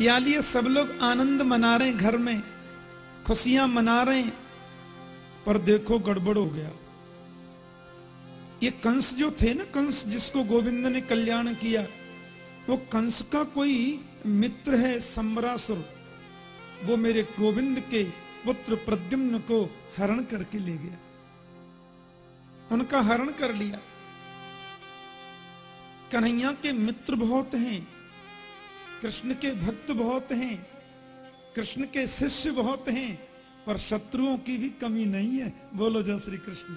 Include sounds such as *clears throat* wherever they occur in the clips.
या सब लोग आनंद मना रहे घर में, खुशियाँ मना रहे पर देखो गड़बड़ हो गया। ये कंस जो थे ना, कंस जिसको गोविंद ने कल्याण किया, वो कंस का कोई मित्र है सम्रासुर, वो मेरे गोविंद के पुत्र प्रद्युम्न को हरण करके ले गया। उनका हरण कर लिया। कन्हैया के मित्र बहुत हैं कृष्ण के भक्त बहुत हैं, कृष्ण के शिष्य बहुत हैं, पर शत्रुओं की भी कमी नहीं है। बोलो जय श्री कृष्ण।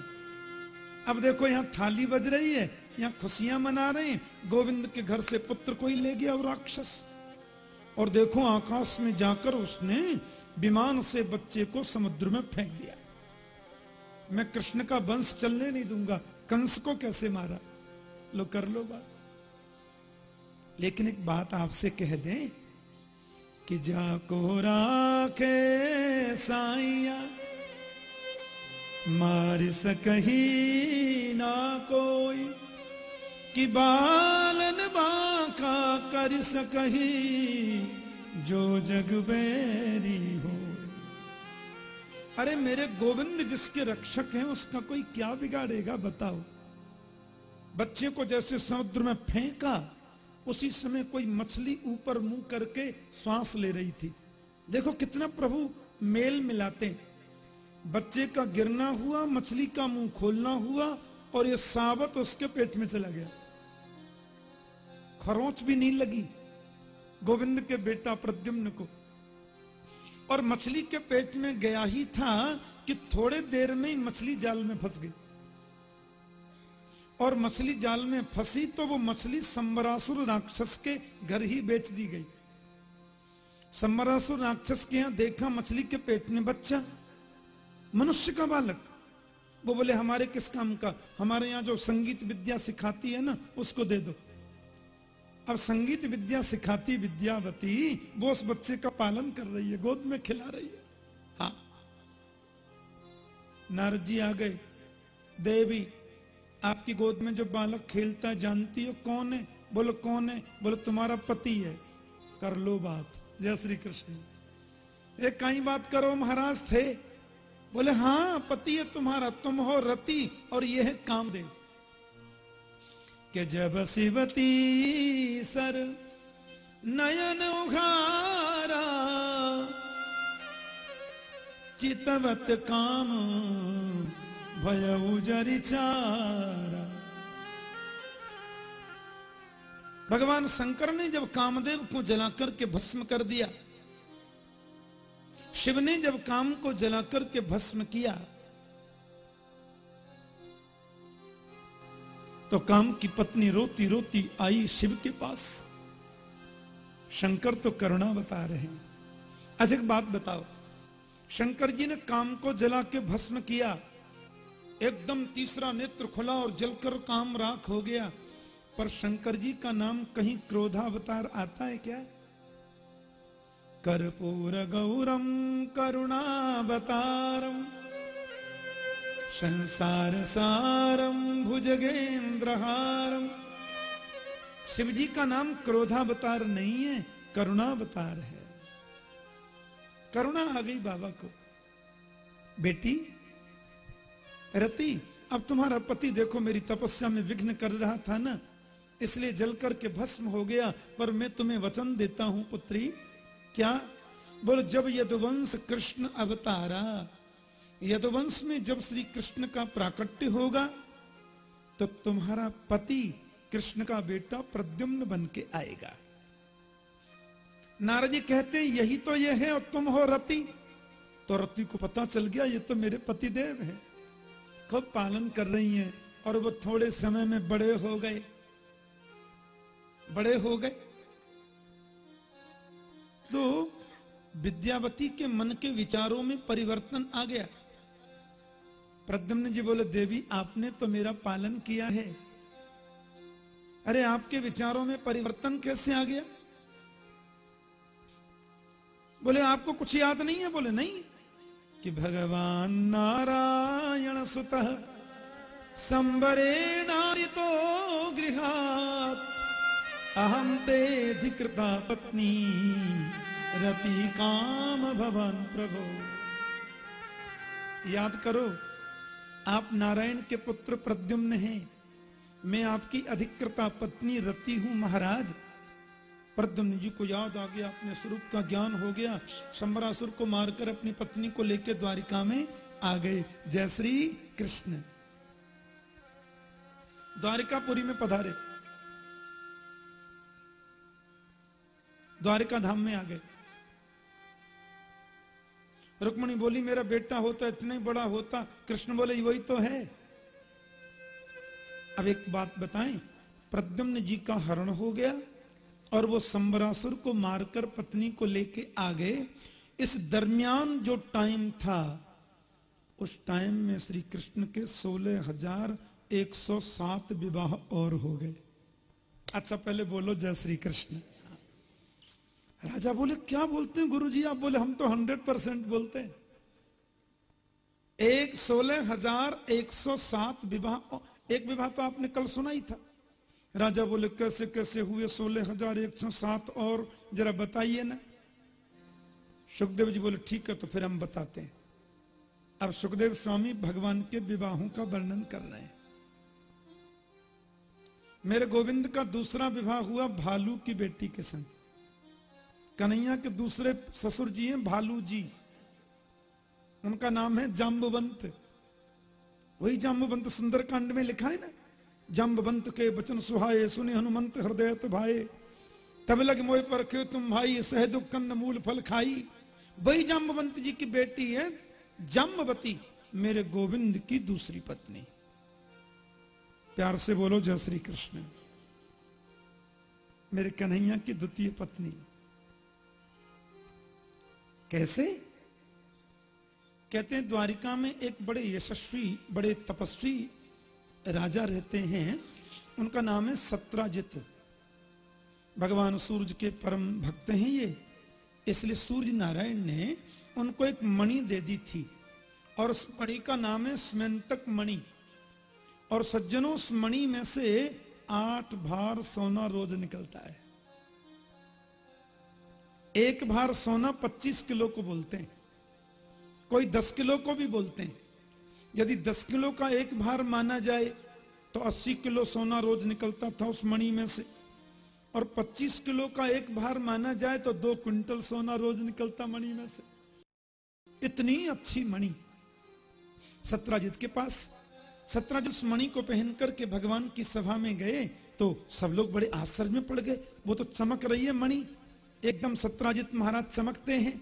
अब देखो यहाँ थाली बज रही है, यहाँ खुशियाँ मना रहे हैं। गोविंद के घर से पुत्र कोई ले गया और राक्षस। और देखो आकाश में जाकर उसने विमान से बच्चे को समुद्र में फेंक दिया। मैं कृष्ण का वंश चलने नहीं दूँगा, कंस को कैसे मारा? लो, कर लो बात। लेकिन एक बात आपसे कह दें कि जाको राखे साइया, मार सकही ना कोई, कि बालन बाका कर सकही जो जग बैरी हो। अरे मेरे गोविंद जिसके रक्षक हैं, उसका कोई क्या बिगाड़ेगा बताओ? बच्चे को जैसे समुद्र में फेंका उसी समय कोई मछली ऊपर मुँह करके श्वास ले रही थी। देखो कितना प्रभु मेल मिलाते बच्चे का गिरना हुआ, मछली का मुँह खोलना हुआ और ये साबत उसके पेट में चला गया। खरोच भी नहीं लगी गोविंद के बेटा प्रद्युम्न को। और मछली के पेट में गया ही था कि थोड़े देर में ही मछली जाल में फंस गई। और मछली जाल में फंसी तो वो मछली संबरासुर राक्षस के घर ही बेच दी गई। संबरासुर राक्षस के यहाँ देखा मछली के पेट में बच्चा। मनुष्य का बालक। वो बोले, हमारे किस काम का? हमारे यहाँ जो संगीत विद्या सिखाती है ना, उसको दे दो। अब संगीत विद्या सिखाती विद्यावती, वो उस बच्चे का पालन कर रही है, गोद में खिला रही है। हाँ। नारद जी आ गए। देवी आपकी गोद में जो बालक खेलता है, जानती हो कौन है? बोलो, कौन है? बोलो, तुम्हारा पति है। कर लो बात। जय श्री कृष्ण। एक कहीं बात करो महाराज थे। बोले हाँ पति है तुम्हारा, तुम हो रति, और यह है कामदेव। के जब शिवती सर नयन उघारा, चितवत काम भय जरिचारा भगवान शंकर ने जब कामदेव को जलाकर के भस्म कर दिया, शिव ने जब काम को जलाकर के भस्म किया तो काम की पत्नी रोती रोती आई शिव के पास। शंकर तो करुणा बता रहे हैं। अच्छा एक बात बताओ, शंकर जी ने काम को जला के भस्म किया एकदम तीसरा नेत्र खुला और जलकर काम राख हो गया। पर शंकर जी का नाम कहीं क्रोधावतार आता है क्या? कर्पूर गौरम, करुणावतारम, संसार सारम, भुजगेंद्रहारम। शिव जी का नाम क्रोधावतार नहीं है, करुणावतार है। करुणा आ गई बाबा को। बेटी रति, अब तुम्हारा पति देखो मेरी तपस्या में विघ्न कर रहा था ना? इसलिए जल करके भस्म हो गया, पर मैं तुम्हें वचन देता हूँ, पुत्री। क्या? बोल, जब यदुवंश कृष्ण अवतारा, यदुवंश में जब श्री कृष्ण का प्राकट्य होगा तो तुम्हारा पति कृष्ण का बेटा प्रद्युम्न बन के आएगा। नारद जी कहते, यही तो यह है, और तुम हो रति। तो रति को पता चल गया, ये तो मेरे पति देव है। खूब पालन कर रही हैं और वो थोड़े समय में बड़े हो गए। बड़े हो गए। तो विद्यावती के मन के विचारों में परिवर्तन आ गया। प्रद्युम्न जी बोले, देवी, आपने तो मेरा पालन किया है। अरे, आपके विचारों में परिवर्तन कैसे आ गया? बोले, आपको कुछ याद नहीं है? बोले, नहीं। कि भगवान नारायण सुत संबरे नारितो गृहात। अहम तेधिकृता पत्नी, रति काम भवन प्रभु। याद करो, आप नारायण के पुत्र प्रद्युम्न हैं। मैं आपकी अधिकृता पत्नी रति हूँ, महाराज। प्रद्युम्न जी को याद आ गया, अपने स्वरूप का ज्ञान हो गया शंबरासुर को मारकर अपनी पत्नी को लेकर द्वारिका में आ गए। जय श्री कृष्ण। द्वारिकापुरी में पधारे। द्वारिका धाम में आ गए। रुक्मणी बोली, मेरा बेटा होता, इतना बड़ा होता। कृष्ण बोले, वही तो है। अब एक बात बताएँ, प्रद्युम्न जी का हरण हो गया। और वो संबरासुर को मारकर पत्नी को लेके आ गए। इस दरमियान जो टाइम था, उस टाइम में श्री कृष्ण के सोलह हज़ार एक सौ सात विवाह और हो गए। अच्छा पहले बोलो जय श्री कृष्ण। राजा बोले, क्या बोलते हैं गुरुजी? आप बोले, हम तो हंड्रेड परसेंट बोलते हैं। एक सोलह हज़ार एक सौ सात विवाह, एक विवाह तो आपने कल सुना ही था। राजा बोले, कैसे कैसे हुए सोलह हज़ार एक सौ सात और? जरा बताइए ना। सुखदेव जी बोले, ठीक है तो फिर हम बताते हैं। अब सुखदेव स्वामी भगवान के विवाहों का वर्णन कर रहे हैं। मेरे गोविंद का दूसरा विवाह हुआ भालू की बेटी के संग। कन्हैया के दूसरे ससुर जी हैं भालू जी। उनका नाम है जाम्बवंत वही जाम्बवंत सुंदरकांड में लिखा है ना? जम्बवंत के वचन सुहाये सुने हनुमंत हृदय भाई तब लग मोह पर क्यों तुम भाई सहद कंद मूल फल खाई। वही जम्बवंत जी की बेटी है, जम्बवती, मेरे गोविंद की दूसरी पत्नी। प्यार से बोलो, जय श्री कृष्ण। मेरे कन्हैया की द्वितीय पत्नी। कैसे? कहते हैं, द्वारिका में एक बड़े यशस्वी, बड़े तपस्वी राजा रहते हैं, उनका नाम है सत्राजित। भगवान सूर्य के परम भक्त हैं ये, इसलिए सूर्य नारायण ने उनको एक मणि दे दी थी, और उस मणि का नाम है स्मेंतक मणि। और सज्जनों, उस मणि में से आठ भार सोना रोज निकलता है। एक भार सोना पच्चीस किलो को बोलते हैं, कोई दस किलो को भी बोलते हैं। यदि दस किलो का एक भार माना जाए तो अस्सी किलो सोना रोज निकलता था उस मणि में से। और पच्चीस किलो का एक भार माना जाए तो दो क्विंटल सोना रोज निकलता मणि में से। इतनी अच्छी मणि। सत्राजित के पास। सत्राजित उस मणि को पहन करके भगवान की सभा में गए तो सब लोग बड़े आश्चर्य में पड़ गए। वो तो चमक रही है मणि। एकदम सत्राजित महाराज चमकते हैं।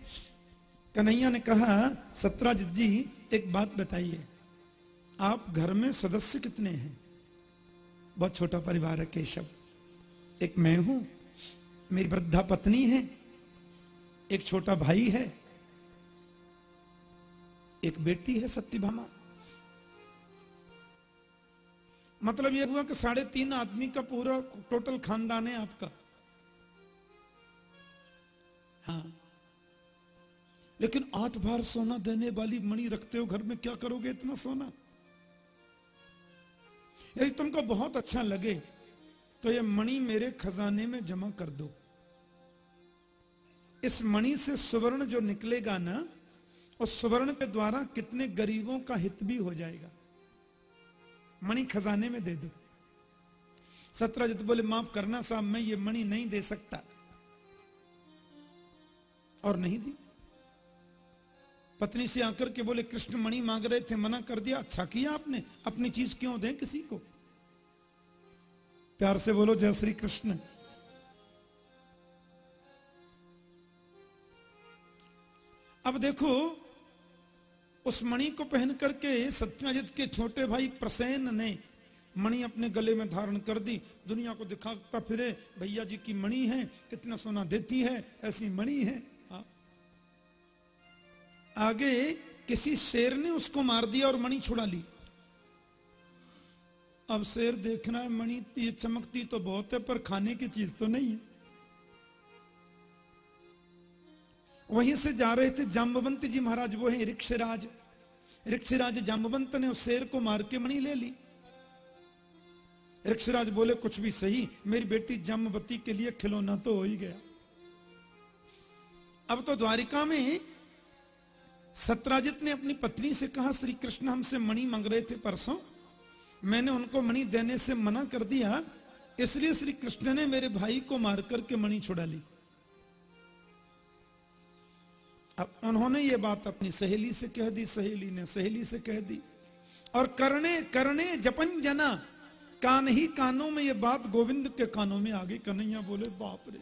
कन्हैया ने कहा, सत्राजित जी, एक बात बताइए। आप घर में सदस्य कितने हैं? बहुत छोटा परिवार है, केशव। एक मैं हूँ, मेरी वृद्धा पत्नी है, एक छोटा भाई है, एक बेटी है सत्यभामा। मतलब यह हुआ कि साढ़े तीन आदमी का पूरा टोटल खानदान है आपका। हाँ। लेकिन आठ बार सोना देने वाली मणि रखते हो, घर में क्या करोगे इतना सोना? यदि तुमको बहुत अच्छा लगे तो ये मणि मेरे खजाने में जमा कर दो। इस मणि से सुवर्ण जो निकलेगा ना, उस सुवर्ण के द्वारा कितने गरीबों का हित भी हो जाएगा। मणि खजाने में दे दो। सत्रह बोले, माफ़ करना साहब, मैं ये मणि नहीं दे सकता। और नहीं दी। पत्नी से आकर के बोले, कृष्ण मणि मांग रहे थे, मना कर दिया। अच्छा किया आपने। अपनी चीज़ क्यों दे किसी को? प्यार से बोलो, जय श्री कृष्ण। अब देखो, उस मणि को पहन करके सत्यजित के छोटे भाई प्रसेन ने मणि अपने गले में धारण कर दी। दुनिया को दिखाता फिरे, भैया जी की मणि है, कितना सोना देती है, ऐसी मणि है। आगे किसी शेर ने उसको मार दिया और मणि छुड़ा ली। अब शेर देखना है, मणि, ये चमकती तो बहुत है, पर खाने की चीज़ तो नहीं है। वहीं से जा रहे थे जाम्बवंत जी महाराज, वो है रिक्षराज रिक्षराज जाम्बवंत ने उस शेर को मार के मणि ले ली। ऋक्षराज बोले, कुछ भी सही, मेरी बेटी जम्बती के लिए खिलौना तो हो ही गया। अब तो द्वारिका में सत्राजित ने अपनी पत्नी से कहा, श्री कृष्ण, हमसे मणि मांग रहे थे परसों। मैंने उनको मणि देने से मना कर दिया, इसलिए श्री कृष्ण ने मेरे भाई को मार करके मणि छुड़ा ली। अब उन्होंने ये बात अपनी सहेली से कह दी, सहेली ने सहेली से कह दी। और करने करने जपन जना, कान ही कानों में ये बात गोविंद के कानों में आगे कन्हैया बोले, बाप रे!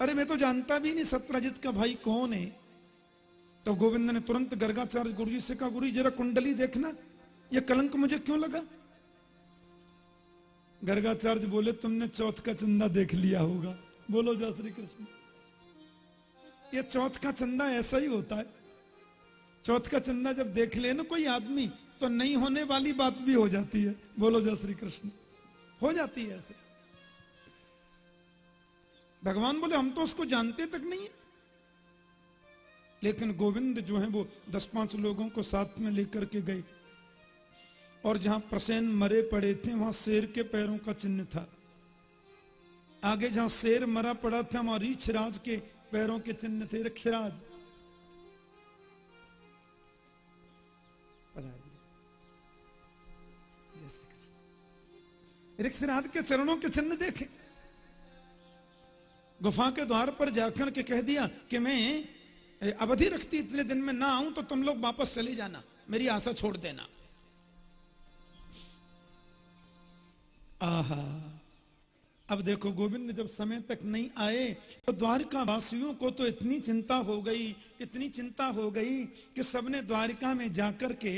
अरे, मैं तो जानता भी नहीं सत्राजित का भाई कौन है। तो गोविंद ने तुरंत गर्गाचार्य गुरु जी से कहा गुरु जरा कुंडली देखना। यह कलंक मुझे क्यों लगा? गर्गाचार्य बोले, तुमने चौथ का चंदा देख लिया होगा। बोलो, जय श्री कृष्ण। ये चौथ का चंदा ऐसा ही होता है। चौथ का चंदा जब देख ले ना कोई आदमी तो नहीं होने वाली बात भी हो जाती है। बोलो, जय श्री कृष्ण। हो जाती है ऐसे। भगवान बोले, हम तो उसको जानते तक नहीं है। लेकिन गोविंद जो है वो दस पाँच लोगों को साथ में लेकर के गए। और जहाँ प्रसेन मरे पड़े थे, वहाँ शेर के पैरों का चिन्ह था। आगे जहाँ शेर मरा पड़ा था, वहाँ रीछराज के पैरों के चिन्ह थे ऋक्षराज ऋक्षराज के चरणों के चिन्ह देखे। गुफा के द्वार पर जाकर के कह दिया कि मैं अवधि रखती इतने दिन में ना आऊँ तो तुम लोग वापस चले जाना। मेरी आशा छोड़ देना। आहा। अब देखो, गोविंद जब समय तक नहीं आए तो द्वारिका वासियों को तो इतनी चिंता हो गई, इतनी चिंता हो गई कि सबने द्वारिका में जाकर के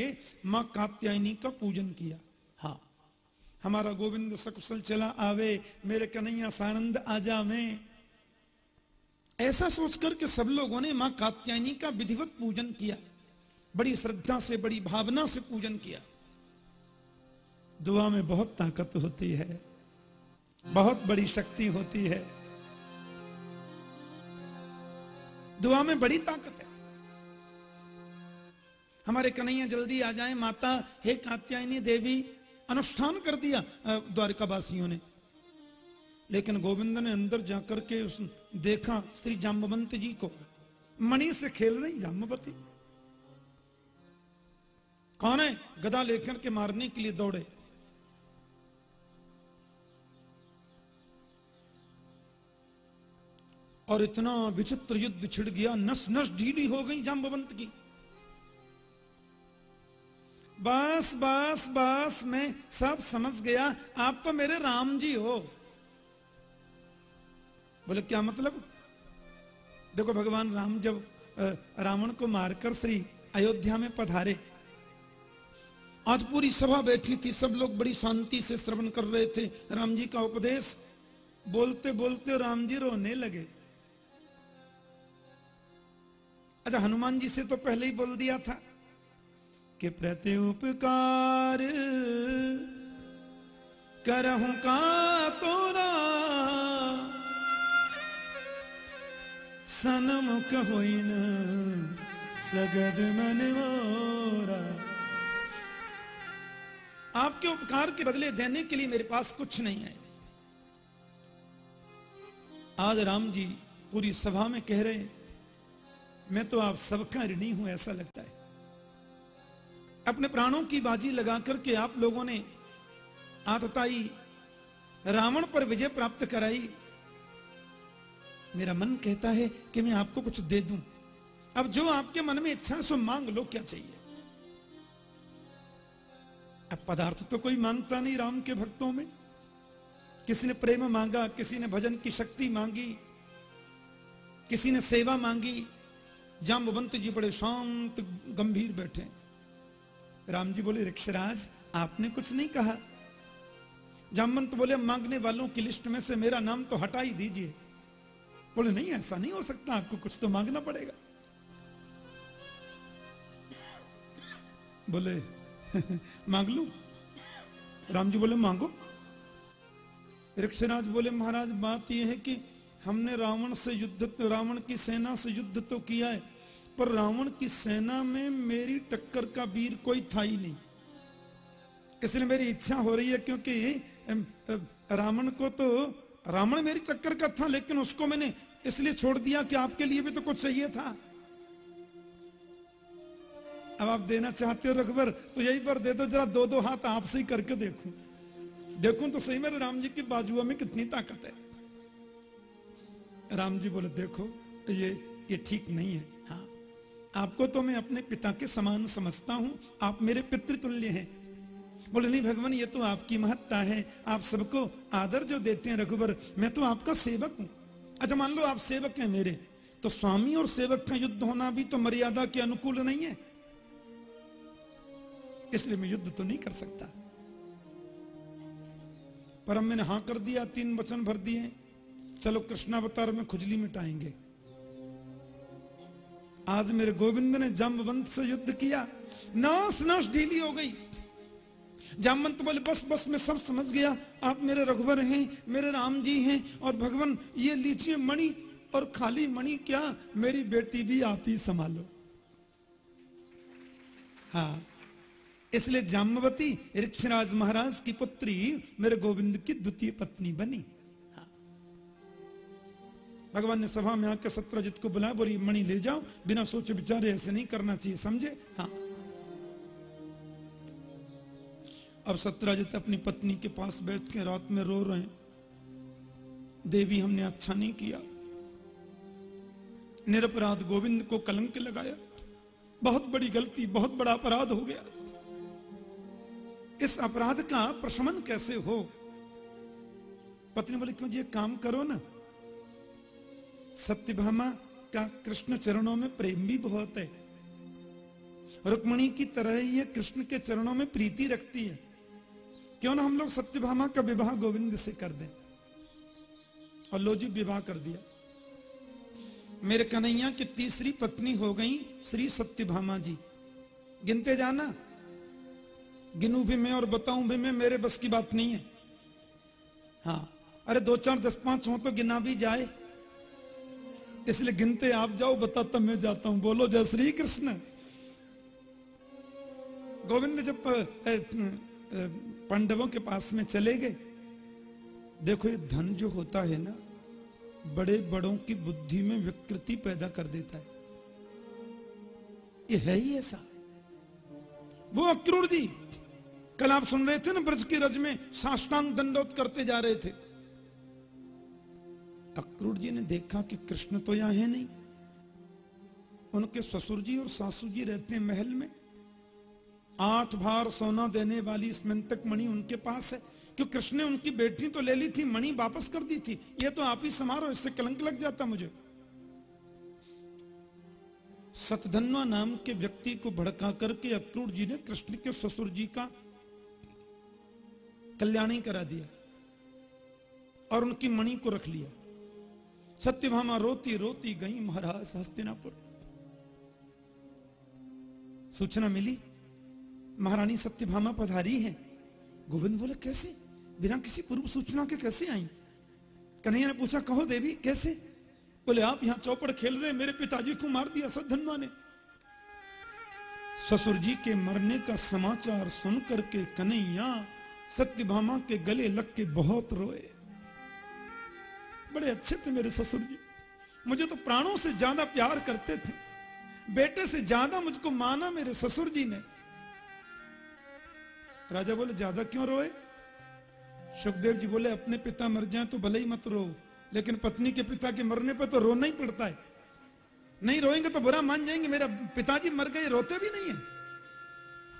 माँ कात्यायनी का पूजन किया। हाँ। हमारा गोविंद सकुशल चला आवे, मेरे कन्हैया सानंद आजा में ऐसा सोचकर के सब लोगों ने माँ कात्यायनी का विधिवत पूजन किया। बड़ी श्रद्धा से, बड़ी भावना से पूजन किया। दुआ में बहुत ताकत होती है, बहुत बड़ी शक्ति होती है। दुआ में बड़ी ताकत है। हमारे कन्हैया जल्दी आ जाए। माता, हे कात्यायनी देवी, अनुष्ठान कर दिया द्वारका वासियों ने। लेकिन गोविंद ने अंदर जाकर के उस देखा श्री जाम्बवंत जी को। मणि से खेल रही जाम्बवती कौन है? गदा लेकर के मारने के लिए दौड़े। और इतना विचित्र युद्ध छिड़ गया नस नस ढीली हो गई जाम्बवंत की। बस बस बस, मैं सब समझ गया। आप तो मेरे राम जी हो। बोले, क्या मतलब? देखो, भगवान राम जब रावण को मारकर श्री अयोध्या में पधारे, आज पूरी सभा बैठी थी, सब लोग बड़ी शांति से श्रवण कर रहे थे। राम जी का उपदेश, बोलते बोलते राम जी रोने लगे। अच्छा हनुमान जी से तो पहले ही बोल दिया था कि प्रति उपकार करहूं का तोरा सनमुख हो सगद मन मोरा। आपके उपकार के बदले देने के लिए मेरे पास कुछ नहीं है। आज राम जी पूरी सभा में कह रहे हैं, मैं तो आप सबका ऋणी हूँ, ऐसा लगता है। अपने प्राणों की बाजी लगा करके आप लोगों ने आतताई रावण पर विजय प्राप्त कराई। मेरा मन कहता है कि मैं आपको कुछ दे दूँ। अब जो आपके मन में इच्छा है, सो मांग लो, क्या चाहिए? अब पदार्थ तो कोई माँगता नहीं राम के भक्तों में। किसी ने प्रेम मांगा किसी ने भजन की शक्ति मांगी किसी ने सेवा मांगी। जाम्बवंत जी बड़े शांत, गंभीर बैठे। राम जी बोले रिक्षराज आपने कुछ नहीं कहा। जामवंत बोले, मांगने वालों की लिस्ट में से मेरा नाम तो हटा ही दीजिए। बोले, नहीं, ऐसा नहीं हो सकता, आपको कुछ तो मांगना पड़ेगा. बोले, *laughs* मांग लू? राम जी बोले, मांगो। ऋक्षराज बोले, महाराज, बात यह है कि हमने रावण से युद्ध तो रावण की सेना से युद्ध तो किया है, पर रावण की सेना में मेरी टक्कर का वीर कोई था ही नहीं। इसलिए मेरी इच्छा हो रही है क्योंकि रावण को तो रावण मेरी टक्कर का था, लेकिन उसको मैंने इसलिए छोड़ दिया कि आपके लिए भी तो कुछ चाहिए था। अब आप देना चाहते हो रघुवर तो यही पर दे दो, जरा दो दो हाथ आपसे ही करके देखूँ। देखूँ तो सही, मेरे राम जी की बाजुआ में कितनी ताकत है। राम जी बोले, देखो, ये ये ठीक नहीं है। हाँ आपको तो मैं अपने पिता के समान समझता हूँ, आप मेरे पितृतुल्य हैं। बोले, नहीं भगवान, ये तो आपकी महत्ता है। आप सबको आदर जो देते हैं रघुबर मैं तो आपका सेवक हूँ। अच्छा मान लो आप सेवक हैं मेरे तो स्वामी और सेवक का युद्ध होना भी तो मर्यादा के अनुकूल नहीं है। इसलिए मैं युद्ध तो नहीं कर सकता। पर अब मैंने हाँ कर दिया, तीन वचन भर दिए। चलो, कृष्णावतार में खुजली मिटाएँगे। आज मेरे गोविंद ने जम्बवंत से युद्ध किया। नाश नाश, ढीली हो गई। जामवंत बोले, बस बस, मैं सब समझ गया। आप मेरे रघुवर हैं, मेरे राम जी हैं और भगवान, ये लीजिए मणि और खाली मणि क्या? मेरी बेटी भी आप ही संभालो। हाँ इसलिए जामवती ऋक्षराज महाराज की पुत्री मेरे गोविंद की द्वितीय पत्नी बनी। भगवान ने सभा में आकर सत्रजित को बुलाया बोली, मणि ले जाओ, बिना सोचे विचारे ऐसे नहीं करना चाहिए, समझे? हाँ। अब सत्यराजित अपनी पत्नी के पास बैठ के रात में रो रहे हैं। देवी हमने अच्छा नहीं किया। निरपराध गोविंद को कलंक लगाया। बहुत बड़ी गलती, बहुत बड़ा अपराध हो गया। इस अपराध का प्रशमन कैसे हो? पत्नी बोले, क्यों जी काम करो ना। सत्यभामा का कृष्ण चरणों में प्रेम भी बहुत है। रुक्मणी की तरह ही ये कृष्ण के चरणों में प्रीति रखती है। क्यों ना हम लोग सत्यभामा का विवाह गोविंद से कर दें? और लो जी, विवाह कर दिया। मेरे कन्हैया की तीसरी पत्नी हो गई श्री सत्यभामा जी। गिनते जाना। गिनू भी मैं और बताऊँ भी मैं, मेरे बस की बात नहीं है। हाँ अरे दो चार दस पाँच हो तो गिना भी जाए। इसलिए गिनते आप जाओ, बताता मैं जाता हूँ। बोलो, जय श्री कृष्ण। गोविंद जब पांडवों के पास में चले गए। देखो, ये धन जो होता है ना, बड़े बड़ों की बुद्धि में विकृति पैदा कर देता है। ये है ही ऐसा। वो अक्रूर जी, कल आप सुन रहे थे ना, ब्रज की रज में साष्टांग दंडोत करते जा रहे थे। अक्रूर जी ने देखा कि कृष्ण तो यहाँ है नहीं। उनके ससुर जी और सासू जी रहते हैं महल में। आठ भार सोना देने वाली स्मृतक मणि उनके पास है। क्यों कृष्ण ने उनकी बेटी तो ले ली थी, मणि वापस कर दी थी। ये तो आप ही समारोह इससे कलंक लग जाता मुझे। सतधनवा नाम के व्यक्ति को भड़का करके अक्रूर जी ने कृष्ण के ससुर जी का कल्याणी करा दिया और उनकी मणि को रख लिया। सत्यभामा रोती रोती गई महाराज हस्तिनापुर। सूचना मिली? महारानी सत्यभामा पधारी है। गोविंद बोले, कैसे? बिना किसी पूर्व सूचना के कैसे आई? कन्हैया ने पूछा, कहो देवी, कैसे? बोले, आप यहाँ चौपड़ खेल रहे मेरे पिताजी को मार दिया सद्धन्वा ने। ससुर जी के मरने का समाचार सुनकर के कन्हैया सत्यभामा के गले लग के बहुत रोए। बड़े अच्छे थे मेरे ससुर जी। मुझे तो प्राणों से ज़्यादा प्यार करते थे। बेटे से ज़्यादा मुझको माना मेरे ससुर जी ने। राजा बोले, ज़्यादा क्यों रोए? सुखदेव जी बोले, अपने पिता मर जाए तो भले ही मत रो, लेकिन पत्नी के पिता के मरने पर तो रोना ही पड़ता है। नहीं रोएँगे तो बुरा मान जाएँगे, मेरा पिताजी मर गए, रोते भी नहीं है।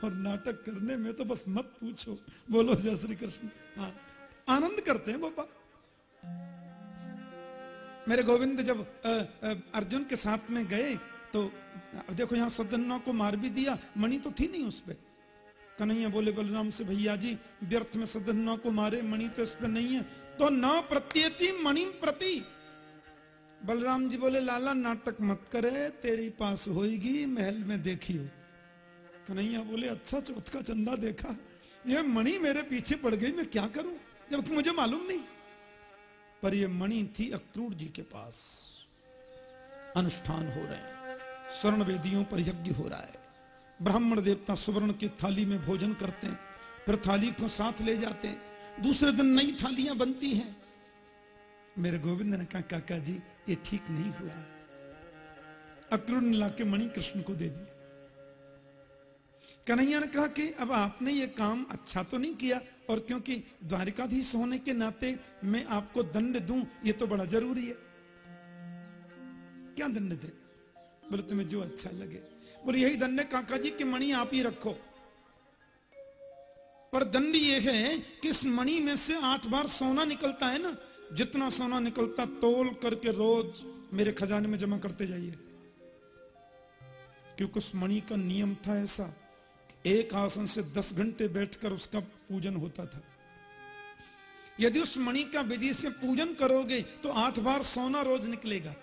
और नाटक करने में तो बस मत पूछो, बोलो जय श्री कृष्ण। हाँ आनंद करते हैं गोपा मेरे गोविंद जब अर्जुन के साथ में गए तो देखो यहाँ सदनों को मार भी दिया, मणि तो थी नहीं उस पर कन्हैया बोले, बलराम से, भैया जी, व्यर्थ में सदन्ना को मारे, मणि तो इस पर नहीं है। तो न प्रत्येति मणि प्रति। बलराम जी बोले, लाला, नाटक मत करे, तेरी पास होगी महल में देखियो। कन्हैया बोले अच्छा चौथ का चंदा देखा। ये मणि मेरे पीछे पड़ गई, मैं क्या करूँ? जबकि मुझे मालूम नहीं। पर ये मणि थी अक्रूर जी के पास। अनुष्ठान हो रहे हैं। स्वर्ण वेदियों पर यज्ञ हो रहा है। ब्राह्मण देवता सुवर्ण की थाली में भोजन करते हैं, फिर थाली को साथ ले जाते हैं। दूसरे दिन नई थालियाँ बनती हैं। मेरे गोविंद ने कहा, काका जी, ये ठीक नहीं हुआ। अक्रूर ने लाके मणि कृष्ण को दे दिया। कन्हैया ने कहा कि अब आपने ये काम अच्छा तो नहीं किया, और क्योंकि द्वारिकाधीश होने के नाते मैं आपको दंड दूँ, ये तो बड़ा ज़रूरी है। क्या दंड दे? बोले, तुम्हें जो अच्छा लगे बोले, यही है काका जी की मणि आप ही रखो। पर दंड ये है कि इस मणि में से आठ बार सोना निकलता है ना, जितना सोना निकलता तोल करके रोज मेरे खजाने में जमा करते जाइए। क्योंकि उस मणि का नियम था ऐसा एक आसन से दस घंटे बैठकर उसका पूजन होता था। यदि उस मणि का विधि से पूजन करोगे तो आठ बार सोना रोज निकलेगा।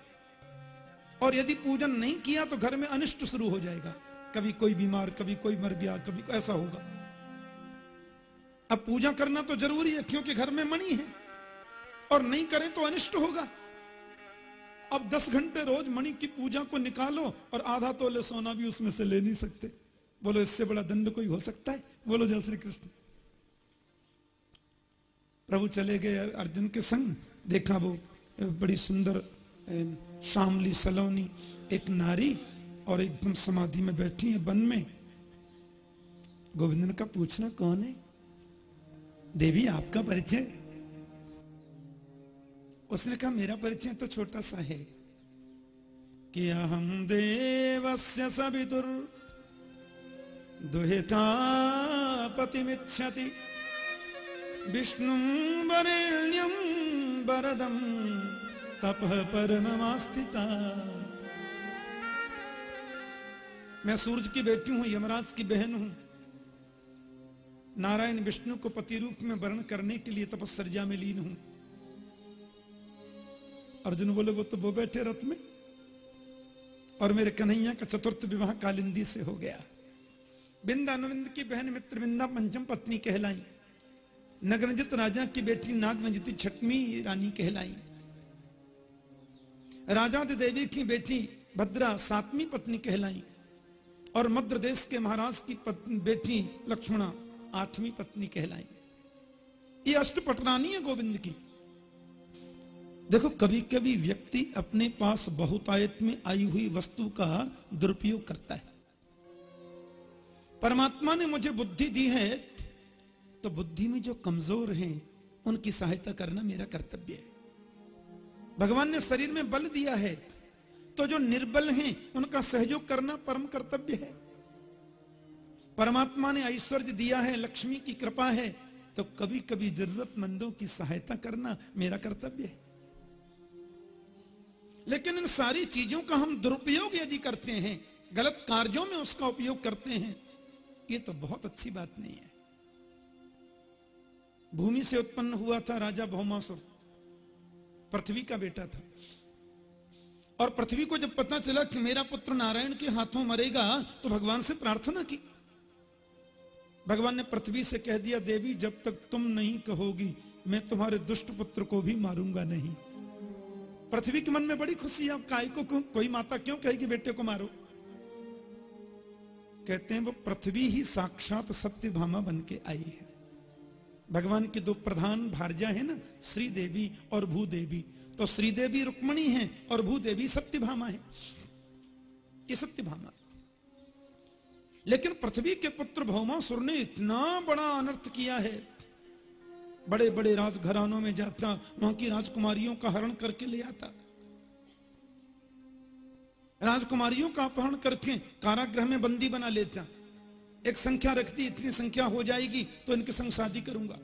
और यदि पूजन नहीं किया तो घर में अनिष्ट शुरू हो जाएगा। कभी कोई बीमार, कभी कोई मर गया, कभी ऐसा होगा। अब पूजा करना तो ज़रूरी है, क्योंकि घर में मणि है। और नहीं करें तो अनिष्ट होगा। अब दस घंटे रोज मणि की पूजा को निकालो और आधा तोले सोना भी उसमें से ले नहीं सकते। बोलो, इससे बड़ा दंड कोई हो सकता है? बोलो, जय श्री कृष्ण। प्रभु चले गए अर्जुन के संग। देखा वो, बड़ी सुंदर शामली सलोनी, एक नारी और एकदम समाधि में बैठी है वन में। गोविंदन का पूछना कौन है? देवी, आपका परिचय? उसने कहा, मेरा परिचय तो छोटा सा है। कि अहम देवस्य सवितुर? दुहिता पतिमिच्छति। विष्णु वरेण्यम वरदम। तप परमस्थिता मैं सूरज की बेटी हूँ, यमराज की बहन हूँ। नारायण विष्णु को पति रूप में वर्ण करने के लिए तपस्या में लीन हूँ। अर्जुन बोले, वो तो वो बैठे रथ में और मेरे कन्हैया का चतुर्थ विवाह कालिंदी से हो गया। बिंदानुविंद की बहन मित्र बिंदा पंचम पत्नी कहलाई। नगरजित राजा की बेटी नागनजित छठवीं रानी कहलाई। राजा देवी की बेटी भद्रा सातवीं पत्नी कहलाई और मध्य देश के महाराज की बेटी लक्ष्मणा आठवीं पत्नी कहलाई। ये अष्ट पटरानी है गोविंद की। देखो कभी कभी व्यक्ति अपने पास बहुतायत में आई हुई वस्तु का दुरुपयोग करता है। परमात्मा ने मुझे बुद्धि दी है तो बुद्धि में जो कमज़ोर हैं, उनकी सहायता करना मेरा कर्तव्य है। भगवान ने शरीर में बल दिया है तो जो निर्बल हैं, उनका सहयोग करना परम कर्तव्य है। परमात्मा ने ऐश्वर्य दिया है, लक्ष्मी की कृपा है तो कभी कभी जरूरतमंदों की सहायता करना मेरा कर्तव्य है। लेकिन इन सारी चीज़ों का हम दुरुपयोग यदि करते हैं, गलत कार्यों में उसका उपयोग करते हैं, ये तो बहुत अच्छी बात नहीं है। भूमि से उत्पन्न हुआ था राजा भौमासुर पृथ्वी का बेटा था। और पृथ्वी को जब पता चला कि मेरा पुत्र नारायण के हाथों मरेगा तो भगवान से प्रार्थना की। भगवान ने पृथ्वी से कह दिया, देवी, जब तक तुम नहीं कहोगी, मैं तुम्हारे दुष्ट पुत्र को भी मारूँगा नहीं। पृथ्वी के मन में बड़ी खुशी है काय को कोई माता क्यों कहेगी, बेटे को मारो? कहते हैं, वो पृथ्वी ही साक्षात सत्य भामा बन के आई है। भगवान की दो प्रधान भारजा है ना श्री देवी और भूदेवी। तो श्रीदेवी रुक्मणी है और भू भूदेवी सत्यभामा है। ये सत्यभामा। लेकिन पृथ्वी के पुत्र भौमासुर ने इतना बड़ा अनर्थ किया है। बड़े बड़े राजघरानों में जाता, वहाँ की राजकुमारियों का हरण करके ले आता। राजकुमारियों का अपहरण करके कारागृह में बंदी बना लेता। एक संख्या रखती, इतनी संख्या हो जाएगी तो इनके संग शादी करूँगा।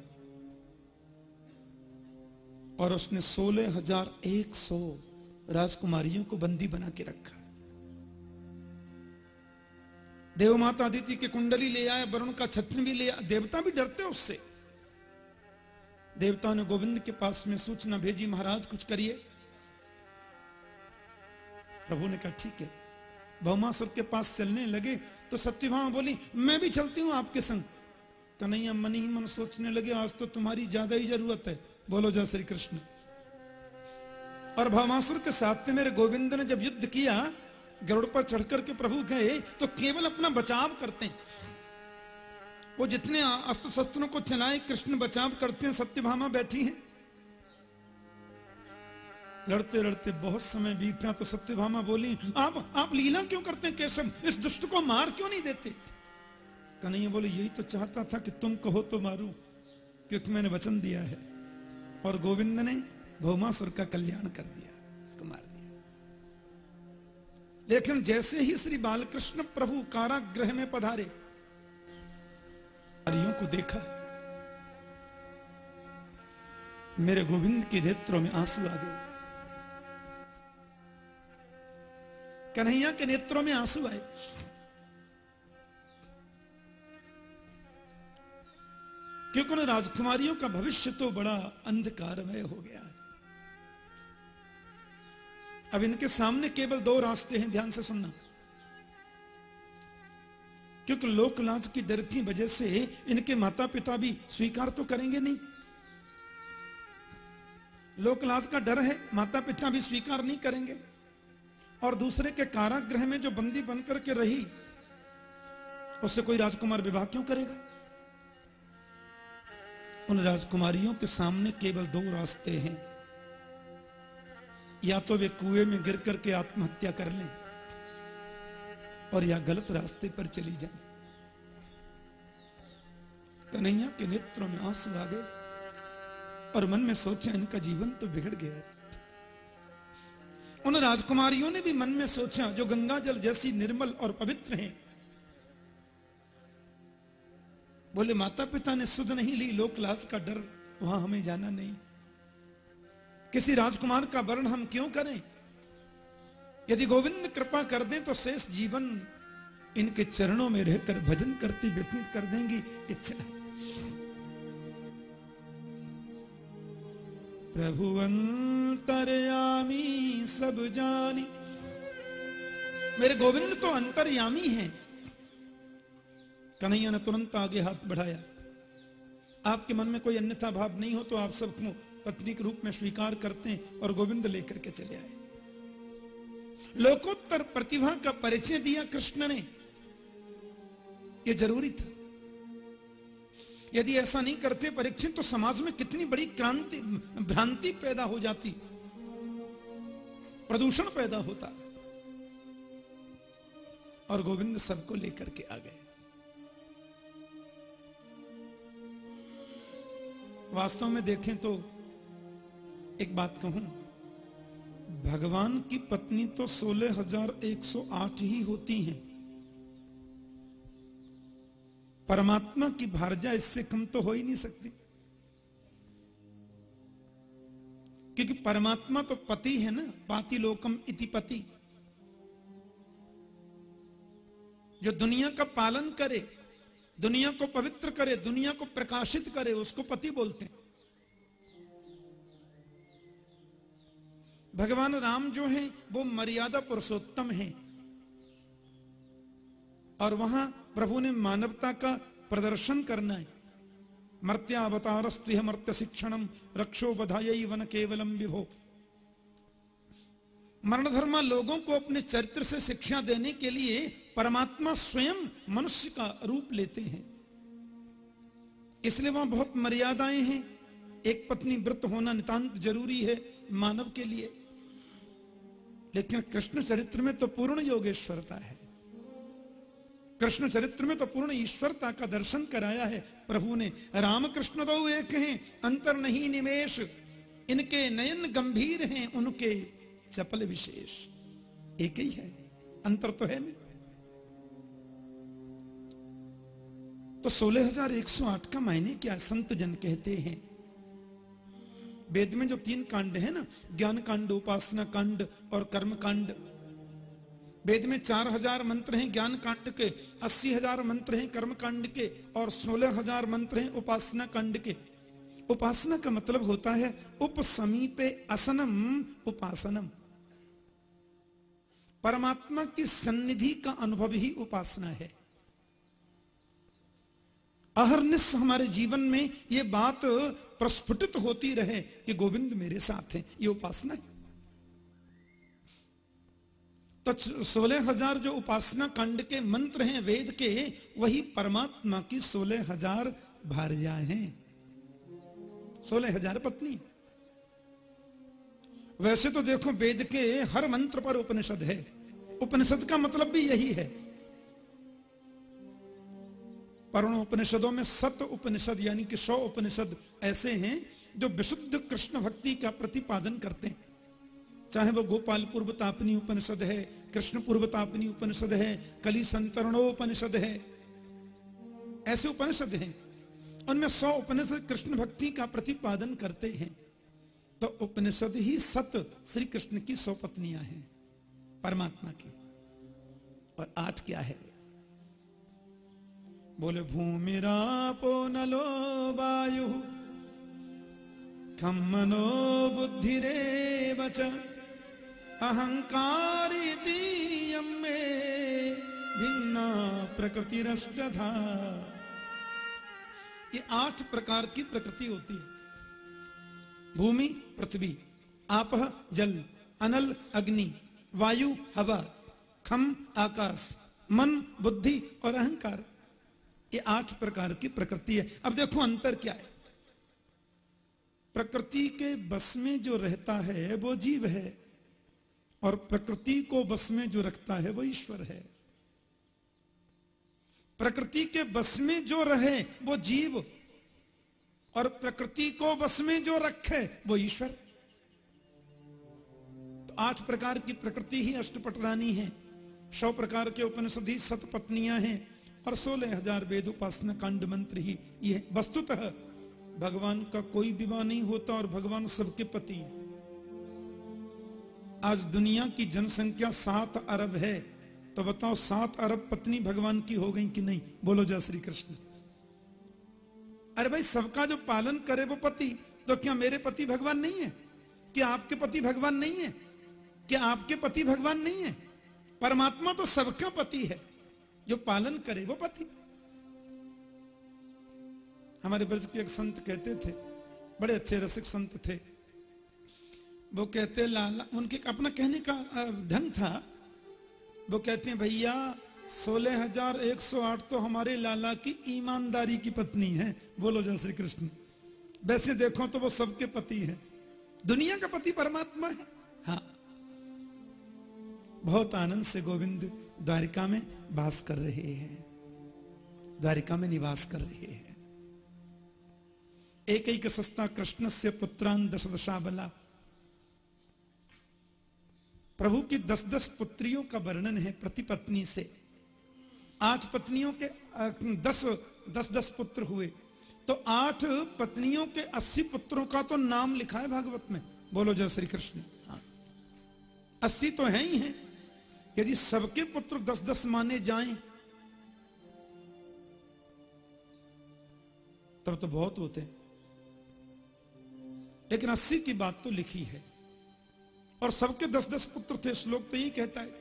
और उसने सोलह हज़ार एक सौ राजकुमारियों को बंदी बना के रखा। देव माता अदिति की कुंडली ले आए, वरुण का छत्र भी ले आया देवता भी डरते उससे। देवता ने गोविंद के पास में सूचना भेजी, महाराज, कुछ करिए। प्रभु ने कहा, ठीक है। भौमासुर के पास चलने लगे तो सत्यभामा बोली, मैं भी चलती हूँ आपके संग. कन्हैया मन ही मन सोचने लगे, आज तो तुम्हारी ज़्यादा ही ज़रूरत है। बोलो जय श्री कृष्ण. और भौमासुर के साथ मेरे गोविंद ने जब युद्ध किया, गरुड़ पर चढ़कर के प्रभु गए तो केवल अपना बचाव करते हैं। वो जितने अस्त्र शस्त्रों को चलाए, कृष्ण बचाव करते हैं, सत्यभामा बैठी हैं। लड़ते लड़ते बहुत समय बीतना तो सत्यभामा बोली, आप आप लीला क्यों करते हैं, केशव? इस दुष्ट को मार क्यों नहीं देते? कन्हैया बोले, यही तो चाहता था कि तुम कहो तो मारू, क्योंकि मैंने वचन दिया है और गोविंद ने भौमासुर का कल्याण कर दिया उसको मार दिया। लेकिन जैसे ही श्री बालकृष्ण प्रभु कारागृह में पधारे को देखा, मेरे गोविंद के नेत्रों में आँसू आ गए। कन्हैया के नेत्रों में आँसू आए। क्योंकि उन राजकुमारियों का भविष्य तो बड़ा अंधकारमय हो गया है। अब इनके सामने केवल दो रास्ते हैं, ध्यान से सुनना। क्योंकि लोकलाज की डर की वजह से इनके माता पिता भी स्वीकार तो करेंगे नहीं। लोकलाज का डर है माता पिता भी स्वीकार नहीं करेंगे। और दूसरे के कारागृह में जो बंदी बनकर के रही, उससे कोई राजकुमार विवाह क्यों करेगा? उन राजकुमारियों के सामने केवल दो रास्ते हैं। या तो वे कुएँ में गिर करके आत्महत्या कर लें और या गलत रास्ते पर चली जाए। कन्हैया के नेत्रों में आँसू आ गए और मन में सोचा, इनका जीवन तो बिगड़ गया उन राजकुमारियों ने भी मन में सोचा, जो गंगा जल जैसी निर्मल और पवित्र हैं। बोले माता पिता ने सुध नहीं ली लोक लाज का डर, वहाँ हमें जाना नहीं। किसी राजकुमार का वर्ण हम क्यों करें? यदि गोविंद कृपा कर दे तो शेष जीवन इनके चरणों में रहकर भजन करती व्यतीत कर देंगी। इच्छा प्रभु अंतरयामी सब जानी। मेरे गोविंद तो अंतर्यामी हैं। कन्हैया ने तुरंत आगे हाथ बढ़ाया। आपके मन में कोई अन्यथा भाव नहीं हो तो आप सब पत्नी के रूप में स्वीकार करते हैं और गोविंद लेकर के चले आए। लोकोत्तर प्रतिभा का परिचय दिया कृष्ण ने। यह ज़रूरी था। यदि ऐसा नहीं करते, परीक्षित तो समाज में कितनी बड़ी क्रांति, भ्रांति पैदा हो जाती? प्रदूषण पैदा होता। और गोविंद सबको लेकर के आ गए। वास्तव में देखें तो एक बात कहूँ, भगवान की पत्नी तो सोलह हज़ार एक सौ आठ ही होती हैं। परमात्मा की भारजा इससे कम तो हो ही नहीं सकती। क्योंकि परमात्मा तो पति है ना पाति लोकम इति पति। जो दुनिया का पालन करे, दुनिया को पवित्र करे, दुनिया को प्रकाशित करे, उसको पति बोलते हैं। भगवान राम जो हैं, वो मर्यादा पुरुषोत्तम हैं। और वहाँ प्रभु ने मानवता का प्रदर्शन करना है। मर्त्यावतारस्तुह मर्त्य शिक्षणम रक्षो बधाई वन केवलम विभो। मरण धर्मा लोगों को अपने चरित्र से शिक्षा देने के लिए परमात्मा स्वयं मनुष्य का रूप लेते हैं। इसलिए वहाँ बहुत मर्यादाएँ हैं। एक पत्नी व्रत होना नितांत ज़रूरी है मानव के लिए। लेकिन कृष्ण चरित्र में तो पूर्ण योगेश्वरता है। कृष्ण चरित्र में तो पूर्ण ईश्वरता का दर्शन कराया है प्रभु ने। राम कृष्ण दो एक हैं, अंतर नहीं निमेश। इनके नयन गंभीर हैं, उनके चपल विशेष। एक ही है, अंतर तो है नहीं। तो सोलह हज़ार एक सौ आठ का मायने क्या, संत जन कहते हैं? वेद में जो तीन कांड है ना ज्ञान कांड उपासना कांड और कर्म कांड वेद में चार हज़ार मंत्र हैं ज्ञान कांड के, अस्सी हज़ार मंत्र हैं कर्म कांड के और सोलह हज़ार मंत्र हैं उपासना कांड के। उपासना का मतलब होता है उप समीपे असनम उपासनम। परमात्मा की सन्निधि का अनुभव ही उपासना है। अहरनिश हमारे जीवन में यह बात प्रस्फुटित होती रहे कि गोविंद मेरे साथ हैं, ये उपासना है। तो सोलह हज़ार जो उपासना कांड के मंत्र हैं, वेद के, वही परमात्मा की सोलह हज़ार भार्याएँ हैं। सोलह हज़ार पत्नी। वैसे तो देखो वेद के हर मंत्र पर उपनिषद है। उपनिषद का मतलब भी यही है। पर्ण उपनिषदों में सत उपनिषद, यानी कि सौ उपनिषद ऐसे हैं, जो विशुद्ध कृष्ण भक्ति का प्रतिपादन करते हैं। चाहे वो गोपाल पूर्व तापनी उपनिषद है कृष्ण पूर्व तापनी उपनिषद है, कली संतरणोपनिषद है। ऐसे उपनिषद हैं, उनमें सौ उपनिषद कृष्ण भक्ति का प्रतिपादन करते हैं। तो उपनिषद ही सत श्री कृष्ण की सौ पत्नियाँ हैं, परमात्मा की। और आठ क्या है? बोले, भूमि रापो नलो वायु खम मनो बुद्धि रे बच अहंकारी में भिन्ना प्रकृति रष्टा ये आठ प्रकार की प्रकृति होती है। भूमि, पृथ्वी आप जल, अनल, अग्नि, वायु, हवा, खम, आकाश, मन, बुद्धि और अहंकार। ये आठ प्रकार की प्रकृति है। अब देखो अंतर क्या है। प्रकृति के बस में जो रहता है, वो जीव है। और प्रकृति को बस में जो रखता है वो ईश्वर है। प्रकृति के बस में जो रहे वो जीव और प्रकृति को बस में जो रखे वो ईश्वर। तो आठ प्रकार की प्रकृति ही अष्टपटरानी है। सौ प्रकार के उपनिषद सत पत्नियाँ हैं और सोलह हज़ार वेद उपासना कांड मंत्र ही ये। वस्तुतः भगवान का कोई विवाह नहीं होता और भगवान सबके पति है। आज दुनिया की जनसंख्या सात अरब है तो बताओ सात अरब पत्नी भगवान की हो गई कि नहीं? बोलो जय श्री कृष्ण। अरे भाई, सबका जो पालन करे वो पति तो क्या मेरे पति भगवान नहीं है? क्या आपके पति भगवान नहीं है? क्या आपके पति भगवान नहीं है? परमात्मा तो सबका पति है, जो पालन करे वो पति। हमारे ब्रज के एक संत कहते थे, बड़े अच्छे रसिक संत थे। वो कहते लाला, उनके अपना कहने का ढंग था। वो कहते हैं, भैया, सोलह हज़ार एक सौ आठ तो हमारे लाला की ईमानदारी की पत्नी है। बोलो जय श्री कृष्ण। वैसे देखो तो वो सबके पति है। दुनिया का पति परमात्मा है। हाँ। बहुत आनंद से गोविंद द्वारिका में वास कर रहे हैं। द्वारिका में निवास कर रहे हैं। एक एक सस्ता कृष्ण से पुत्रान दश दशा बला प्रभु की दस दस पुत्रियों का वर्णन है प्रतिपत्नी से। आठ पत्नियों के दस दस दस पुत्र हुए। तो आठ पत्नियों के अस्सी पुत्रों का तो नाम लिखा है भागवत में। बोलो जय श्री कृष्ण। हाँ। अस्सी तो है ही है। यदि सबके पुत्र दस दस माने जाएँ तब तो बहुत होते हैं। लेकिन अस्सी की बात तो लिखी है। और सबके दस दस पुत्र थे, श्लोक तो यही कहता है,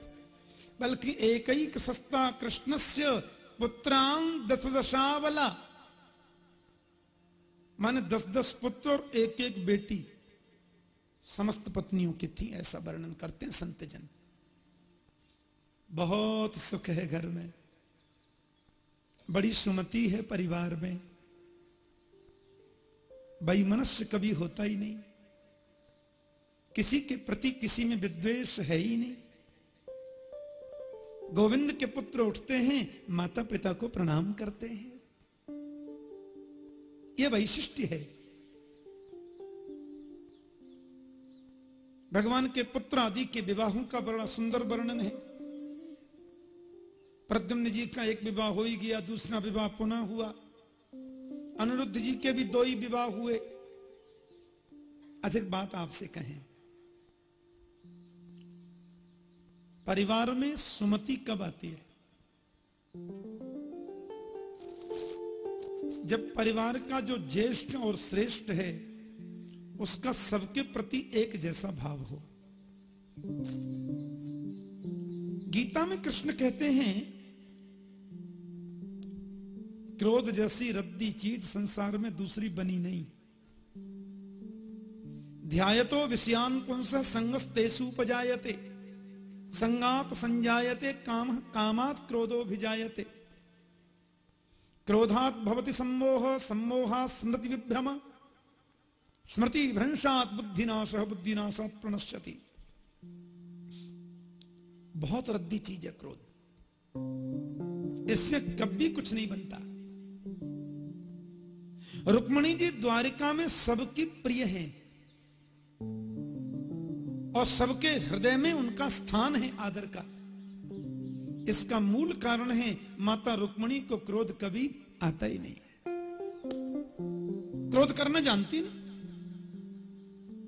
बल्कि एक ही सस्ता कृष्ण से पुत्रांग दस दशावला। माने दस दस पुत्र और एक एक बेटी, समस्त पत्नियों की थी, ऐसा वर्णन करते हैं संत जन। बहुत सुख है घर में, बड़ी सुमति है परिवार में भाई मनुष्य कभी होता ही नहीं। किसी के प्रति किसी में विद्वेष है ही नहीं। गोविंद के पुत्र उठते हैं माता पिता को प्रणाम करते हैं। यह वैशिष्ट्य है। भगवान के पुत्र आदि के विवाहों का बड़ा सुंदर वर्णन है। प्रद्युम्न जी का एक विवाह हो ही गया, दूसरा विवाह पुनः हुआ। अनिरुद्ध जी के भी दो ही विवाह हुए। अच्छा बात आपसे कहें। परिवार में सुमति कब आती है? जब परिवार का जो ज्येष्ठ और श्रेष्ठ है, उसका सबके प्रति एक जैसा भाव हो। गीता में कृष्ण कहते हैं, क्रोध जैसी रद्दी चीज़ संसार में दूसरी बनी नहीं। ध्यायतो विषयान पुंस संगस तेसु उपजायते। संगात संजायते, काम, कामात क्रोधो भिजायते क्रोधात भवति सम्मोह सम्मोहा स्मृति विभ्रम, स्मृति भ्रंशात बुद्धिनाश, बुद्धिनाशात प्रणश्यति। बहुत रद्दी चीज़ है क्रोध। इससे कभी कुछ नहीं बनता। रुक्मणी जी द्वारिका में सबकी प्रिय हैं। और सबके हृदय में उनका स्थान है आदर का। इसका मूल कारण है माता रुक्मणी को क्रोध कभी आता ही नहीं। है क्रोध करना जानती ना?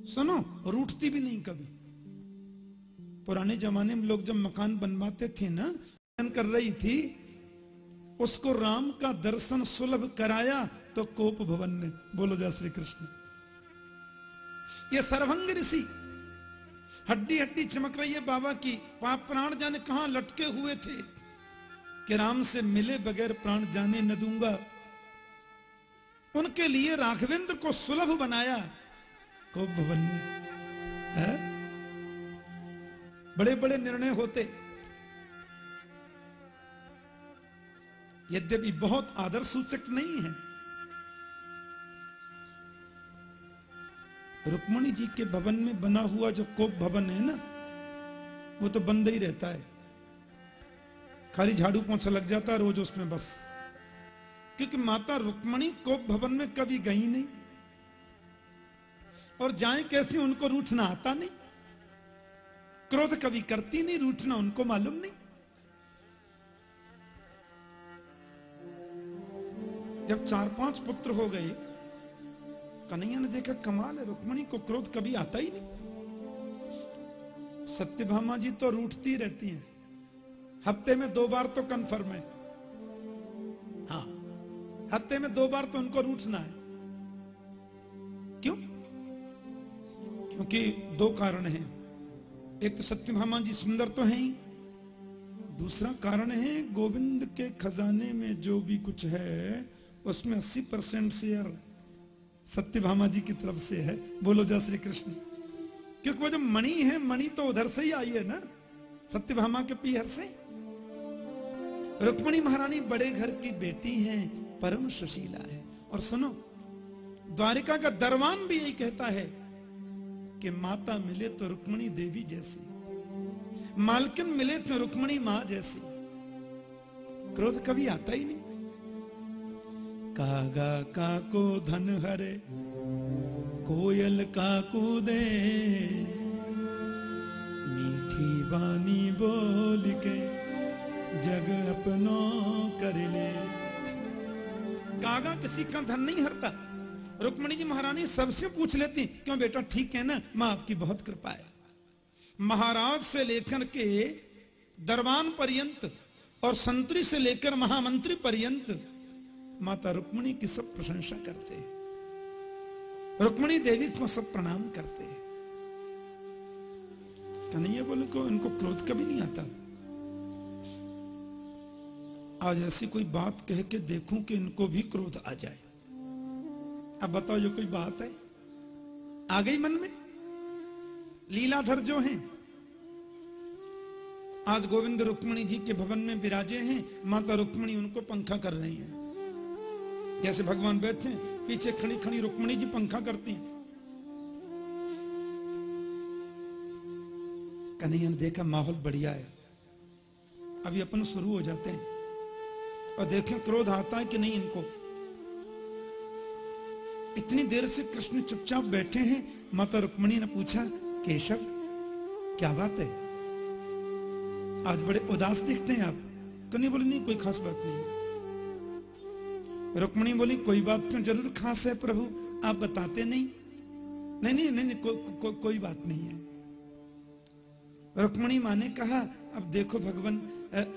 सुनो, रूठती भी नहीं कभी। पुराने जमाने में लोग जब मकान बनवाते थे ना कर रही थी, उसको राम का दर्शन सुलभ कराया तो कोप भवन ने बोलो जय श्री कृष्ण। ये सर्वंग ऋषि हड्डी हड्डी चमक रही है बाबा की। पाप प्राण जाने कहाँ लटके हुए थे। कि राम से मिले बगैर प्राण जाने न दूँगा। उनके लिए राघवेंद्र को सुलभ बनाया। को भवन में बड़े बड़े निर्णय होते। यद्यपि बहुत आदर सूचक नहीं है रुक्मणी जी के भवन में बना हुआ जो कोप भवन है ना, वो तो बंद ही रहता है। खाली झाड़ू पोछा लग जाता है रोज उसमें बस। क्योंकि माता रुक्मणी कोप भवन में कभी गई नहीं। और जाए कैसे उनको रूठना आता नहीं। क्रोध कभी करती नहीं रूठना उनको मालूम नहीं। जब चार पाँच पुत्र हो गए कन्हैया ने देखा कमाल है, रुक्मणी को क्रोध कभी आता ही नहीं। सत्यभामा जी तो रूठती रहती हैं। हफ़्ते में दो बार तो कन्फर्म है। हाँ हफ़्ते में दो बार तो उनको रूठना है। क्यों? क्योंकि दो कारण हैं। एक तो सत्यभामा जी सुंदर तो हैं ही। दूसरा कारण है, गोविंद के खजाने में जो भी कुछ है, उसमें 80 परसेंट शेयर सत्यभामा जी की तरफ़ से है। बोलो, जय श्री कृष्ण। क्योंकि वो जो मणि है, मणि तो उधर से ही आई है ना? सत्यभामा के पीहर से? रुक्मणी महारानी बड़े घर की बेटी हैं, परम सुशीला है। और सुनो, द्वारिका का दरवान भी यही कहता है कि माता मिले तो रुक्मणी देवी जैसी, मालकिन मिले तो रुक्मणी माँ जैसी। क्रोध कभी आता ही नहीं। कागा काको धन हरे, कोयल काकू दे। मीठी बानी बोल के जग अपनो कर ले। कागा किसी का धन नहीं हरता। रुक्मणी जी महारानी सबसे पूछ लेती, क्यों बेटा, ठीक है ना? माँ आपकी बहुत कृपा है। महाराज से लेकर के दरबान पर्यंत और संतरी से लेकर महामंत्री पर्यंत माता रुक्मणी की सब प्रशंसा करते रुक्मणी देवी को सब प्रणाम करते कन्हैया बोले को इनको क्रोध कभी नहीं आता। आज ऐसी कोई बात कह के देखूँ कि इनको भी क्रोध आ जाए। अब बताओ ये कोई बात है? आ गई मन में? लीलाधर जो हैं, आज गोविंद रुक्मणी जी के भवन में विराजे हैं, माता रुक्मणी उनको पंखा कर रही हैं। जैसे भगवान बैठे हैं, पीछे खड़ी खड़ी रुक्मणी जी पंखा करती हैं। कन्हैया ने देखा माहौल बढ़िया है। अभी अपन शुरू हो जाते हैं। और देखें, क्रोध आता है कि नहीं इनको? इतनी देर से कृष्ण चुपचाप बैठे हैं, माता रुक्मणी ने पूछा, केशव, क्या बात है? आज बड़े उदास दिखते हैं आप। कन्हैया बोले, नहीं, कोई खास बात नहीं। रुक्मणी बोली कोई बात तो ज़रूर खास है प्रभु आप बताते नहीं। नहीं नहीं नहीं, नहीं को, को, को, कोई बात नहीं है। रुक्मणी माँ ने कहा अब देखो भगवान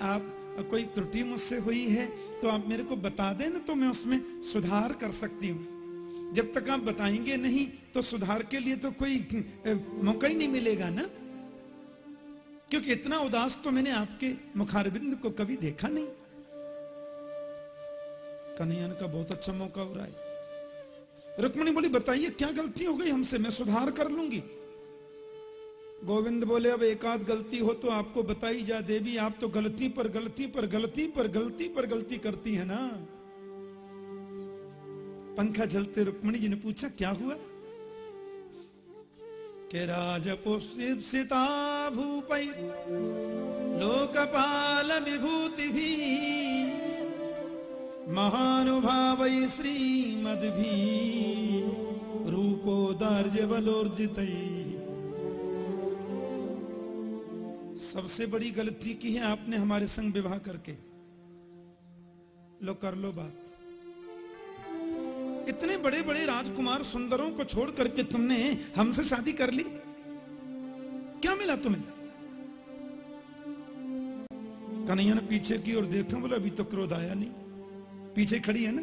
आप कोई त्रुटि मुझसे हुई है तो आप मेरे को बता दें ना तो मैं उसमें सुधार कर सकती हूँ। जब तक आप बताएँगे नहीं तो सुधार के लिए तो कोई मौका ही नहीं मिलेगा ना? क्योंकि इतना उदास तो मैंने आपके मुखारबिंद को कभी देखा नहीं। कन्हैया का बहुत अच्छा मौका हो रहा है। रुक्मणी बोली, बताइए, क्या गलती हो गई हमसे? मैं सुधार कर लूँगी। गोविंद बोले, अब एक आध गलती हो तो आपको बताई जा देवी, आप तो गलती पर गलती पर गलती पर गलती पर गलती करती है ना? पंखा झलते रुक्मणी जी ने पूछा, क्या हुआ? के राजपुषिता भूप लोकपाल विभूति भी महानुभाव श्रीमद भी रूपोदार्य बलोर्जित सबसे बड़ी गलती की है आपने हमारे संग विवाह करके। लो, कर लो बात। इतने बड़े बड़े राजकुमार सुंदरों को छोड़ करके तुमने हमसे शादी कर ली? क्या मिला तुम्हें? कन्हैया ने पीछे की ओर देखा, बोला, अभी तो क्रोध आया नहीं। पीछे खड़ी है ना?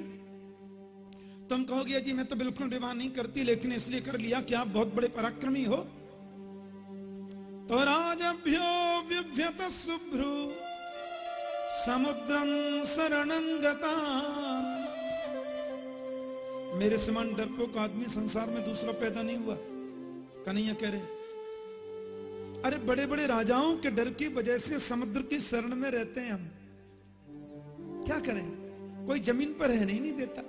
तुम कहोगे, जी, मैं तो बिल्कुल विवाह नहीं करती, लेकिन इसलिए कर लिया कि आप बहुत बड़े पराक्रमी हो। तो राजभ्यो विभ्यत शुभ्रु समुद्रम शरणंगता मेरे समान डरपोक आदमी संसार में दूसरा पैदा नहीं हुआ। कन्हैया कह रहे अरे बड़े बड़े राजाओं के डर की वजह से समुद्र की शरण में रहते हैं हम। क्या करें? कोई ज़मीन पर रहने ही नहीं देता।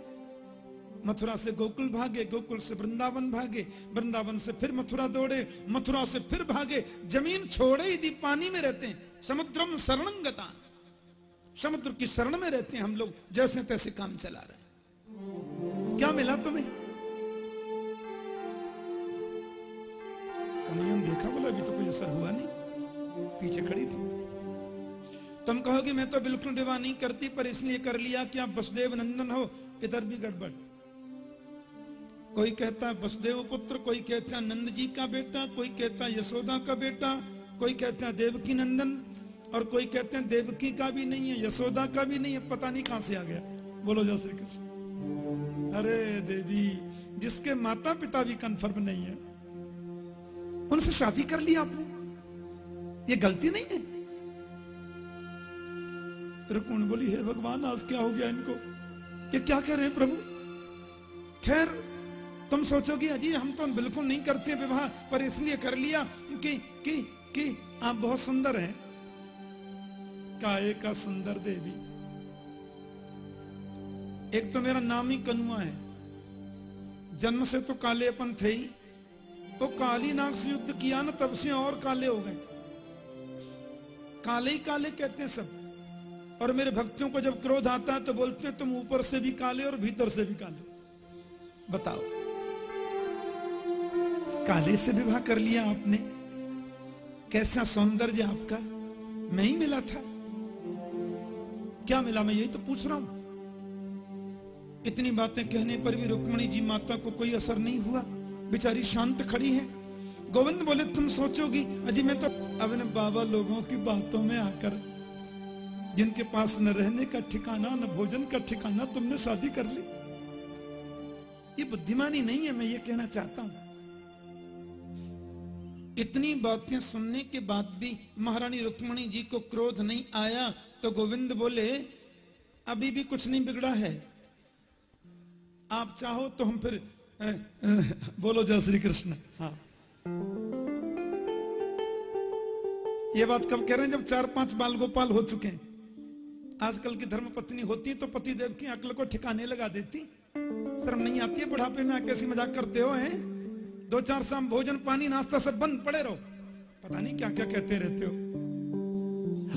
मथुरा से गोकुल भागे, गोकुल से वृंदावन भागे, वृंदावन से फिर मथुरा दौड़े, मथुरा से फिर भागे, ज़मीन छोड़े ही दी पानी में रहते हैं, समुद्रम शरणंगता समुद्र की शरण में रहते हैं हम लोग, जैसे तैसे काम चला रहे क्या मिला तुम्हें? कन्हैया देखा बोला, अभी तो कोई असर हुआ नहीं। पीछे खड़ी थी। तुम कहोगे, मैं तो बिल्कुल विवाह नहीं करती, पर इसलिए कर लिया कि आप वसुदेव नंदन हो, इधर भी गड़बड़। कोई कहता है, वसुदेव पुत्र, कोई कहता है, नंद जी का बेटा, कोई कहता है, यशोदा का बेटा, कोई कहता है, देवकी नंदन, और कोई कहते हैं, देवकी का भी नहीं है, यशोदा का भी नहीं है, पता नहीं कहाँ से आ गया। बोलो जय श्री कृष्ण। अरे देवी, जिसके माता पिता भी कंफर्म नहीं है, उनसे शादी कर ली आपने? ये गलती नहीं है? रुकुण बोली, हे भगवान, आज क्या हो गया इनको? ये क्या कह रहे हैं प्रभु? खैर, तुम सोचोगे, अजी, हम तो बिल्कुल नहीं करते विवाह, पर इसलिए कर लिया कि कि कि आप बहुत सुंदर हैं। काये का सुंदर देवी? एक तो मेरा नाम ही कनुआ है। जन्म से तो कालेपन थे ही। तो काली नाग से युद्ध किया ना, तब से और काले हो गए। काले ही काले कहते हैं सब। और मेरे भक्तों को जब क्रोध आता है तो बोलते हैं, तुम ऊपर से भी काले और भीतर से भी काले बताओ। काले से विवाह कर लिया आपने? कैसा सौंदर्य आपका? मैं ही मिला था। क्या मिला? मैं यही तो पूछ रहा हूँ। इतनी बातें कहने पर भी रुक्मणी जी माता को कोई असर नहीं हुआ। बेचारी शांत खड़ी है। गोविंद बोले, तुम सोचोगी? अजी मैं तो अपने बाबा लोगों की बातों में आकर जिनके पास न रहने का ठिकाना न भोजन का ठिकाना तुमने शादी कर ली। ये बुद्धिमानी नहीं है मैं ये कहना चाहता हूँ। इतनी बातें सुनने के बाद भी महारानी रुक्मणी जी को क्रोध नहीं आया तो गोविंद बोले अभी भी कुछ नहीं बिगड़ा है। आप चाहो तो हम फिर ए, ए, बोलो जय श्री कृष्ण। हाँ। ये बात कब कह रहे हैं? जब चार पाँच बाल गोपाल हो चुके हैं। आजकल की धर्म पत्नी होती तो पति देव की अकल को ठिकाने लगा देती। शर्म नहीं आती है बुढ़ापे में, कैसी मज़ाक करते हो, हैं? दो चार शाम भोजन, पानी, नाश्ता सब बंद, पड़े रहो। पता नहीं क्या क्या कहते रहते हो।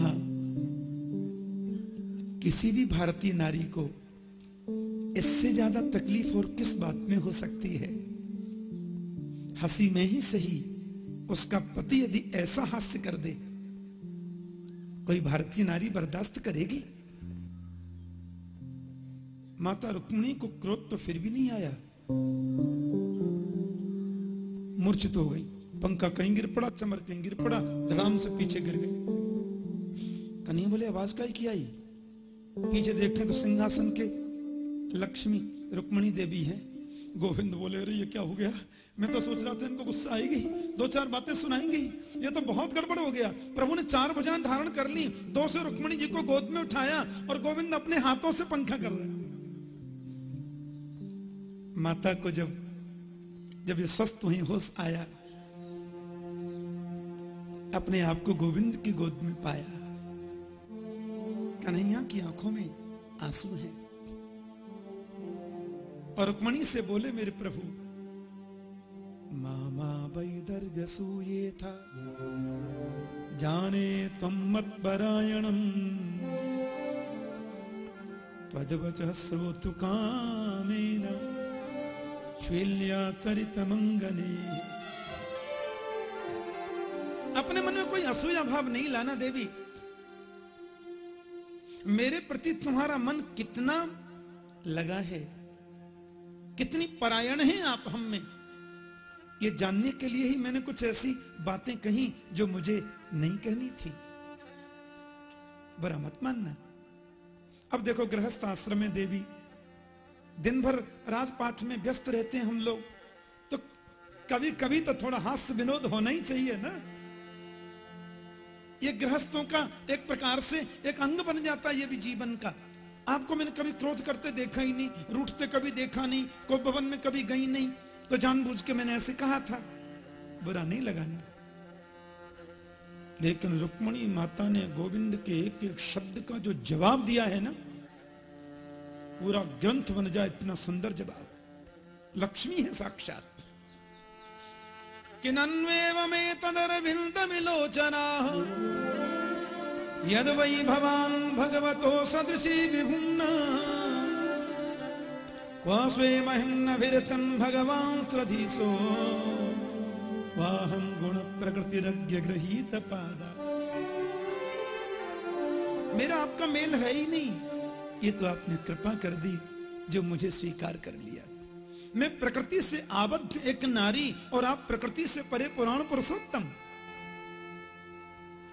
हाँ। किसी भी भारतीय नारी को इससे ज़्यादा तकलीफ़ और किस बात में हो सकती है? हँसी में ही सही, उसका पति यदि ऐसा हास्य कर दे कोई भारतीय नारी बर्दाश्त करेगी? माता रुक्मिणी को क्रोध तो फिर भी नहीं आया। मूर्छित हो गई। पंखा कहीं गिर पड़ा, चमर कहीं गिर पड़ा, धड़ाम से पीछे गिर गई। कन्हैया बोले, आवाज़ का ही आई? पीछे देखे तो सिंहासन के लक्ष्मी रुक्मणी देवी है। गोविंद बोले, अरे, ये क्या हो गया? मैं तो सोच रहा था इनको गुस्सा आएगी। दो चार बातें सुनाएँगी। ये तो बहुत गड़बड़ हो गया। प्रभु ने चार भुजाएँ धारण कर ली। दो से रुक्मणी जी को गोद में उठाया और गोविंद अपने हाथों से पंखा कर रहे माता को जब जब ये स्वस्थ हुई, होश आया, अपने आप को गोविंद की गोद में पाया। कन्हैया की आँखों में आँसू हैं। और रुक्मणी से बोले, मेरे प्रभु मामा वैदर्व्यसूये था जाने तम मत परायणम त्वजवच श्रोतु कामेन। चरित मंगले अपने मन में कोई असूया भाव नहीं लाना देवी। मेरे प्रति तुम्हारा मन कितना लगा है। कितनी परायण है आप हम में। ये जानने के लिए ही मैंने कुछ ऐसी बातें कही जो मुझे नहीं कहनी थी। बुरा मत मानना। अब देखो, गृहस्थ आश्रम में देवी दिन भर राजपाठ में व्यस्त रहते हैं हम लोग। तो कभी कभी तो थोड़ा हास्य विनोद होना ही चाहिए ना। ये गृहस्थों का एक प्रकार से एक अंग बन जाता है ये भी जीवन का। आपको मैंने कभी क्रोध करते देखा ही नहीं, रूठते कभी देखा नहीं, कोई भवन में कभी गई नहीं। तो जानबूझ के मैंने ऐसे कहा था। बुरा नहीं लगाना लेकिन रुक्मणी माता ने गोविंद के एक एक शब्द का जो जवाब दिया है ना, पूरा ग्रंथ बन जाए इतना सुंदर जवाब। लक्ष्मी है साक्षात। में यद वै भवान् भगवतो सदृशी विभिन्न। क्व स्वे महिन्नभिरतन् भगवान् स्रधीसो वाहं गृहीत पादा। मेरा आपका मेल है ही नहीं। ये तो आपने कृपा कर दी, जो मुझे स्वीकार कर लिया। मैं प्रकृति से आबद्ध एक नारी, और आप प्रकृति से परे पुराण पुरुषोत्तम।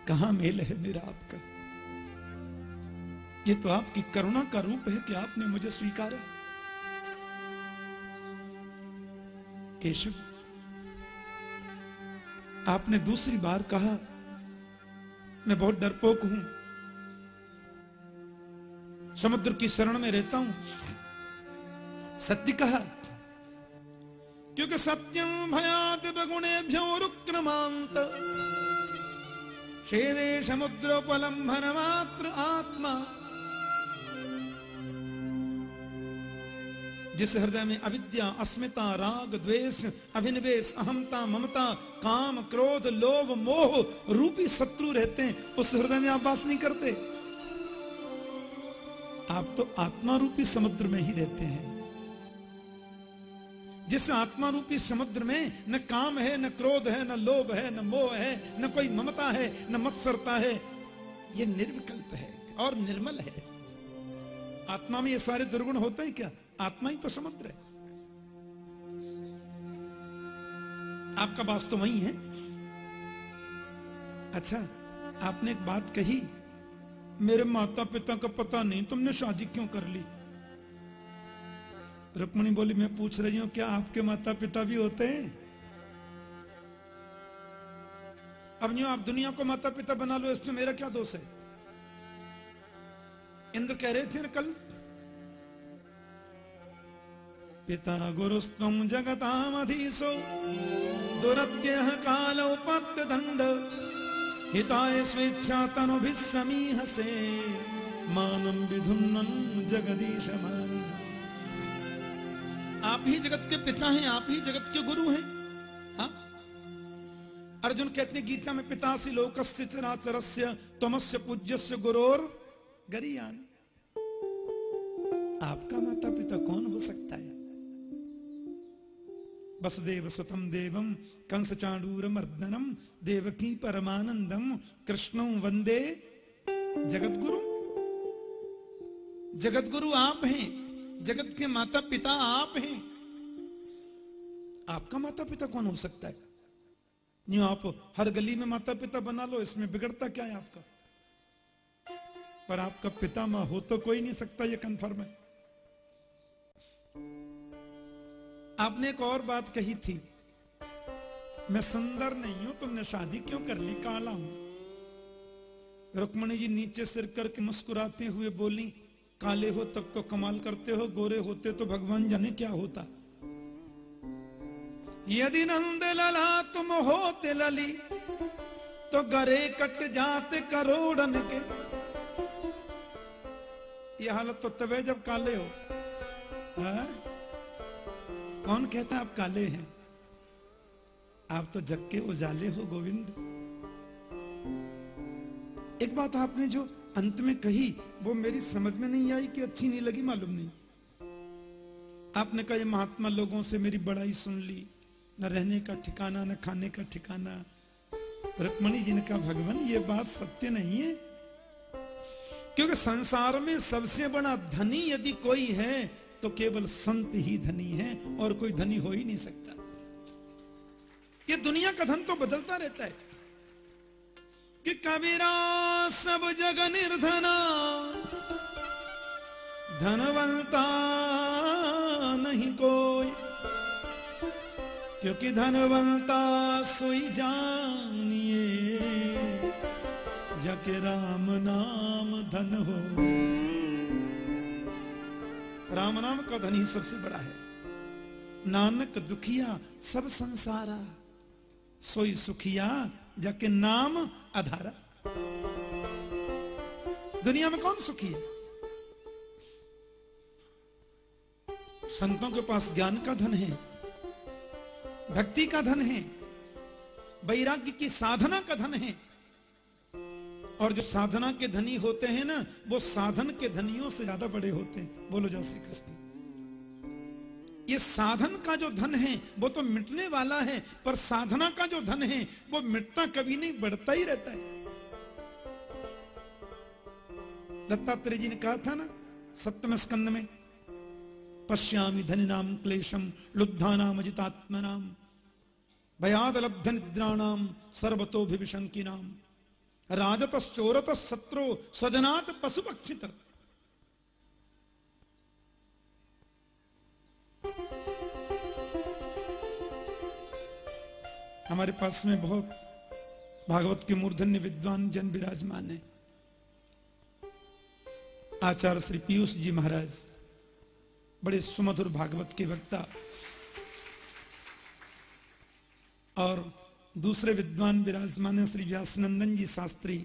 कहा मेल है मेरा आपका? ये तो आपकी करुणा का रूप है कि आपने मुझे स्वीकारा। केशव, आपने दूसरी बार कहा, मैं बहुत डरपोक हूँ। समुद्र की शरण में रहता हूँ। सत्य कहा, क्योंकि सत्यम भयात बगुणे बगुणेभ्यो रुक्रमांत शेदे समुद्रोपलंभन मात्र आत्मा। जिस हृदय में अविद्या, अस्मिता, राग, द्वेष, अभिनिवेश अहमता ममता, काम, क्रोध, लोभ, मोह रूपी शत्रु रहते हैं, उस हृदय में आप वास नहीं करते। आप तो आत्मा रूपी समुद्र में ही रहते हैं। जिस आत्मा रूपी समुद्र में न काम है, न क्रोध है, न लोभ है, न मोह है, न कोई ममता है, न मत्सरता है, ये निर्विकल्प है और निर्मल है। आत्मा में ये सारे दुर्गुण होते हैं क्या? आत्मा ही तो समुद्र है। आपका वास्तव तो वही है। अच्छा आपने एक बात कही, मेरे माता पिता का पता नहीं, तुमने शादी क्यों कर ली? रुक्मणी बोली, मैं पूछ रही हूँ, क्या आपके माता पिता भी होते हैं? अब यूँ आप दुनिया को माता पिता बना लो, इसमें मेरा क्या दोष है? इंद्र कह रहे थे कल पिता दुरत्य काल पत्य दंड हिताय स्वेच्छा तनुभिसमीह से। मानम विधुन्नम जगदीश आप ही जगत के पिता हैं, आप ही जगत के गुरु हैं। हा? अर्जुन कहते हैं, गीता में पिता से लोकस्य चराचरस्य, तमस्य पूज्यस्य गुरोर गरियान। आपका माता पिता कौन हो सकता है? वसुदेव सुतम देवम कंस चाणूर मर्दनम देवकी परमानंदम कृष्ण वंदे जगत गुरु जगत गुरु आप हैं, जगत के माता पिता आप हैं। आपका माता पिता कौन हो सकता है? यूँ आप हर गली में माता पिता बना लो, इसमें बिगड़ता क्या है आपका? पर आपका पिता माँ हो तो कोई नहीं सकता, ये कंफर्म है। आपने एक और बात कही थी। मैं सुंदर नहीं हूँ, तुमने शादी क्यों कर ली काला हूँ। रुक्मणी जी नीचे सिर करके मुस्कुराते हुए बोली, काले हो तब तो कमाल करते हो, गोरे होते तो भगवान जाने क्या होता। यदि नंद लला तुम होते लली तो गरे कट जाते करोड़न के। ये हालत तो तबे जब काले हो। हा? कौन कहता आप काले हैं? आप तो जग के उजाले हो, गोविंद। एक बात आपने जो अंत में कही, वो मेरी समझ में नहीं आई कि अच्छी नहीं लगी, मालूम नहीं। आपने कहा, ये महात्मा लोगों से मेरी बड़ाई सुन ली। न रहने का ठिकाना, न खाने का ठिकाना। रुक्मणी जी ने कहा, भगवान, ये बात सत्य नहीं है। क्योंकि संसार में सबसे बड़ा धनी यदि कोई है तो केवल संत ही धनी है और कोई धनी हो ही नहीं सकता। ये दुनिया का धन तो बदलता रहता है कि कबीरा सब जग निर्धना, धनवंता नहीं कोई, क्योंकि धनवंता सोई जानिए जके राम नाम धन हो। राम नाम का धन ही सबसे बड़ा है। नानक दुखिया सब संसारा, सोई सुखिया जाके नाम आधारा दुनिया में कौन सुखी है? संतों के पास ज्ञान का धन है, भक्ति का धन है, वैराग्य की साधना का धन है और जो साधना के धनी होते हैं ना, वो साधन के धनियों से ज़्यादा बड़े होते हैं। बोलो जय श्री कृष्ण। ये साधन का जो धन है, वो तो मिटने वाला है, पर साधना का जो धन है, वो मिटता कभी नहीं, बढ़ता ही रहता है। दत्तात्रेय जी ने कहा था ना, सप्तम स्कंद में, पश्यामी पश्यामि धनिनाम क्लेशम, लुब्धानाम अजितात्मनाम भयाद लब्ध निद्राणाम सर्वतोभिविशंकिनाम। राजतश्चोरत शत्रु स्वजनात पशु पक्षित हमारे पास में बहुत भागवत के मूर्धन्य विद्वान, जन विराजमान है। आचार्य श्री पीयूष जी महाराज, बड़े सुमधुर भागवत के वक्ता। और दूसरे विद्वान विराजमान है, श्री व्यासनंदन जी शास्त्री।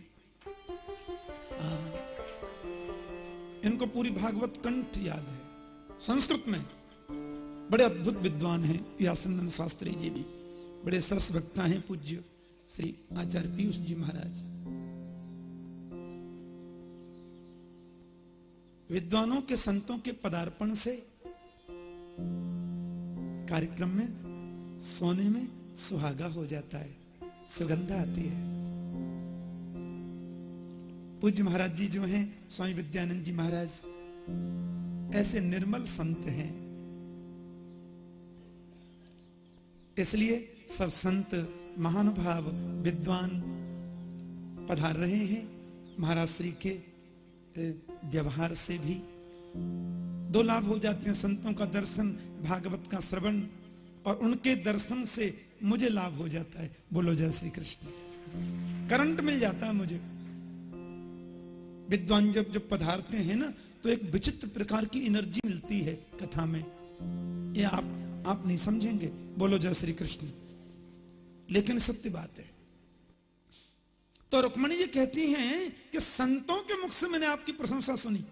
इनको पूरी भागवत कंठ याद है। संस्कृत में बड़े अद्भुत विद्वान हैं, व्यासनंदन शास्त्री जी भी। बड़े सरस वक्ता हैं, पूज्य श्री आचार्य पीयूष जी महाराज। विद्वानों के संतों के पदार्पण से, कार्यक्रम में, सोने में सुहागा हो जाता है, सुगंधा आती है। पूज्य महाराज जी जो हैं, स्वामी विद्यानंद जी महाराज, ऐसे निर्मल संत हैं। इसलिए सब संत महानुभाव, विद्वान पधार रहे हैं। महाराज श्री के व्यवहार से भी दो लाभ हो जाते हैं संतों का दर्शन, भागवत का श्रवण और उनके दर्शन से मुझे लाभ हो जाता है। बोलो, जय श्री कृष्ण। करंट मिल जाता है मुझे। विद्वान जब जब पधारते हैं ना तो एक विचित्र प्रकार की एनर्जी मिलती है कथा में। ये आप आप नहीं समझेंगे। बोलो, जय श्री कृष्ण। लेकिन सत्य बात है। तो रुक्मणी जी कहती हैं कि संतों के मुख से मैंने आपकी प्रशंसा सुनी।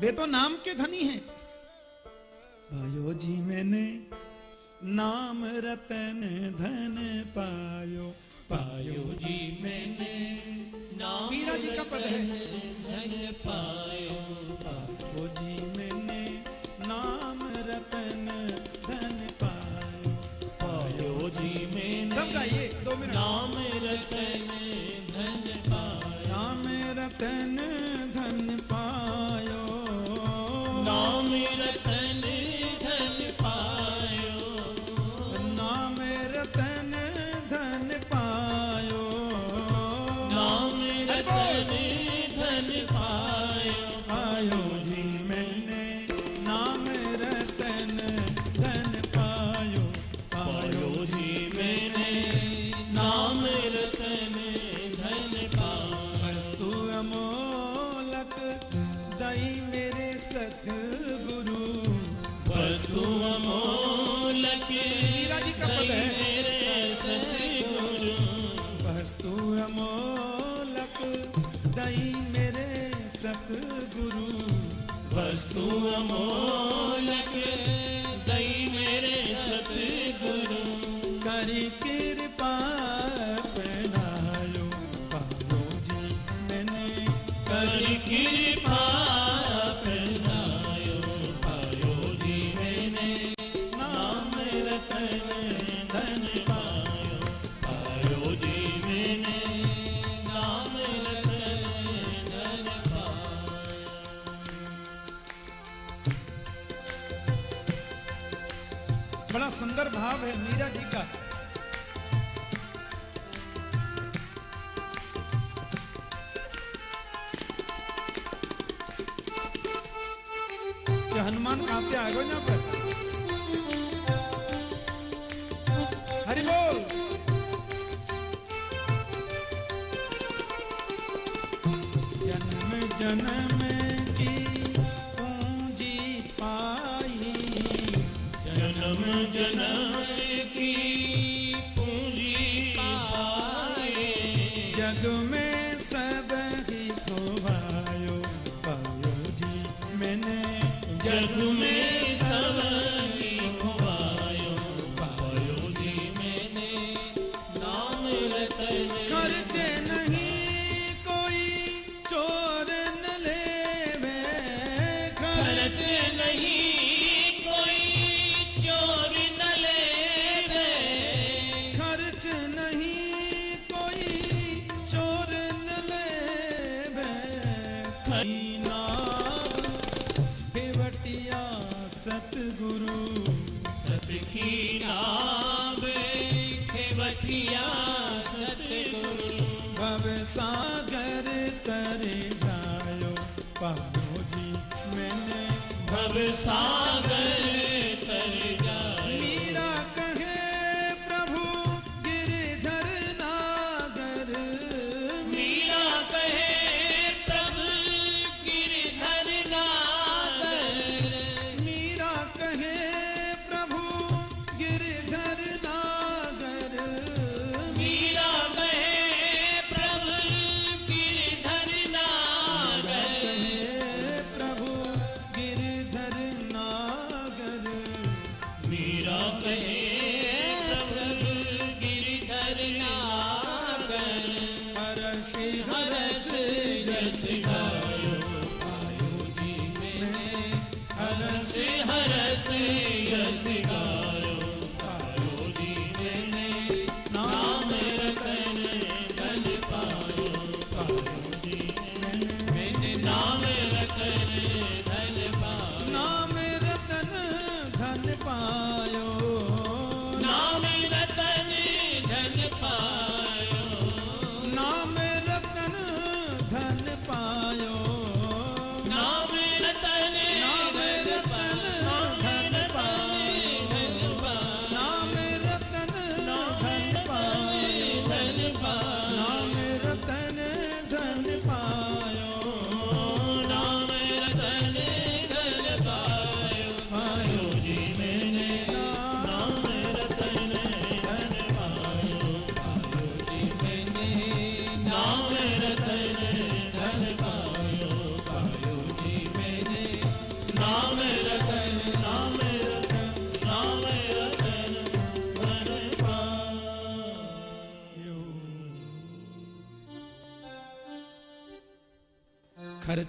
वे तो नाम के धनी हैं। भाइयों जी, मैंने नाम रतन धन पायो। पायो जी मैंने। नाम मीरा जी का पद है। धन पायो पायो। amor.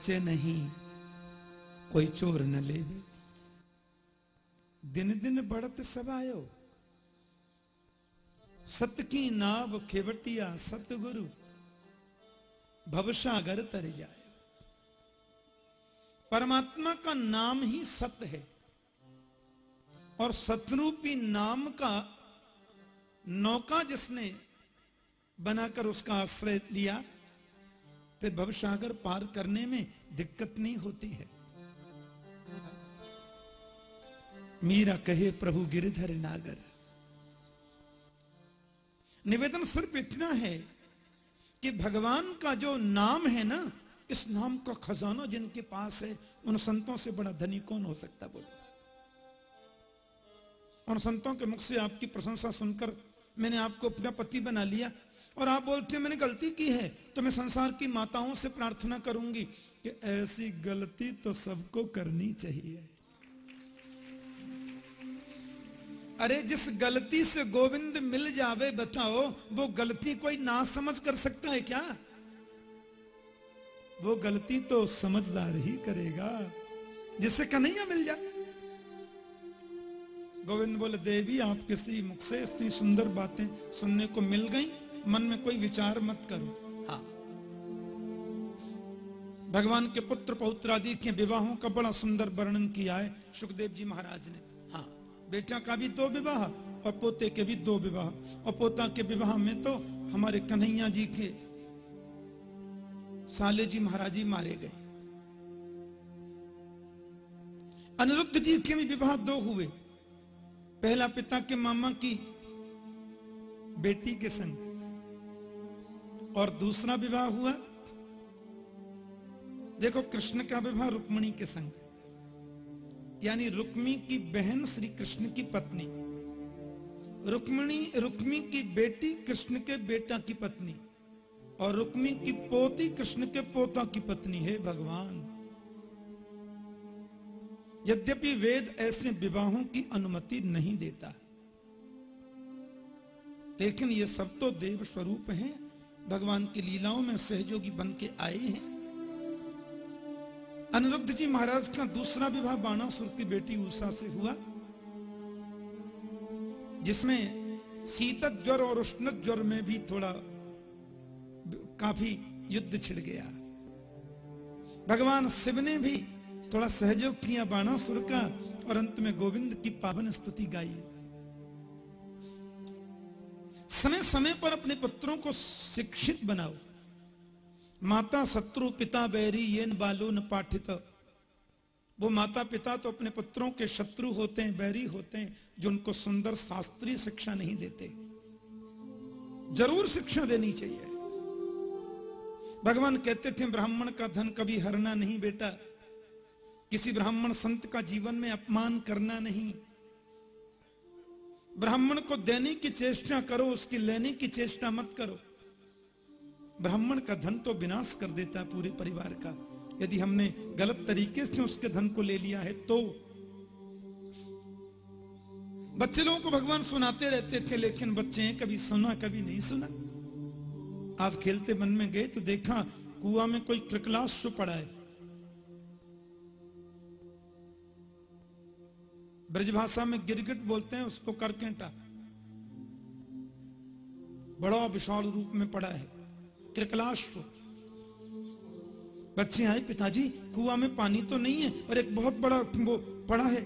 बचे नहीं, कोई चोर न लेवे। दिन दिन बढ़त सब आयो सत की नाव खेवटिया सतगुरु भवसागर तर जाए परमात्मा का नाम ही सत है, और सतरूपी नाम का नौका जिसने बनाकर उसका आश्रय लिया फिर भव सागर पार करने में दिक्कत नहीं होती है। मीरा कहे, प्रभु गिरिधर नागर, निवेदन सिर्फ़ इतना है कि भगवान का जो नाम है ना, इस नाम का खजाना जिनके पास है, उन संतों से बड़ा धनी कौन हो सकता बोलो? उन संतों के मुख से आपकी प्रशंसा सुनकर मैंने आपको अपना पति बना लिया। और आप बोलते हैं, मैंने गलती की है तो मैं संसार की माताओं से प्रार्थना करूँगी कि ऐसी गलती तो सबको करनी चाहिए। अरे, जिस गलती से गोविंद मिल जावे, बताओ, वो गलती कोई ना समझ कर सकता है क्या? वो गलती तो समझदार ही करेगा, जिससे कन्हैया मिल जाए। गोविंद बोले, देवी, आपके श्री मुख से इतनी सुंदर बातें सुनने को मिल गई। मन में कोई विचार मत करो। हाँ। भगवान के पुत्र पौत्र आदि के विवाहों का बड़ा सुंदर वर्णन किया है सुखदेव जी महाराज ने। हाँ। बेटा का भी दो विवाह और पोते के भी दो विवाह। और पोता के विवाह में तो हमारे कन्हैया जी के साले जी महाराज जी मारे गए। अनिरुद्ध जी के भी विवाह दो हुए। पहला पिता के मामा की बेटी के संग। और दूसरा विवाह हुआ? देखो, कृष्ण का विवाह रुक्मणी के संग। यानी रुक्मी की बहन श्री कृष्ण की पत्नी। रुक्मणी, रुक्मी की बेटी कृष्ण के बेटा की पत्नी। और रुक्मी की पोती कृष्ण के पोता की पत्नी। है भगवान! यद्यपि वेद ऐसे विवाहों की अनुमति नहीं देता। लेकिन ये सब तो देव स्वरूप हैं। भगवान की लीलाओं में सहयोगी बन के आए हैं। अनिरुद्ध जी महाराज का दूसरा विवाह बाणासुर की बेटी उषा से हुआ, जिसमें शीतक ज्वर और उष्ण ज्वर में भी थोड़ा काफ़ी युद्ध छिड़ गया। भगवान शिव ने भी थोड़ा सहयोग किया बाणासुर का और अंत में गोविंद की पावन स्तुति गाई। समय समय पर अपने पुत्रों को शिक्षित बनाओ। माता शत्रु पिता बैरी ये न बालो न पाठित। वो माता पिता तो अपने पुत्रों के शत्रु होते हैं, बैरी होते हैं, जो उनको सुंदर शास्त्रीय शिक्षा नहीं देते। ज़रूर शिक्षा देनी चाहिए। भगवान कहते थे, ब्राह्मण का धन कभी हरना नहीं बेटा। किसी ब्राह्मण संत का जीवन में अपमान करना नहीं। ब्राह्मण को देने की चेष्टा करो, उसकी लेने की चेष्टा मत करो। ब्राह्मण का धन तो विनाश कर देता है पूरे परिवार का। यदि हमने गलत तरीके से उसके धन को ले लिया है तो। बच्चे लोगों को भगवान सुनाते रहते थे, लेकिन बच्चे हैं, कभी सुना, कभी नहीं सुना। आज खेलते मन में गए तो देखा, कुआ में कोई क्रिकलाश पड़ा है। ब्रजभाषा में गिरगिट बोलते हैं, उसको करकेटा। बड़ा विशाल रूप में पड़ा है। त्रिकलाश्व। बच्चे आए पिताजी, कुआ में पानी तो नहीं है, पर एक बहुत बड़ा वो पड़ा है।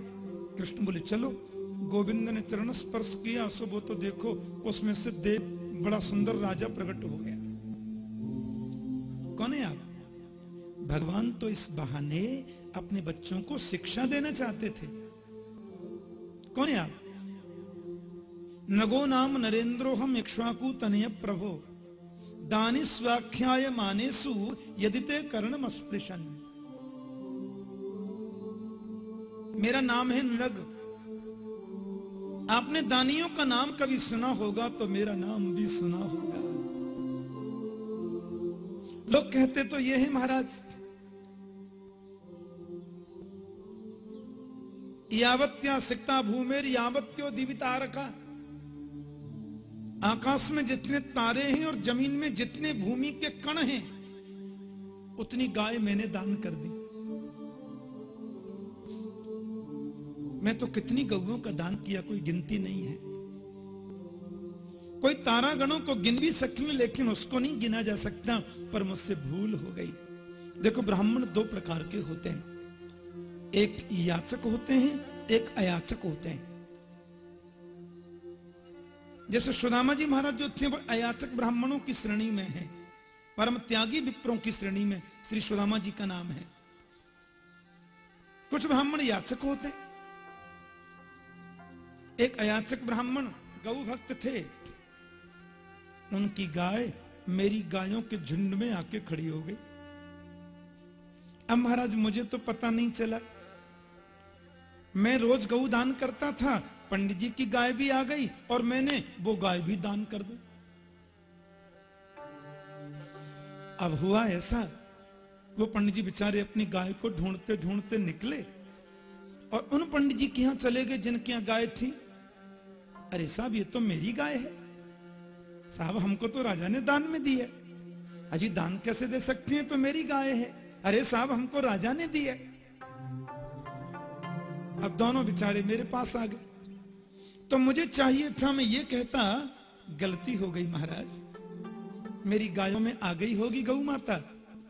कृष्ण बोले, चलो, गोविंद ने चरण स्पर्श किया, सो वो तो देखो, उसमें से देव, बड़ा सुंदर राजा प्रकट हो गया। कौन है आप? भगवान तो इस बहाने अपने बच्चों को शिक्षा देना चाहते थे। कौन है आप? नगो नाम नरेंद्रो हम इक्ष्वाकु तनय प्रभो। दानी स्वाख्याय मानेसु यदि ते कर्णम स्पृशन मेरा नाम है नृग आपने दानियों का नाम कभी सुना होगा तो मेरा नाम भी सुना होगा। लोग कहते तो ये है महाराज यावत्या सिक्ता भूमेर यावत्यो दिवितारका आकाश में जितने तारे हैं और ज़मीन में जितने भूमि के कण हैं, उतनी गाय मैंने दान कर दी। मैं तो कितनी गौओं का दान किया, कोई गिनती नहीं है। कोई तारा गणों को गिन भी सकती, लेकिन उसको नहीं गिना जा सकता, पर मुझसे भूल हो गई। देखो, ब्राह्मण दो प्रकार के होते हैं। एक याचक होते हैं, एक अयाचक होते हैं। जैसे सुदामा जी महाराज जो थे, वो अयाचक ब्राह्मणों की श्रेणी में है, परम त्यागी विप्रों की श्रेणी में श्री सुदामा जी का नाम है। कुछ ब्राह्मण याचक होते एक अयाचक ब्राह्मण गौ भक्त थे। उनकी गाय मेरी गायों के झुंड में आके खड़ी हो गई। अब महाराज, मुझे तो पता नहीं चला मैं रोज गऊ दान करता था, पंडित जी की गाय भी आ गई और मैंने वो गाय भी दान कर दी। अब हुआ ऐसा, वो पंडित जी बेचारे अपनी गाय को ढूंढते ढूंढते निकले और उन पंडित जी के यहाँ चले गए जिनके यहाँ गाय थी। अरे साहब, ये तो मेरी गाय है। साहब, हमको तो राजा ने दान में दी है। अजी, दान कैसे दे सकती हैं? तो मेरी गाय है। अरे साहब, हमको राजा ने दी है। अब दोनों बेचारे मेरे पास आ गए। तो मुझे चाहिए था, मैं ये कहता, गलती हो गई महाराज। मेरी गायों में आ गई होगी गौ माता।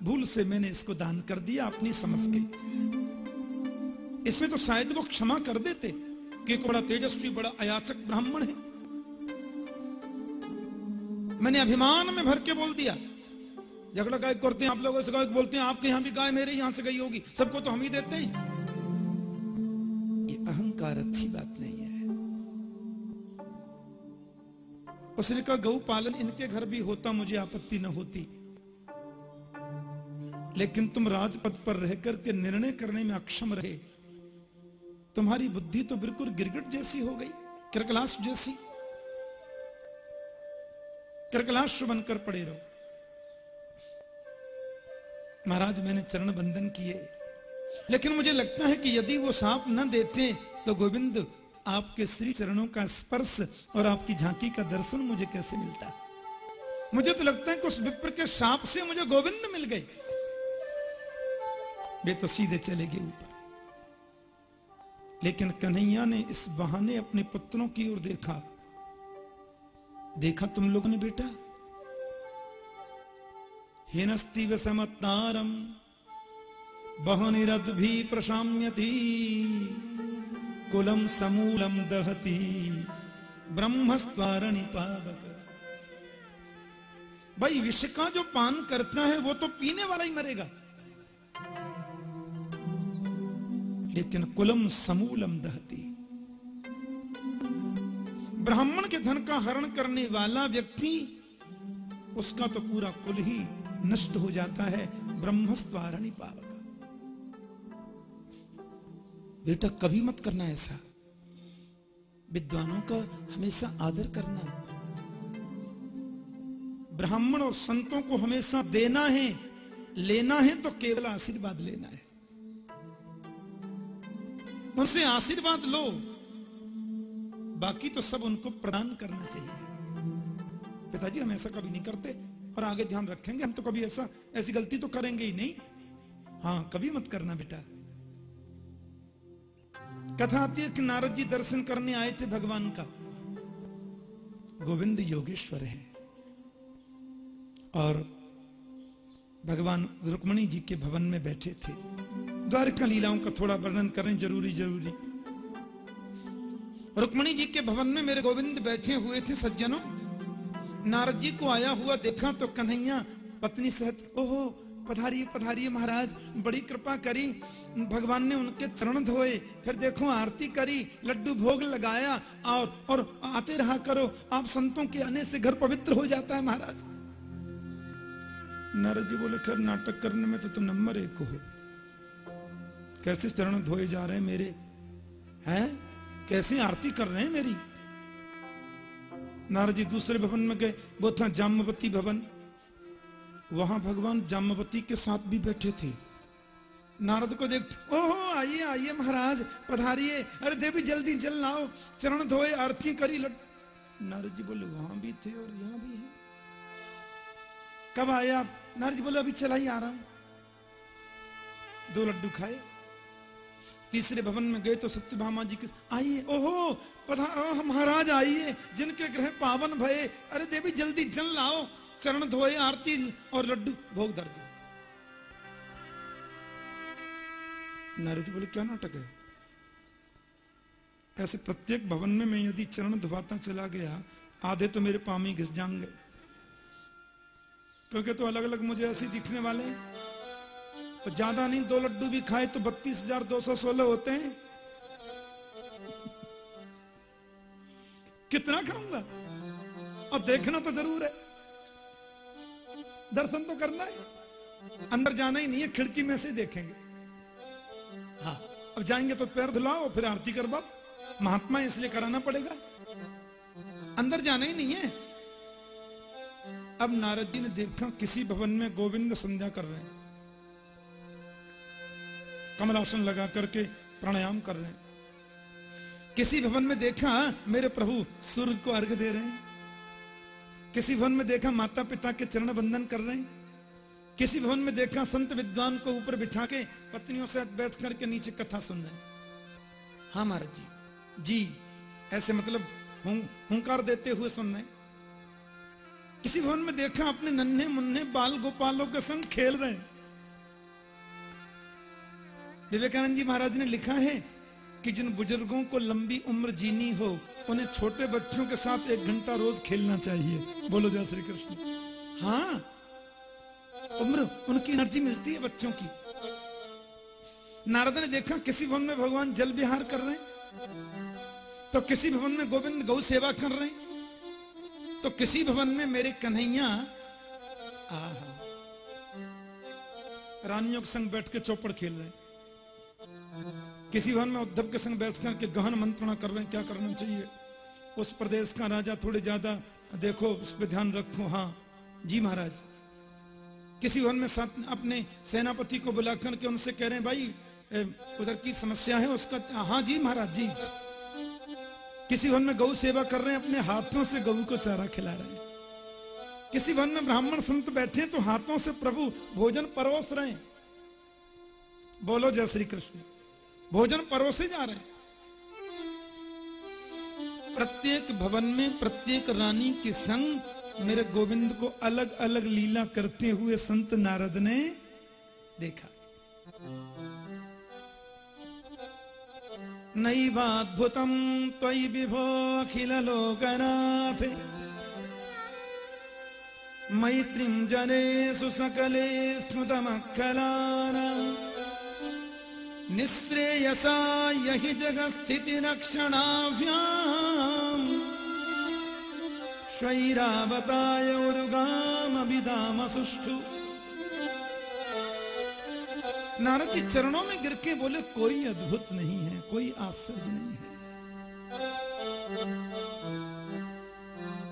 भूल से मैंने इसको दान कर दिया अपनी समझ के। इसमें तो शायद वो क्षमा कर देते कि बड़ा तेजस्वी, बड़ा अयाचक ब्राह्मण है। मैंने अभिमान में भर के बोल दिया। झगड़ा गाय करते हैं आप लोगों से गायक बोलते हैं, आपके यहाँ भी गाय मेरे यहाँ से गई होगी, सबको तो हम ही देते हैं। अहंकार अच्छी बात नहीं है। उसने कहा गौ पालन इनके घर भी होता, मुझे आपत्ति न होती। लेकिन तुम राजपद पर रहकर के निर्णय करने में अक्षम रहे। तुम्हारी बुद्धि तो बिल्कुल गिरगिट जैसी हो गई कृकलाश जैसी। कृकलाश बनकर पड़े रहो। महाराज, मैंने चरण बंधन किए। लेकिन मुझे लगता है कि यदि वो सांप न देते तो गोविंद, आपके श्री चरणों का स्पर्श और आपकी झांकी का दर्शन मुझे कैसे मिलता? मुझे तो लगता है कि उस विप्र के सांप से मुझे गोविंद मिल गए। वे तो सीधे चले गए ऊपर। लेकिन कन्हैया ने इस बहाने अपने पुत्रों की ओर देखा। देखा तुम लोगों ने बेटा? हिनस्ति विषमतारम बहनिरद भी प्रशाम्यति। कुलम समूलम दहती ब्रह्मस्वारणि पावक भाई, विष का जो पान करता है, वो तो पीने वाला ही मरेगा। लेकिन कुलम समूलम दहती। ब्राह्मण के धन का हरण करने वाला व्यक्ति, उसका तो पूरा कुल ही नष्ट हो जाता है ब्रह्मस्वारणी पावक बेटा कभी मत करना ऐसा। विद्वानों का हमेशा आदर करना। ब्राह्मण और संतों को हमेशा देना है, लेना है तो केवल आशीर्वाद लेना है। उनसे आशीर्वाद लो, बाकी तो सब उनको प्रदान करना चाहिए। पिताजी, हम ऐसा कभी नहीं करते और आगे ध्यान रखेंगे, हम तो कभी ऐसा, ऐसी गलती तो करेंगे ही नहीं। हाँ कभी मत करना बेटा। कथा आती है कि नारद जी दर्शन करने आए थे भगवान का। गोविंद योगेश्वर है। और भगवान रुक्मणी जी के भवन में बैठे थे। द्वारका लीलाओं का थोड़ा वर्णन करें, ज़रूरी ज़रूरी। रुक्मणी जी के भवन में मेरे गोविंद बैठे हुए थे सज्जनों। नारद जी को आया हुआ देखा तो कन्हैया, पत्नी सहित, ओहो पधारिए पधारिए महाराज, बड़ी कृपा करी। भगवान ने उनके चरण धोए, फिर देखो आरती करी, लड्डू भोग लगाया, और और आते रहा करो। आप संतों के आने से घर पवित्र हो जाता है महाराज। नारद जी बोले, खैर, नाटक करने में तो तुम नंबर एक हो। कैसे चरण धोए जा रहे हैं मेरे? हैं? कैसे आरती कर रहे हैं मेरी? नारद जी दूसरे भवन में गए वो था जामवती भवन। वहाँ भगवान जामवती के साथ भी बैठे थे। नारद को देख, ओहो, आइए आइए महाराज, पधारिए। अरे देवी, जल्दी जल लाओ चरण धोए, आरती करी, लट। नारद जी बोले, वहाँ भी थे और यहाँ भी है। कब आए आप? नारद जी बोले, अभी चला ही आ रहा हूँ दो लड्डू खाए। तीसरे भवन में गए तो सत्यभामा जी के आइए, ओहो महाराज आइए, जिनके ग्रह पावन भये। अरे देवी, जल्दी जल लाओ चरण धोए, आरती और लड्डू, भोग दर दो नारद जी बोले, क्या नाटक है? ऐसे प्रत्येक भवन में मैं यदि चरण धुवाता चला गया, आधे तो मेरे पामी घिस जाएँगे। क्योंकि तो अलग अलग मुझे ऐसे दिखने वाले तो ज़्यादा नहीं, दो लड्डू भी खाए तो बत्तीस हज़ार दो सौ सोलह होते हैं। कितना खाऊँगा? और देखना तो ज़रूर है। दर्शन तो करना है। अंदर जाना ही नहीं है, खिड़की में से देखेंगे। हाँ अब जाएँगे तो पैर धुलाओ, फिर आरती करवाओ। महात्मा इसलिए कराना पड़ेगा। अंदर जाना ही नहीं है। अब नारद जी ने देखा, किसी भवन में गोविंद संध्या कर रहे हैं। कमलासन लगा करके प्राणायाम कर रहे हैं। किसी भवन में देखा, मेरे प्रभु सूर्य को अर्घ दे रहे हैं। किसी भवन में देखा माता पिता के चरण बंधन कर रहे हैं? किसी भवन में देखा संत विद्वान को ऊपर बिठा के पत्नियों से बैठ करके नीचे कथा सुन रहे हैं? महाराज जी। जी, ऐसे मतलब हुंकार देते हुए सुन रहे किसी भवन में देखा अपने नन्हे मुन्ने बाल गोपालों के संग खेल रहे विवेकानंद जी महाराज ने लिखा है कि जिन बुज़ुर्गों को लंबी उम्र जीनी हो, उन्हें छोटे बच्चों के साथ एक घंटा रोज खेलना चाहिए। बोलो जय श्री कृष्ण। हाँ उम्र उनकी एनर्जी मिलती है बच्चों की। नारद ने देखा, किसी भवन में भगवान जल विहार कर रहे हैं। तो किसी भवन में गोविंद गौ सेवा कर रहे हैं। तो किसी भवन में मेरे कन्हैया रानियों के संग बैठ के चौपड़ खेल रहे हैं। किसी वन में उद्धव के संग बैठ करके गहन मंत्रणा कर रहे हैं, क्या करना चाहिए? उस प्रदेश का राजा थोड़े ज़्यादा, देखो, उस पर ध्यान रखो। हाँ जी महाराज। किसी वन में साथ अपने सेनापति को बुला करके उनसे कह रहे हैं, भाई उधर की समस्या है उसका हाँ जी महाराज, जी। किसी भवन में गौ सेवा कर रहे हैं, अपने हाथों से गऊ को चारा खिला रहे हैं। किसी वन में ब्राह्मण संत बैठे तो हाथों से प्रभु भोजन परोस रहे हैं। बोलो जय श्री कृष्ण। भोजन परोसे जा रहे प्रत्येक भवन में प्रत्येक रानी के संग मेरे गोविंद को अलग अलग लीला करते हुए संत नारद ने देखा। नैवाद्भुतं त्वयि विभो अखिललोकनाथ मैत्रीं जनेषु सकले स्मृतमखलानाम् निःश्रेयसा यहि जगस्थितिरक्षणाभ्याम्। स्वैरावताय उरुगामभिधामसुष्ठु नारद जी चरणों में गिर के बोले, कोई अद्भुत नहीं है, कोई आश्चर्य नहीं है।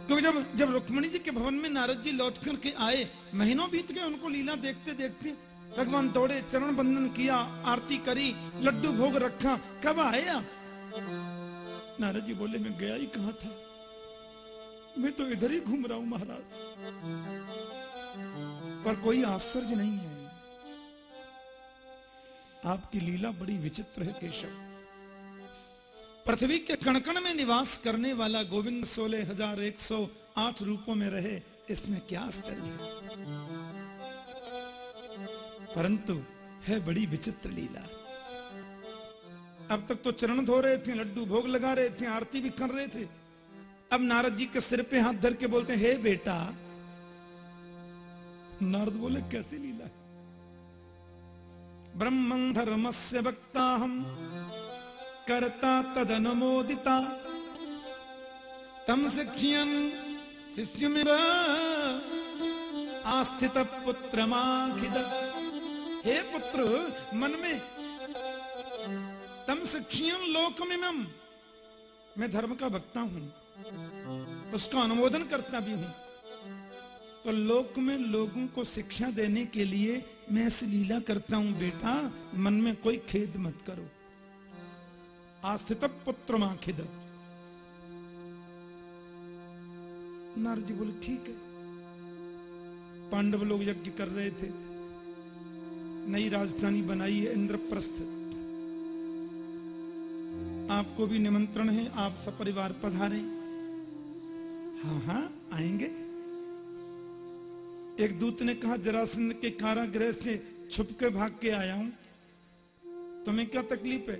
क्योंकि जब जब रुक्मणी जी के भवन में नारद जी लौट करके आए, महीनों बीत गए, उनको लीला देखते देखते भगवान दौड़े, चरण बंदन किया, आरती करी, लड्डू भोग रखा, कब आया? नारद जी बोले, मैं गया ही कहा था? मैं तो इधर ही घूम रहा हूँ महाराज। पर कोई आश्चर्य नहीं है। आपकी लीला बड़ी विचित्र है, केशव। पृथ्वी के कणकण में निवास करने वाला गोविंद सोलह हज़ार एक सौ आठ रूपों में रहे, इसमें क्या आश्चर्य है? परंतु है बड़ी विचित्र लीला। अब तक तो चरण धो रहे थे, लड्डू भोग लगा रहे थे, आरती भी कर रहे थे। अब नारद जी के सिर पे हाथ धर के बोलते हैं, हे बेटा, नारद बोले, कैसी लीला ब्रह्मं धर्मस्य वक्ताहं, कर्ता तदनुमोदिता। तम शिक्षयन् शिष्यमिव आस्थित पुत्र हे पुत्र, मन में, तम शिक्षियन लोकमिमम मैं धर्म का वक्ता हूँ, उसका अनुमोदन करता भी हूँ। तो लोक में लोगों को शिक्षा देने के लिए मैं ऐसी लीला करता हूँ, बेटा, मन में कोई खेद मत करो। आस्थित पुत्र माखिद नारद जी बोले, ठीक है। पांडव लोग यज्ञ कर रहे थे। नई राजधानी बनाई है इंद्रप्रस्थ। आपको भी निमंत्रण है, आप सपरिवार पधारें। हाँ हाँ आएँगे। एक दूत ने कहा, जरासंध के कारागृह से छुप के भाग के आया हूँ। तुम्हें क्या तकलीफ़ है?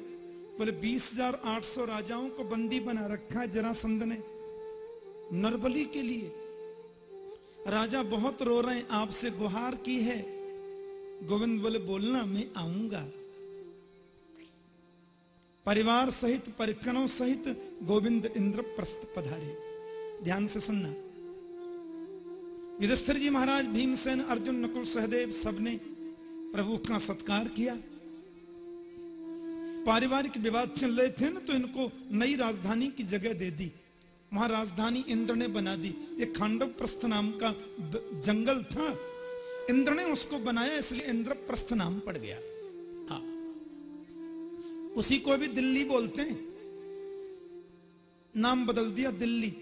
बोले, बीस हज़ार आठ सौ राजाओं को बंदी बना रखा है जरासंध ने, नरबली के लिए। राजा बहुत रो रहे हैं, आपसे गुहार की है। गोविंद बोले, बोलना, मैं आऊँगा। परिवार सहित परिकनों सहित गोविंद इंद्र प्रस्त पधारे। ध्यान से सुनना। युधिष्ठिर जी महाराज, भीमसेन, अर्जुन, नकुल, सहदेव सबने प्रभु का सत्कार किया। पारिवारिक विवाद चल रहे थे ना तो इनको नई राजधानी की जगह दे दी। वहाँ राजधानी इंद्र ने बना दी। ये खांडव प्रस्थ नाम का जंगल था। इंद्र ने उसको बनाया, इसलिए इंद्रप्रस्थ नाम पड़ गया। हाँ। उसी को भी दिल्ली बोलते हैं। नाम बदल दिया दिल्ली।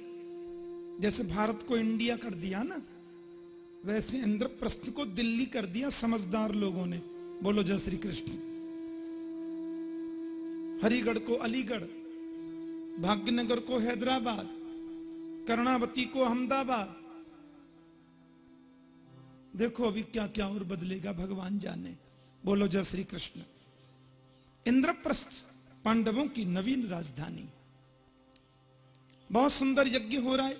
जैसे भारत को इंडिया कर दिया ना, वैसे इंद्रप्रस्थ को दिल्ली कर दिया समझदार लोगों ने। बोलो, जय श्री कृष्ण। हरिगढ़ को अलीगढ़, भाग्यनगर को हैदराबाद, कर्णावती को अहमदाबाद देखो अभी क्या क्या और बदलेगा, भगवान जाने। बोलो, जय श्री कृष्ण। इंद्रप्रस्थ पांडवों की नवीन राजधानी। बहुत सुंदर यज्ञ हो रहा है।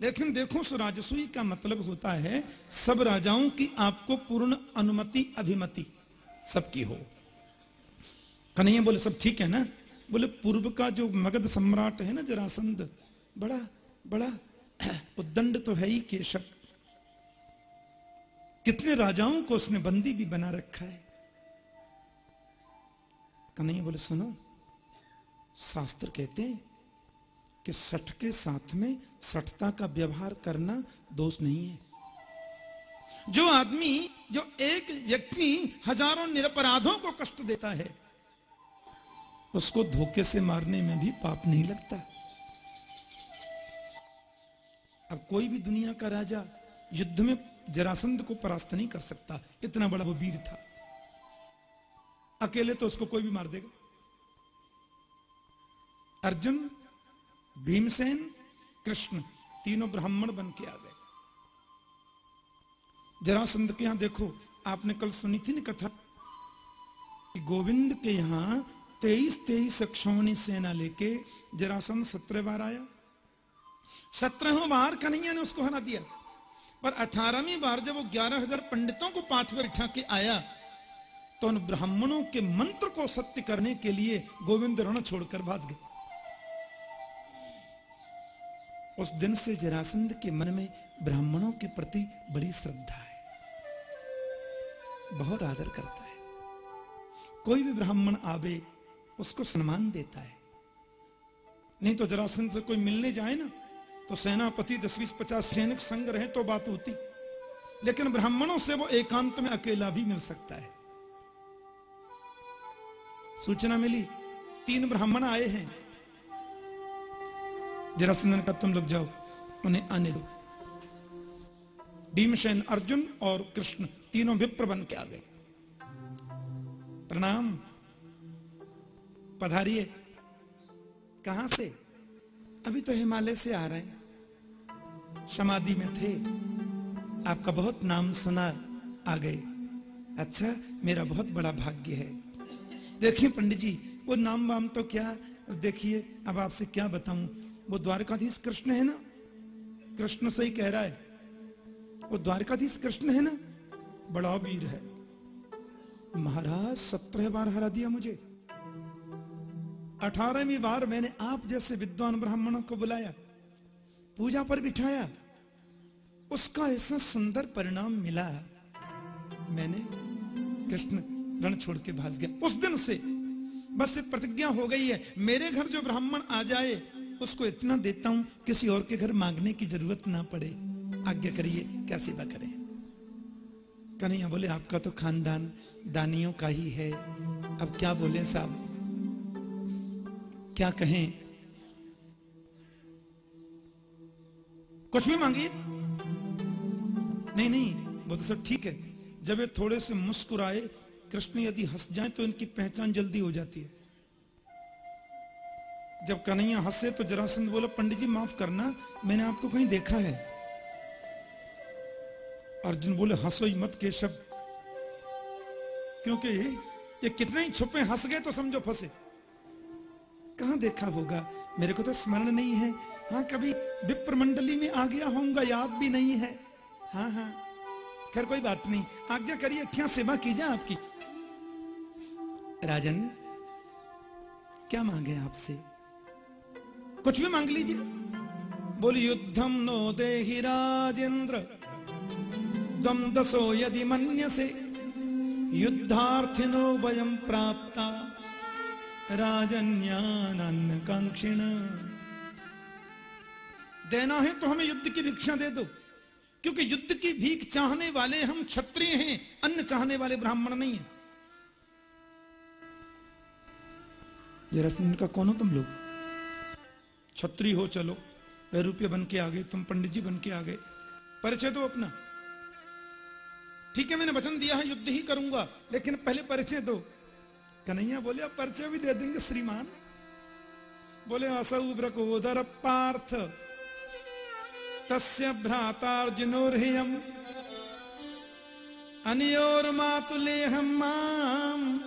लेकिन देखो उस राजसूई का मतलब होता है, सब राजाओं की आपको पूर्ण अनुमति, अभिमति, सबकी हो। कन्हैया बोले, सब ठीक है ना? बोले, पूर्व का जो मगध सम्राट है ना, जरासंध, बड़ा बड़ा *clears throat* उद्दंड तो है ही केशव। कितने राजाओं को उसने बंदी भी बना रखा है? कन्हैया बोले, सुनो, शास्त्र कहते हैं कि सठ के साथ में सठता का व्यवहार करना दोष नहीं है। जो आदमी, जो एक व्यक्ति हज़ारों निरपराधों को कष्ट देता है, उसको धोखे से मारने में भी पाप नहीं लगता। अब कोई भी दुनिया का राजा युद्ध में जरासंध को परास्त नहीं कर सकता। इतना बड़ा वो वीर था। अकेले तो उसको कोई भी मार देगा। अर्जुन, भीमसेन, कृष्ण तीनों ब्राह्मण बन के आ गए। जरासंध के यहाँ देखो, आपने कल सुनी थी ना कथा? कि गोविंद के यहाँ तेईस तेईस अक्षौणी सेना लेके जरासंध सत्रह बार आया। सत्रहों बार कन्हैया ने उसको हरा दिया। पर अठारहवीं बार जब वो ग्यारह हज़ार पंडितों को पाँच बार उठा के आया तो उन ब्राह्मणों के मंत्र को सत्य करने के लिए गोविंद रण छोड़कर भाग गए। उस दिन से जरासंध के मन में ब्राह्मणों के प्रति बड़ी श्रद्धा है। बहुत आदर करता है। कोई भी ब्राह्मण आवे, उसको सम्मान देता है। नहीं तो जरासंध से कोई मिलने जाए ना तो सेनापति दस बीस पचास सैनिक संग रहे तो बात होती। लेकिन ब्राह्मणों से वो एकांत में अकेला भी मिल सकता है। सूचना मिली, तीन ब्राह्मण आए हैं। जरासंधन का तुम लोग जाओ, उन्हें आने दो। भीमसेन, अर्जुन और कृष्ण तीनों विप्र बन के आ गए। प्रणाम। पधारिए। कहाँ से? अभी तो हिमालय से आ रहे हैं। समाधि में थे। आपका बहुत नाम सुना आ गए। अच्छा मेरा बहुत बड़ा भाग्य है। देखिए पंडित जी, वो नाम वाम तो क्या? देखिए, अब आपसे क्या बताऊँ? वो द्वारकाधीश कृष्ण है ना? कृष्ण सही कह रहा है। वो द्वारकाधीश कृष्ण है ना? बड़ा वीर है। महाराज, सत्रह बार हरा दिया मुझे। अठारहवीं बार मैंने आप जैसे विद्वान ब्राह्मणों को बुलाया। पूजा पर बिठाया। उसका ऐसा सुंदर परिणाम मिला। मैंने कृष्ण रण छोड़ के भाग गया। उस दिन से बस प्रतिज्ञा हो गई है, मेरे घर जो ब्राह्मण आ जाए, उसको इतना देता हूँ, किसी और के घर मांगने की ज़रूरत ना पड़े। आज्ञा करिए, क्या सेवा करें? कन्हैया बोले, आपका तो खानदान दानियों का ही है। अब क्या बोले साहब? क्या कहें? कुछ भी मांगिए नहीं नहीं, वो तो ठीक है। जब ये थोड़े से मुस्कुराए, कृष्ण यदि हंस जाए तो इनकी पहचान जल्दी हो जाती है। जब कन्हैया हंसे तो जरासंध बोला, पंडित जी माफ़ करना, मैंने आपको कहीं देखा है। अर्जुन बोले, हंसो ही मत केशव। क्योंकि ये कितने ही छुपे हंस गए तो समझो फंसे। कहा देखा होगा? मेरे को तो स्मरण नहीं है। हाँ कभी विप्र मंडली में आ गया होऊँगा, याद भी नहीं है। हाँ हाँ। खैर, कोई बात नहीं। आज्ञा करिए, क्या सेवा की जाए आपकी? राजन, क्या मांगे आपसे? कुछ भी मांग लीजिए। बोल, युद्धम नो दे राजेंद्र, दम दसो यदि मन्य से युद्धार्थिनो वयम प्राप्ता राजन्यान कांक्षिण देना है तो हमें युद्ध की भिक्षा दे दो। क्योंकि युद्ध की भीख चाहने वाले हम क्षत्रिय हैं, अन्न चाहने वाले ब्राह्मण नहीं है। जरा इनका कौन हो तुम लोग? छत्री हो चलो पैरूप्य बन के आ गए, तुम पंडित जी बन के आ गए। परिचय दो अपना। ठीक है, मैंने वचन दिया है, युद्ध ही करूँगा, लेकिन पहले परिचय दो। कन्हैया बोले परिचय भी दे देंगे, श्रीमान। बोले असौ ब्रकोदर पार्थ। तस्य भ्रातार्जुनोर्हियम। अनियोर मातुले हम माम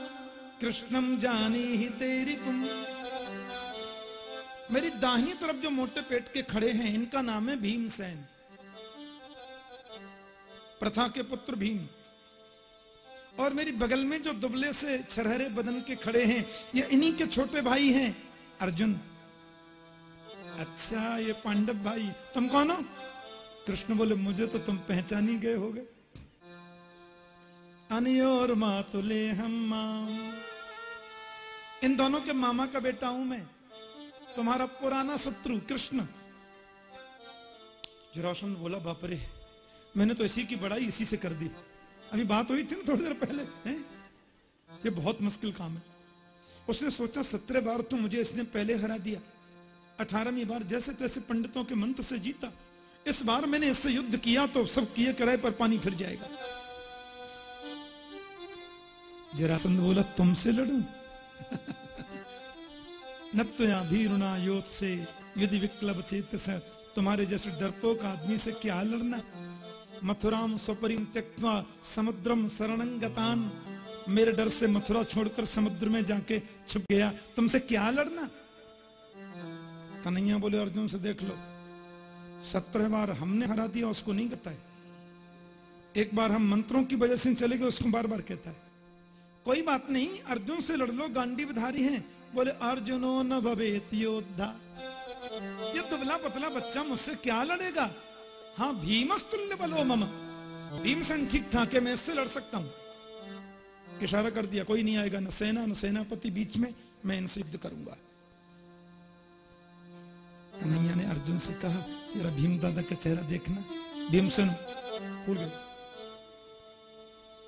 कृष्णम जानी तेरी कुम मेरी दाहिनी तरफ़ जो मोटे पेट के खड़े हैं, इनका नाम है भीमसेन। प्रथा के पुत्र भीम। और मेरी बगल में जो दुबले से छरहरे बदन के खड़े हैं, ये इन्हीं के छोटे भाई हैं, अर्जुन। अच्छा ये पांडव भाई, तुम कौन हो? कृष्ण बोले, मुझे तो तुम पहचान ही गए होगे। अनियोर मातुले हम माम। इन दोनों के मामा का बेटा हूँ मैं। तुम्हारा पुराना शत्रु कृष्ण। जरासन बोला बापरे मैंने तो इसी की बड़ाई इसी से कर दी। अभी बात हुई थी ना थोड़ी देर पहले, हैं? ये बहुत मुश्किल काम है। उसने सोचा, सत्रह बार तो मुझे इसने पहले हरा दिया। अठारहवीं बार जैसे तैसे पंडितों के मंत्र से जीता। इस बार मैंने इससे युद्ध किया तो सब किए कराए पर पानी फिर जाएगा। जरासंध बोला, तुमसे लड़ू? नत्वया भीरुणा से। यदि विक्लब चेत से, तुम्हारे जैसे डरपोक आदमी से क्या लड़ना? मथुराम स्वपरिम त्यक्वा समुद्रम शरणंगतान। मेरे डर से मथुरा छोड़कर समुद्र में जाके छुप गया। तुमसे क्या लड़ना? कन्हैया बोले अर्जुन से देख लो। सत्रह बार हमने हरा दिया, उसको नहीं कहता है। एक बार हम मंत्रों की वजह से चले गए, उसको बार बार कहता है। कोई बात नहीं, अर्जुन से लड़ लो, गांडी बधारी हैं। बोले, अर्जुनो न भवेत योद्धा। ये दुबला पतला बच्चा मुझसे क्या लड़ेगा? हाँ भीमस्तुल्य बलो मम। भीमसेन ठीक ठाक है, मैं इससे लड़ सकता हूँ। इशारा कर दिया, कोई नहीं आएगा, न सेना, न सेनापति बीच में, मैं इनसे युद्ध करूँगा। कन्हैया ने अर्जुन से कहा, जरा भीम दादा का चेहरा देखना। भीमसेन भूल गए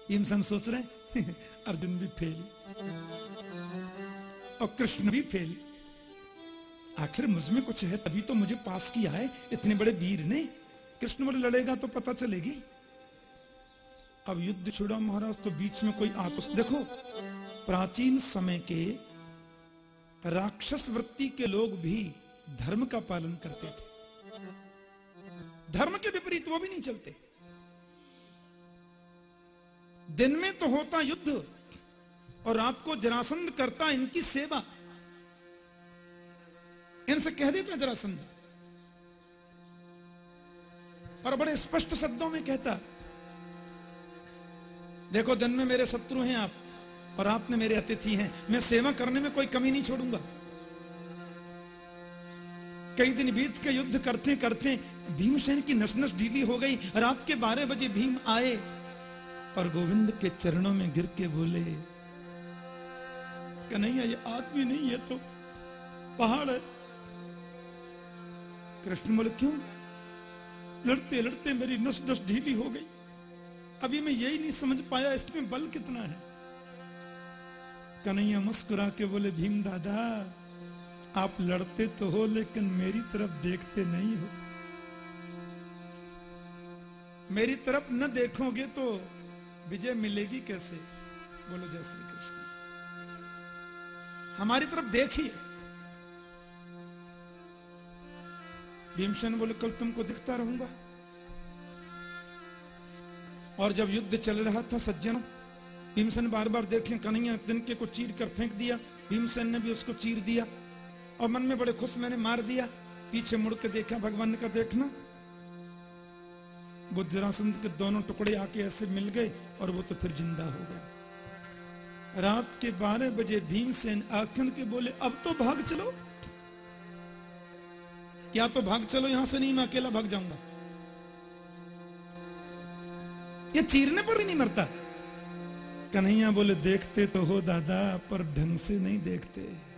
भीमसेन सोच रहे *laughs* अर्जुन भी फेल। और कृष्ण भी फेल। आखिर मुझमें कुछ है, तभी तो मुझे पास किया है इतने बड़े वीर ने। कृष्ण बोले, लड़ेगा तो पता चलेगी। अब युद्ध छुड़ा महाराज तो बीच में कोई आतस देखो, प्राचीन समय के राक्षस वृत्ति के लोग भी धर्म का पालन करते थे। धर्म के विपरीत वो भी नहीं चलते। दिन में तो होता युद्ध और रात को जरासंध करता इनकी सेवा। इनसे कह देता जरासंध। और बड़े स्पष्ट शब्दों में कहता, देखो, दिन में मेरे शत्रु हैं आप और आपने मेरे अतिथि हैं। मैं सेवा करने में कोई कमी नहीं छोड़ूँगा। कई दिन बीत के युद्ध करते करते भीमसेन की नस नस ढीली हो गई। रात के बारह बजे भीम आए और गोविंद के चरणों में गिर के बोले, कन्हैया, ये आदमी नहीं है तो पहाड़ है। कृष्ण बोले, क्यों? लड़ते लड़ते मेरी नस नस ढीली हो गई। अभी मैं यही नहीं समझ पाया, इसमें बल कितना है? कन्हैया मुस्कुरा के बोले, भीम दादा आप लड़ते तो हो, लेकिन मेरी तरफ़ देखते नहीं हो। मेरी तरफ़ न देखोगे तो विजय मिलेगी कैसे? बोलो, जय श्री कृष्ण। हमारी तरफ़ देखिए। भीमसेन बोले, कल तुमको दिखता रहूँगा। और जब युद्ध चल रहा था सज्जनों, भीमसेन बार बार देखे, कन्हैया तिनके को चीर कर फेंक दिया। भीमसेन ने भी उसको चीर दिया। और मन में बड़े खुश मैंने मार दिया। पीछे मुड़ के देखा भगवान का देखना। वो जरासंध के दोनों टुकड़े आके ऐसे मिल गए और वो तो फिर ज़िंदा हो गया रात के बारह बजे भीमसेन आखन के बोले, अब तो भाग चलो। या तो भाग चलो, यहाँ से नहीं, मैं अकेला भाग जाऊँगा। ये चीरने पर ही नहीं मरता? कन्हैया बोले, देखते तो हो दादा, पर ढंग से नहीं देखते।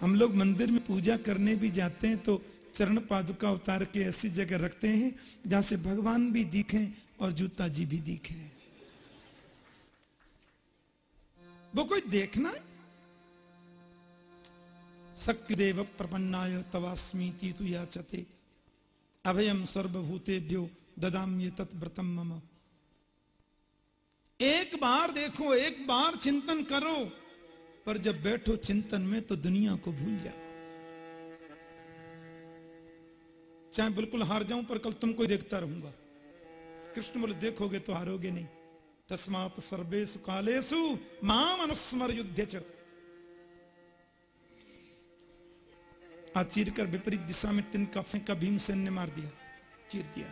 हम लोग मंदिर में पूजा करने भी जाते हैं तो चरण पादुका उतार के ऐसी जगह रखते हैं जहाँ से भगवान भी दिखें और जूता जी भी दिखे। वो कोई देखना शक्तिदेव प्रपन्नाय तवास्मी तू याचते। अभयम सर्वभूतेभ्यो ददाम ये तत्व्रतम मम। एक बार देखो, एक बार चिंतन करो। पर जब बैठो चिंतन में तो दुनिया को भूल जाओ। चाहे बिल्कुल हार जाऊँ, पर कल तुमको देखता रहूँगा। कृष्ण बोले, देखोगे तो हारोगे नहीं। तस्मात सर्वेशु कालेशु माम अनुस्मर युद्ध चीर कर विपरीत दिशा में तिनका फेंका भीमसेन ने मार दिया, चीर दिया।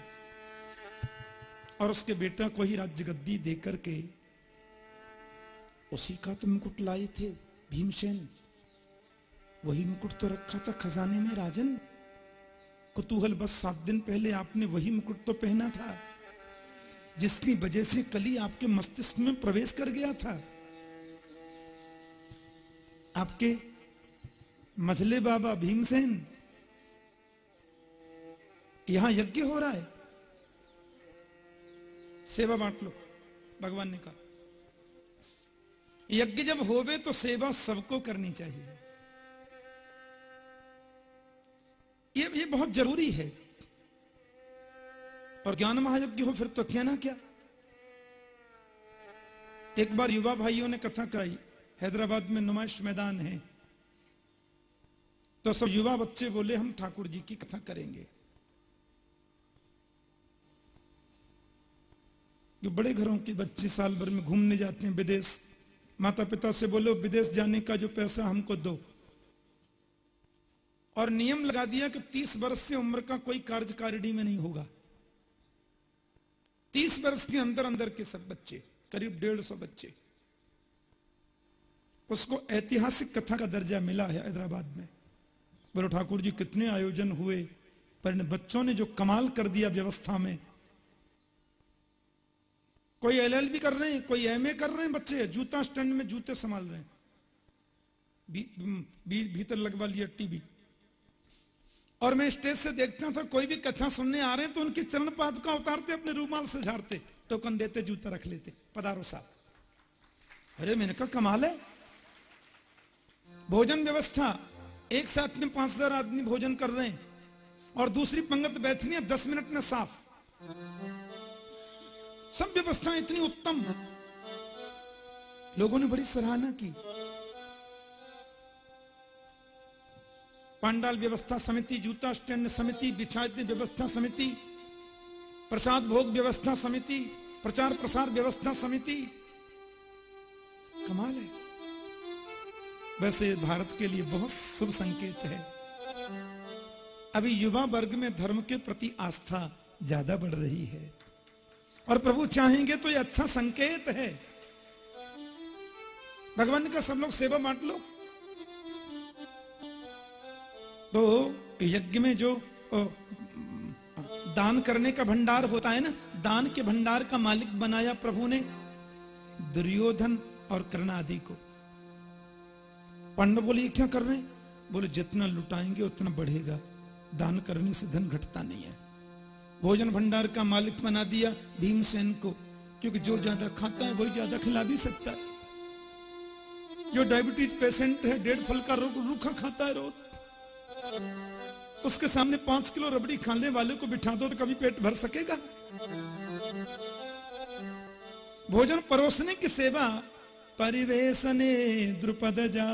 और उसके बेटा को ही राज्य गद्दी देकर के उसी का तो मुकुट लाए थे भीमसेन। वही मुकुट तो रखा था खजाने में, राजन। कुतूहल बस सात दिन पहले आपने वही मुकुट तो पहना था, जिसकी वजह से कली आपके मस्तिष्क में प्रवेश कर गया था। आपके मझले बाबा भीमसेन, यहाँ यज्ञ हो रहा है। सेवा बांट लो, भगवान ने कहा। यज्ञ जब होवे तो सेवा सबको करनी चाहिए। ये ये बहुत ज़रूरी है। और ज्ञान महायज्ञ हो फिर तो क्या ना क्या? एक बार युवा भाइयों ने कथा कराई, हैदराबाद में नुमाइश मैदान है। तो सब युवा बच्चे बोले, हम ठाकुर जी की कथा करेंगे। जो बड़े घरों के बच्चे साल भर में घूमने जाते हैं, विदेश। माता पिता से बोलो, विदेश जाने का जो पैसा हमको दो। और नियम लगा दिया कि 30 वर्ष से उम्र का कोई कार्यकारिणी में नहीं होगा। 30 वर्ष के अंदर अंदर के सब बच्चे, करीब डेढ़ सौ बच्चे। उसको ऐतिहासिक कथा का दर्जा मिला है हैदराबाद में। बोलो, ठाकुर जी, कितने आयोजन हुए, पर इन बच्चों ने जो कमाल कर दिया व्यवस्था में कोई एलएलबी कर रहे हैं कोई एमए कर रहे हैं बच्चे जूता स्टैंड में जूते संभाल रहे हैं। भी, भी, भीतर लगवा लिया टीवी। और मैं स्टेज से देखता था कोई भी कथा सुनने आ रहे हैं तो उनके चरण पादुका उतारते अपने रूमाल से झाड़ते टोकन देते जूता रख लेते पदारो साहब अरे मैंने कहा कमाल है। भोजन व्यवस्था एक साथ में पाँच हज़ार आदमी भोजन कर रहे हैं और दूसरी पंगत बैठनी है दस मिनट में साफ़। सब व्यवस्था इतनी उत्तम। लोगों ने बड़ी सराहना की। पांडाल व्यवस्था समिति, जूता स्टैंड समिति, बिछायती व्यवस्था समिति, प्रसाद भोग व्यवस्था समिति, प्रचार प्रसार व्यवस्था समिति। कमाल है। वैसे भारत के लिए बहुत शुभ संकेत है। अभी युवा वर्ग में धर्म के प्रति आस्था ज़्यादा बढ़ रही है। और प्रभु चाहेंगे तो ये अच्छा संकेत है। भगवान का सब लोग सेवा बांट लो। तो यज्ञ में जो दान करने का भंडार होता है ना, दान के भंडार का मालिक बनाया प्रभु ने, दुर्योधन और कर्ण आदि को। पांडव बोले, ये क्या कर रहे हैं? बोले, जितना लुटाएँगे, उतना बढ़ेगा। दान करने से धन घटता नहीं है। भोजन भंडार का मालिक बना दिया भीमसेन को, क्योंकि जो ज़्यादा खाता है वही ज़्यादा खिला भी सकता है। जो डायबिटीज़ पेशेंट है, डेढ़ फल का रूखा खाता है रोज। उसके सामने पाँच किलो रबड़ी खाने वाले को बिठा दो तो कभी पेट भर सकेगा। भोजन परोसने की सेवा परिवेशने द्रुपद जा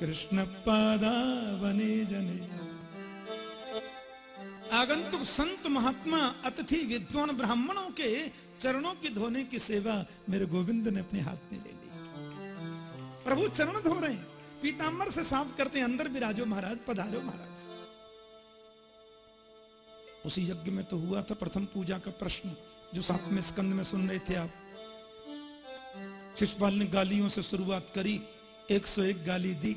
कृष्ण पादा बने जने। आगंतुक संत महात्मा, अतिथि विद्वान ब्राह्मणों के चरणों की धोने की सेवा मेरे गोविंद ने अपने हाथ में ले ली। प्रभु चरण धो रहे हैं। पीताम्बर से साफ़ करते अंदर विराजो महाराज, पधारो महाराज। उसी यज्ञ में तो हुआ था प्रथम पूजा का प्रश्न, जो सातवें स्कंद में सुन रहे थे आप। शिषपाल ने गालियों से शुरुआत करी 101 गाली दी।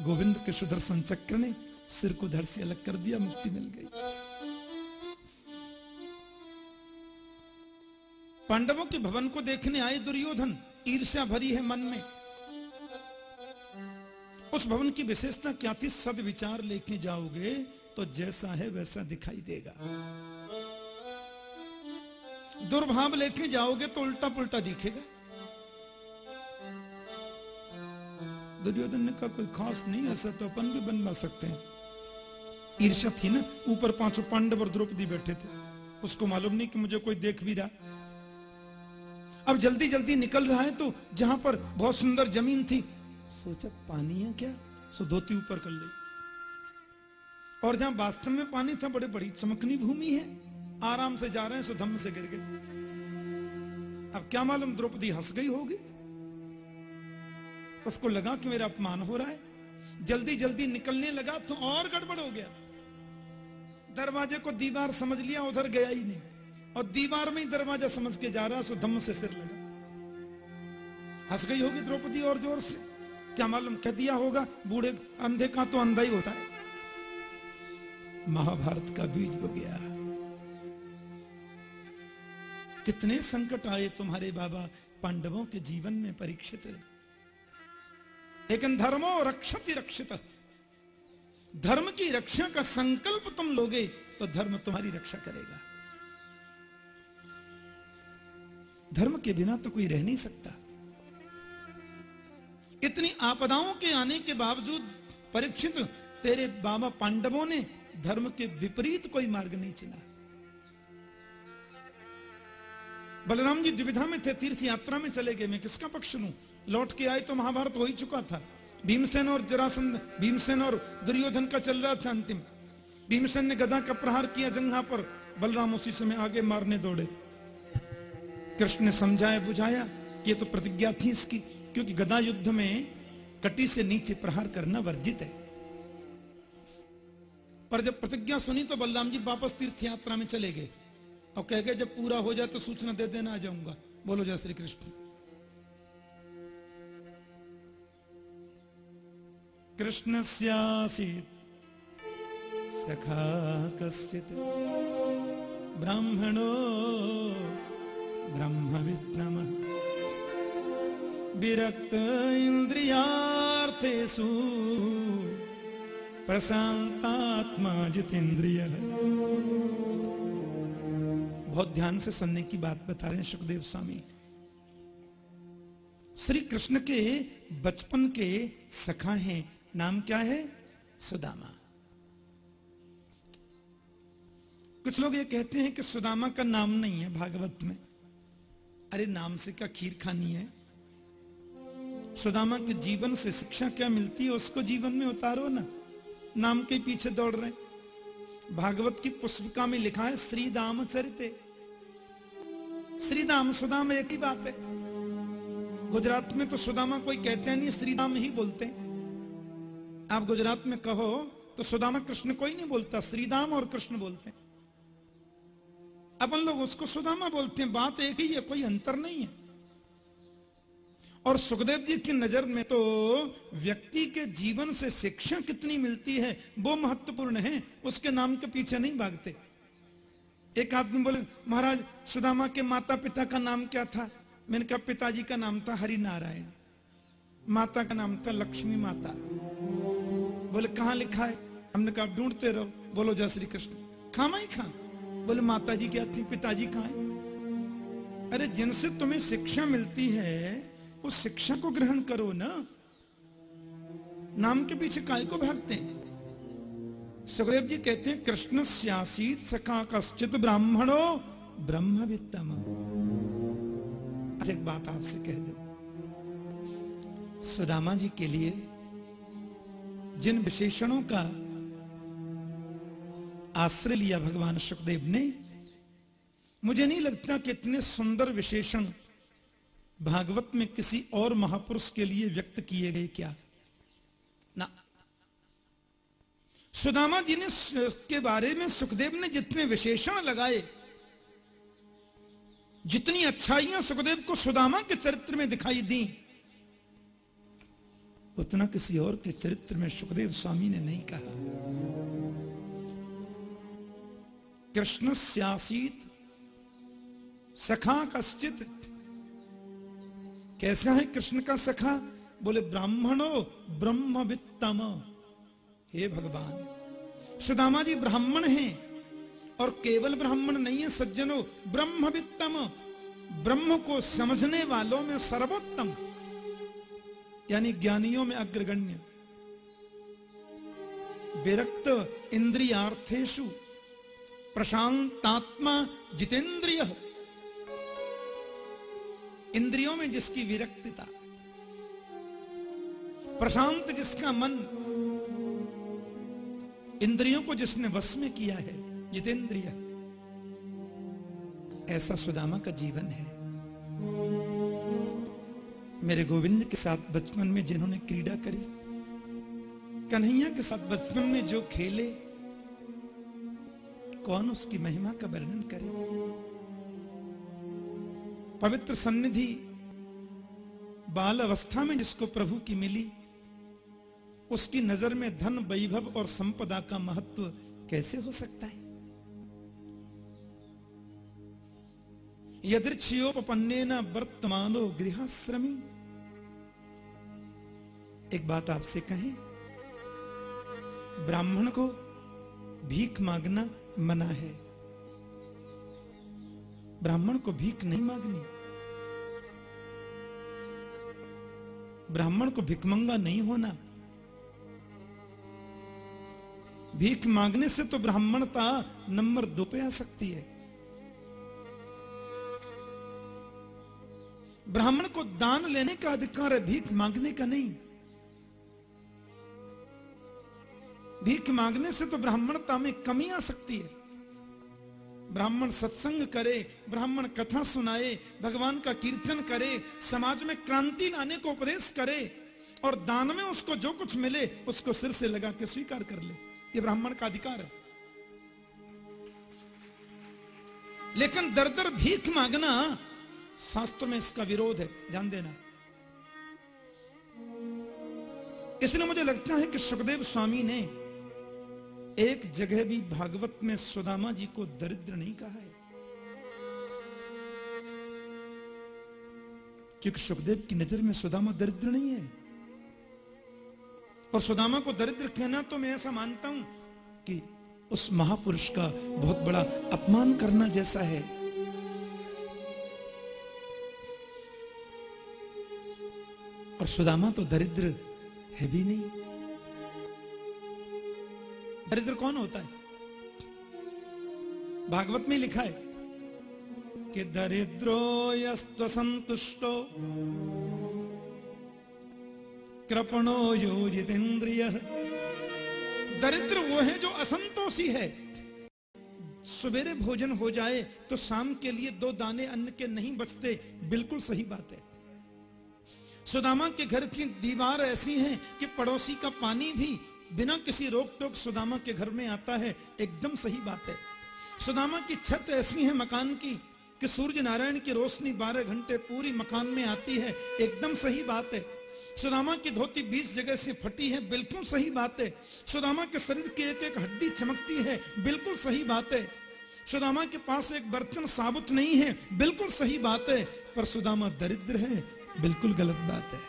गोविंद के सुदर्शन चक्र ने सिर को धड़ से अलग कर दिया, मुक्ति मिल गई। पांडवों के भवन को देखने आए दुर्योधन, ईर्ष्या भरी है मन में। उस भवन की विशेषता क्या थी? सद विचार लेके जाओगे तो जैसा है वैसा दिखाई देगा। दुर्भाव लेके जाओगे तो उल्टा पुल्टा दिखेगा। दुर्योधन ने कहा, कोई खास नहीं ऐसा तो अपन भी बनवा सकते हैं। ईर्षा थी ना, ऊपर पाँचों पांडव और द्रौपदी बैठे थे। उसको मालूम नहीं कि मुझे कोई देख भी रहा। अब जल्दी जल्दी निकल रहा है तो जहाँ पर बहुत सुंदर ज़मीन थी, सोचा पानी है क्या? सो धोती ऊपर कर ली। और जहाँ वास्तव में पानी था, बड़े बड़ी चमकनी भूमि है। आराम से जा रहे हैं, सो धम्म से गिर गए। अब क्या मालूम द्रौपदी हंस गई होगी? उसको लगा कि मेरा अपमान हो रहा है। जल्दी जल्दी निकलने लगा तो और गड़बड़ हो गया। दरवाजे को दीवार समझ लिया, उधर गया ही नहीं। और दीवार में ही दरवाज़ा समझ के जा रहा, सो धम्म से सिर लगा। हंस गई होगी द्रौपदी और ज़ोर से। क्या मालूम, कह दिया होगा, बूढ़े अंधे का तो अंधा ही होता है। महाभारत का बीज बो गया। कितने संकट आए तुम्हारे बाबा, पांडवों के जीवन में परीक्षित। लेकिन धर्मो रक्षति रक्षित। धर्म की रक्षा का संकल्प तुम लोगे तो धर्म तुम्हारी रक्षा करेगा। धर्म के बिना तो कोई रह नहीं सकता। इतनी आपदाओं के आने के बावजूद परीक्षित तेरे बाबा पांडवों ने धर्म के विपरीत कोई मार्ग नहीं चुना। बलराम जी दुविधा में थे तीर्थ यात्रा में चले गए। मैं किसका पक्ष लू? लौट के आए तो महाभारत हो ही चुका था। भीमसेन और जरासंध, भीमसेन और दुर्योधन का चल रहा था अंतिम। भीमसेन ने गदा का प्रहार किया जंगा पर, बलराम उसी समय आगे मारने दौड़े। कृष्ण ने समझाया, बुझाया कि ये तो प्रतिज्ञा थी इसकी, क्योंकि गदा युद्ध में कटी से नीचे प्रहार करना वर्जित है। पर जब प्रतिज्ञा सुनी तो बलराम जी वापस तीर्थ यात्रा में चले गए। और कह गए, जब पूरा हो जाए तो सूचना दे देना, आ जाऊँगा। बोलो, जय श्री कृष्ण। कृष्ण सखा कश्चित ब्राह्मणो ब्रह्मविद्नम विरक्त इंद्रियार्थेषु प्रशांतात्मा जितेंद्रिय बहुत ध्यान से सुनने की बात बता रहे हैं सुखदेव स्वामी। श्री कृष्ण के बचपन के सखा हैं नाम क्या है? सुदामा। कुछ लोग ये कहते हैं कि सुदामा का नाम नहीं है भागवत में। अरे नाम से क्या खीर खानी है? सुदामा के जीवन से शिक्षा क्या मिलती है? उसको जीवन में उतारो ना। नाम के पीछे दौड़ रहे भागवत की पुस्तिका में लिखा है श्री दाम चरित। श्री दाम सुदाम एक ही बात है। गुजरात में तो सुदामा कोई कहते हैं नहीं श्रीदाम ही बोलते हैं। आप गुजरात में कहो तो सुदामा कृष्ण कोई नहीं बोलता श्रीदाम और कृष्ण बोलते हैं। अपन लोग उसको सुदामा बोलते हैं, बात एक ही है, कोई अंतर नहीं है। और सुखदेव जी की नज़र में तो व्यक्ति के जीवन से शिक्षा कितनी मिलती है, वो महत्वपूर्ण है, उसके नाम के पीछे नहीं भागते। एक आदमी बोले, महाराज, सुदामा के माता पिता का नाम क्या था? मैंने कहा, पिताजी का नाम था हरि नारायण माता का नाम था लक्ष्मी माता। बोले, कहा लिखा है? हमने कहा, ढूंढते रहो। बोलो, जय श्री कृष्ण। खामा ही खा? बोले माता जी क्या थी पिताजी कहा है? अरे, जिनसे तुम्हें शिक्षा मिलती है उस शिक्षा को ग्रहण करो ना। नाम के पीछे काय को भागते सुखदेव जी कहते हैं, कृष्ण सियासी सखा कश्चित ब्राह्मणो ब्रह्म वित्तम एक बात आपसे कह दो। सुदामा जी के लिए जिन विशेषणों का आश्रय लिया भगवान सुखदेव ने, मुझे नहीं लगता कि इतने सुंदर विशेषण भागवत में किसी और महापुरुष के लिए व्यक्त किए गए क्या? ना। सुदामा जी ने के बारे में, सुखदेव ने जितने विशेषण लगाए, जितनी अच्छाइयाँ सुखदेव को सुदामा के चरित्र में दिखाई दी उतना किसी और के चरित्र में सुखदेव स्वामी ने नहीं कहा। कृष्ण स्यासीत सखा कश्चित। कैसा है कृष्ण का सखा? बोले, ब्राह्मणो ब्रह्मवित्तम। हे भगवान, सुदामा जी ब्राह्मण हैं और केवल ब्राह्मण नहीं है, सज्जनों, ब्रह्मवित्तम। ब्रह्म को समझने वालों में सर्वोत्तम। यानी ज्ञानियों में अग्रगण्य। विरक्त इंद्रियार्थेशु प्रशांतात्मा जितेंद्रिय इंद्रियों में जिसकी विरक्तिता, प्रशांत जिसका मन, इंद्रियों को जिसने वश में किया है, जितेंद्रिय। ऐसा सुदामा का जीवन है। मेरे गोविंद के साथ बचपन में जिन्होंने क्रीड़ा करी, कन्हैया के साथ बचपन में जो खेले, कौन उसकी महिमा का वर्णन करे? पवित्र सन्निधि बाल अवस्था में जिसको प्रभु की मिली, उसकी नज़र में धन, वैभव और संपदा का महत्व कैसे हो सकता है? यदृक्षयोपन्ने न वर्तमानो गृहाश्रमी एक बात आपसे कहें। ब्राह्मण को भीख मांगना मना है। ब्राह्मण को भीख नहीं मांगनी। ब्राह्मण को भिकमंगा नहीं होना। भीख मांगने से तो ब्राह्मणता नंबर दो पे आ सकती है। ब्राह्मण को दान लेने का अधिकार है, भीख मांगने का नहीं। भीख मांगने से तो ब्राह्मणता में कमी आ सकती है। ब्राह्मण सत्संग करे, ब्राह्मण कथा सुनाए, भगवान का कीर्तन करे, समाज में क्रांति लाने को उपदेश करे और दान में उसको जो कुछ मिले, उसको सिर से लगा के स्वीकार कर ले। ये ब्राह्मण का अधिकार है। लेकिन दर दर भीख मांगना शास्त्र में इसका विरोध है। ध्यान देना। इसलिए मुझे लगता है कि सुखदेव स्वामी ने एक जगह भी भागवत में सुदामा जी को दरिद्र नहीं कहा है। क्योंकि सुखदेव की नज़र में सुदामा दरिद्र नहीं है। और सुदामा को दरिद्र कहना तो मैं ऐसा मानता हूँ कि उस महापुरुष का बहुत बड़ा अपमान करना जैसा है। और सुदामा तो दरिद्र है भी नहीं। दरिद्र कौन होता है? भागवत में लिखा है कि दरिद्रो यस्व संतुष्टो, कृपणो योजितेन्द्रिय। दरिद्र वो है जो असंतोषी है। सवेरे भोजन हो जाए तो शाम के लिए दो दाने अन्न के नहीं बचते। बिल्कुल सही बात है। सुदामा के घर की दीवार ऐसी है कि पड़ोसी का पानी भी बिना किसी रोक टोक सुदामा के घर में आता है, एकदम सही बात है। सुदामा की छत ऐसी है मकान की कि सूर्य नारायण की रोशनी बारह घंटे पूरी मकान में आती है, एकदम सही बात है। सुदामा की धोती बीस जगह से फटी है, बिल्कुल सही बात है। सुदामा के शरीर की एक एक हड्डी चमकती है, बिल्कुल सही बात है। सुदामा के पास एक बर्तन साबुत नहीं है, बिल्कुल सही बात है, पर सुदामा दरिद्र है, बिल्कुल गलत बात है।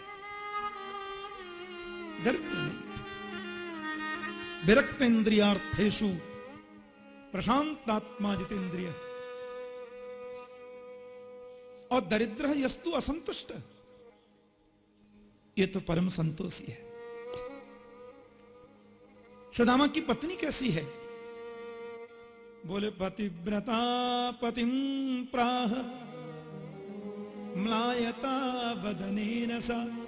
दरिद्र नहीं विरक्त इंद्रियार्थेशु प्रशांतात्मा जितेंद्रिय और दरिद्र यस्तु असंतुष्ट। ये तो परम संतोषी है। सुदामा की पत्नी कैसी है? बोले, पतिव्रता पतिम प्राह, म्लायता बदनेन सा।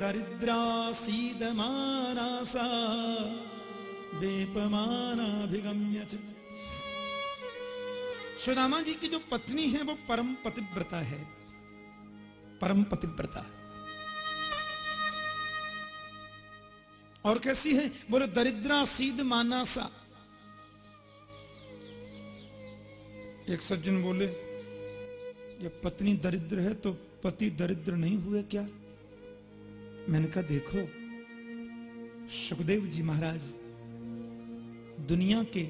दरिद्रा सीदमाना सा बेपमानाभिगम्य सुदामा जी की जो पत्नी है, वो परम पतिव्रता है। परम पतिव्रता। और कैसी है? बोले दरिद्रा सीध मानासा एक सज्जन बोले जब पत्नी दरिद्र है तो पति दरिद्र नहीं हुए क्या? मैंने कहा, देखो, सुखदेव जी महाराज, दुनिया के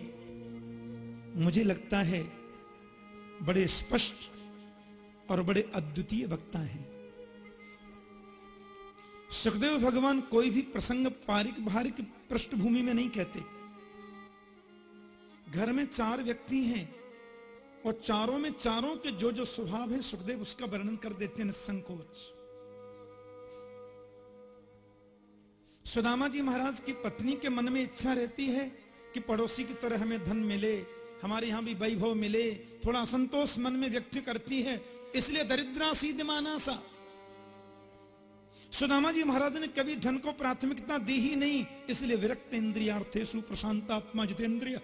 मुझे लगता है बड़े स्पष्ट और बड़े अद्वितीय वक्ता हैं। सुखदेव भगवान कोई भी प्रसंग पारिक भारिक पृष्ठभूमि में नहीं कहते। घर में चार व्यक्ति हैं और चारों में चारों के जो जो स्वभाव है, सुखदेव उसका वर्णन कर देते हैं निसंकोच सुदामा जी महाराज की पत्नी के मन में इच्छा रहती है कि पड़ोसी की तरह हमें धन मिले, हमारे यहाँ भी वैभव मिले, थोड़ा संतोष मन में व्यक्त करती है, इसलिए दरिद्रा सीध मानासा। सुदामा जी महाराज ने कभी धन को प्राथमिकता दी ही नहीं, इसलिए विरक्त इंद्रियार्थेशु प्रशांतात्मा जितेंद्रिय।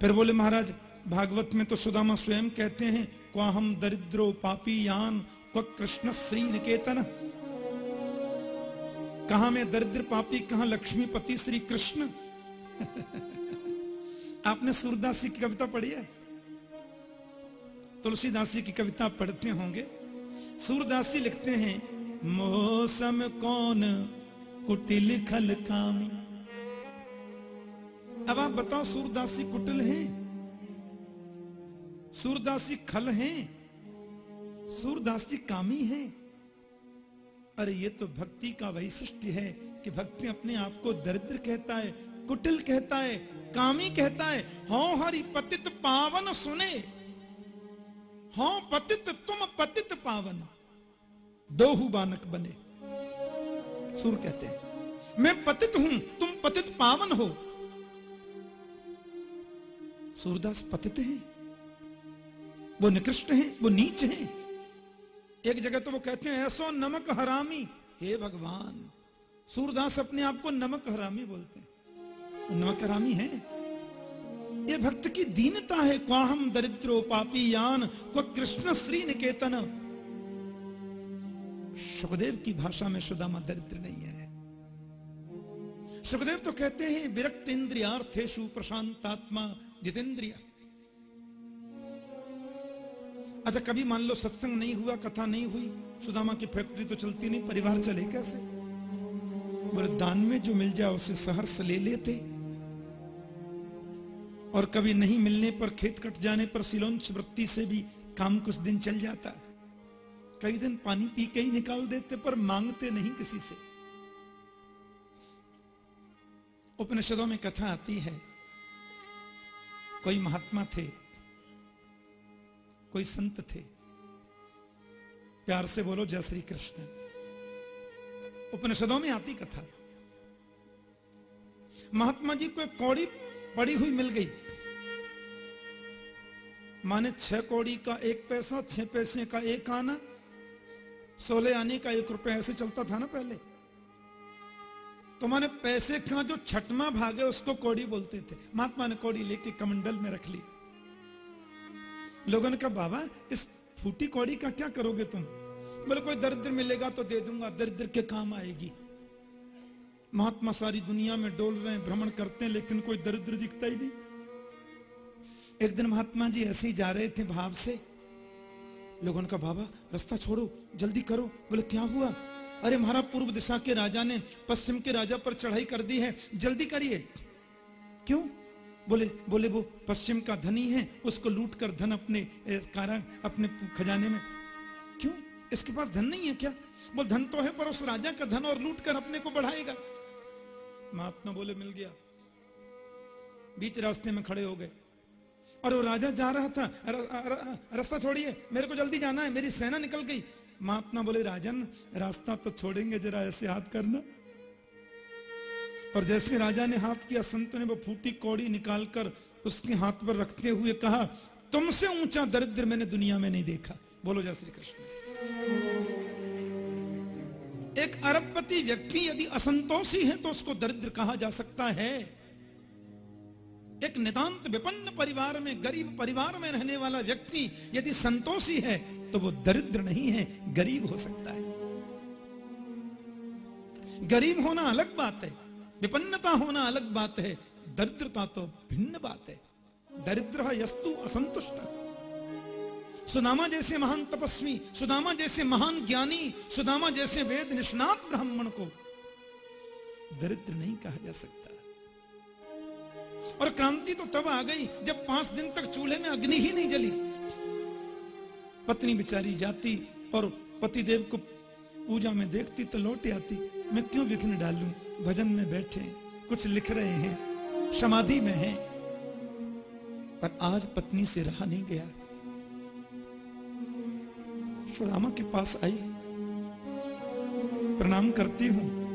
फिर बोले महाराज, भागवत में तो सुदामा स्वयं कहते हैं क्वा हम दरिद्रो पापी यान क्व कृष्ण श्री निकेतन कहा मैं दरिद्र पापी, कहा लक्ष्मीपति श्री कृष्ण *laughs* आपने सूरदास की कविता पढ़ी है? तुलसीदास की कविता पढ़ते होंगे। सूरदास लिखते हैं, मौसम कौन कुटिल खल कामी? अब आप बताओ, सूरदासी कुटिल हैं? सूरदासी खल हैं, सूरदास जी कामी हैं। अरे ये तो भक्ति का वैशिष्ट है कि भक्ति अपने आप को दरिद्र कहता है, कुटिल कहता है, कामी कहता है। हो हरि पतित पावन सुने, हो पतित तुम पतित पावन। दोहु बानक बने। सुर कहते हैं, मैं पतित हूँ, तुम पतित पावन हो। सूरदास पतित हैं। वो निकृष्ट हैं, वो नीच हैं। एक जगह तो वो कहते हैं, ऐसो नमक हरामी, हे भगवान। सूरदास अपने आप को नमक हरामी बोलते हैं। तो नमक हरामी है? ये भक्त की दीनता है। क्वाहम दरिद्रो पापी यान को कृष्ण श्री निकेतन। सुखदेव की भाषा में सुदामा दरिद्र नहीं है। सुखदेव तो कहते हैं विरक्त इंद्रियार्थेशु प्रशांतात्मा जितेंद्रिय अच्छा कभी मान लो सत्संग नहीं हुआ, कथा नहीं हुई, सुदामा की फैक्ट्री तो चलती नहीं, परिवार चले कैसे? बोले दान में जो मिल जाए, उसे सहर्ष ले लेते। और कभी नहीं मिलने पर खेत कट जाने पर सिलोंच वृत्ति से भी काम कुछ दिन चल जाता। कई दिन पानी पी के ही निकाल देते, पर मांगते नहीं किसी से। उपनिषदों में कथा आती है, कोई महात्मा थे कोई संत थे। प्यार से बोलो, जय श्री कृष्ण। उपनिषदों में आती कथा। महात्मा जी को एक कौड़ी पड़ी हुई मिल गई। माने छह कौड़ी का एक पैसा, छह पैसे का एक आना सोलह आने का एक रुपया, ऐसे चलता था ना पहले। तो माने पैसे का जो छठवा भाग है, उसको कौड़ी बोलते थे। महात्मा ने कौड़ी लेके कमंडल में रख ली। लोगों ने कहा, बाबा, इस फूटी कौड़ी का क्या करोगे तुम? बोले, कोई दरिद्र मिलेगा तो दे दूँगा, दरिद्र के काम आएगी। महात्मा सारी दुनिया में डोल रहे हैं, भ्रमण करते हैं, लेकिन कोई दरिद्र दिखता ही नहीं। एक दिन महात्मा जी ऐसे ही जा रहे थे भाव से। लोगों ने कहा, बाबा, रास्ता छोड़ो, जल्दी करो। बोले, क्या हुआ? अरे, महाराज, पूर्व दिशा के राजा ने पश्चिम के राजा पर चढ़ाई कर दी है, जल्दी करिए। क्यों? बोले बोले, वो पश्चिम का धनी है, उसको लूट कर धन अपने कारा, अपने खजाने में। क्यों? इसके पास धन नहीं है क्या? बोल, धन तो है, पर उस राजा का धन और लूट कर अपने को बढ़ाएगा। महात्मा बोले, मिल गया। बीच रास्ते में खड़े हो गए। और वो राजा जा रहा था। रास्ता छोड़िए, मेरे को जल्दी जाना है, मेरी सेना निकल गई। महात्मा बोले, राजन, रास्ता तो छोड़ेंगे, जरा ऐसे हाथ करना। और जैसे राजा ने हाथ किया, संत ने वो फूटी कौड़ी निकालकर उसके हाथ पर रखते हुए कहा, तुमसे ऊँचा दरिद्र मैंने दुनिया में नहीं देखा। बोलो जय श्री कृष्ण। एक अरबपति व्यक्ति यदि असंतोषी है तो उसको दरिद्र कहा जा सकता है। एक नितांत विपन्न परिवार में, गरीब परिवार में रहने वाला व्यक्ति यदि संतोषी है तो वो दरिद्र नहीं है, गरीब हो सकता है। गरीब होना अलग बात है। विपन्नता होना अलग बात है, दरिद्रता तो भिन्न बात है। दरिद्र यस्तु असंतुष्ट। सुदामा जैसे महान तपस्वी, सुदामा जैसे महान ज्ञानी, सुदामा जैसे वेद निष्णात ब्राह्मण को दरिद्र नहीं कहा जा सकता। और क्रांति तो तब आ गई जब पाँच दिन तक चूल्हे में अग्नि ही नहीं जली। पत्नी बिचारी जाती और पतिदेव को पूजा में देखती तो लौट आती। मैं क्यों विघ्न डालूं? भजन में बैठे कुछ लिख रहे हैं, समाधि में हैं। पर आज पत्नी से रहा नहीं गया। सुदामा के पास आई। प्रणाम करती हूँ।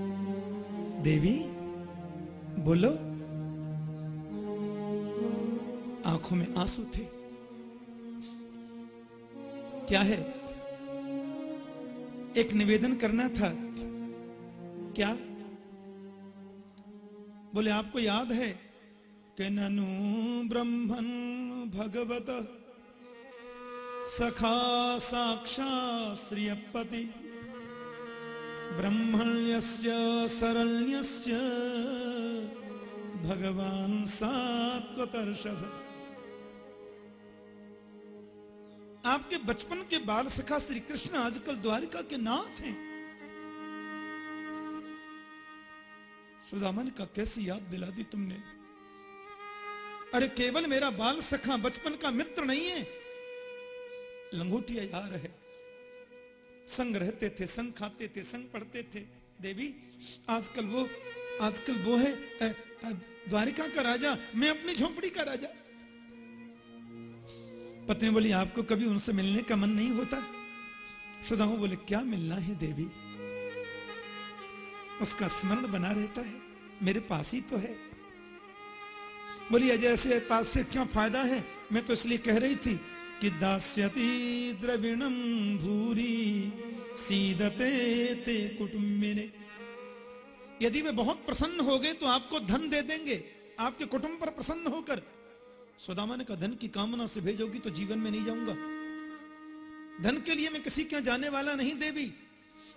देवी, बोलो। आँखों में आँसू थे। क्या है? एक निवेदन करना था। क्या? बोले, आपको याद है? कि ननु ब्रह्मन भगवत, सखा साक्षा श्रियपति, ब्रह्मण्यस्य शरण्यस्य भगवान सात्वतर्षभ आपके बचपन के बाल सखा श्री कृष्ण आजकल द्वारिका के नाथ हैं। सुदामा ने कहा कैसी याद दिला दी तुमने? अरे केवल मेरा बाल सखा, बचपन का मित्र नहीं है। लंगोटिया यार है। संग रहते थे, संग खाते थे, संग पढ़ते थे। देवी, आजकल वो आजकल वो है द्वारिका का राजा। मैं अपनी झोंपड़ी का राजा। पत्नी बोली, आपको कभी उनसे मिलने का मन नहीं होता? सुदामा बोले, क्या मिलना है देवी? उसका स्मरण बना रहता है। मेरे पास ही तो है। बोली अजय ऐसे पास से क्या फ़ायदा है? मैं तो इसलिए कह रही थी कि दास्यति द्रविणम भूरी, सीदते ते कुटुम्बिने यदि वे बहुत प्रसन्न हो गए तो आपको धन दे देंगे। आपके कुटुंब पर प्रसन्न होकर। सुदामा ने कहा, धन की कामना से भेजोगी तो जीवन में नहीं जाऊँगा। धन के लिए मैं किसी के जाने वाला नहीं, देवी।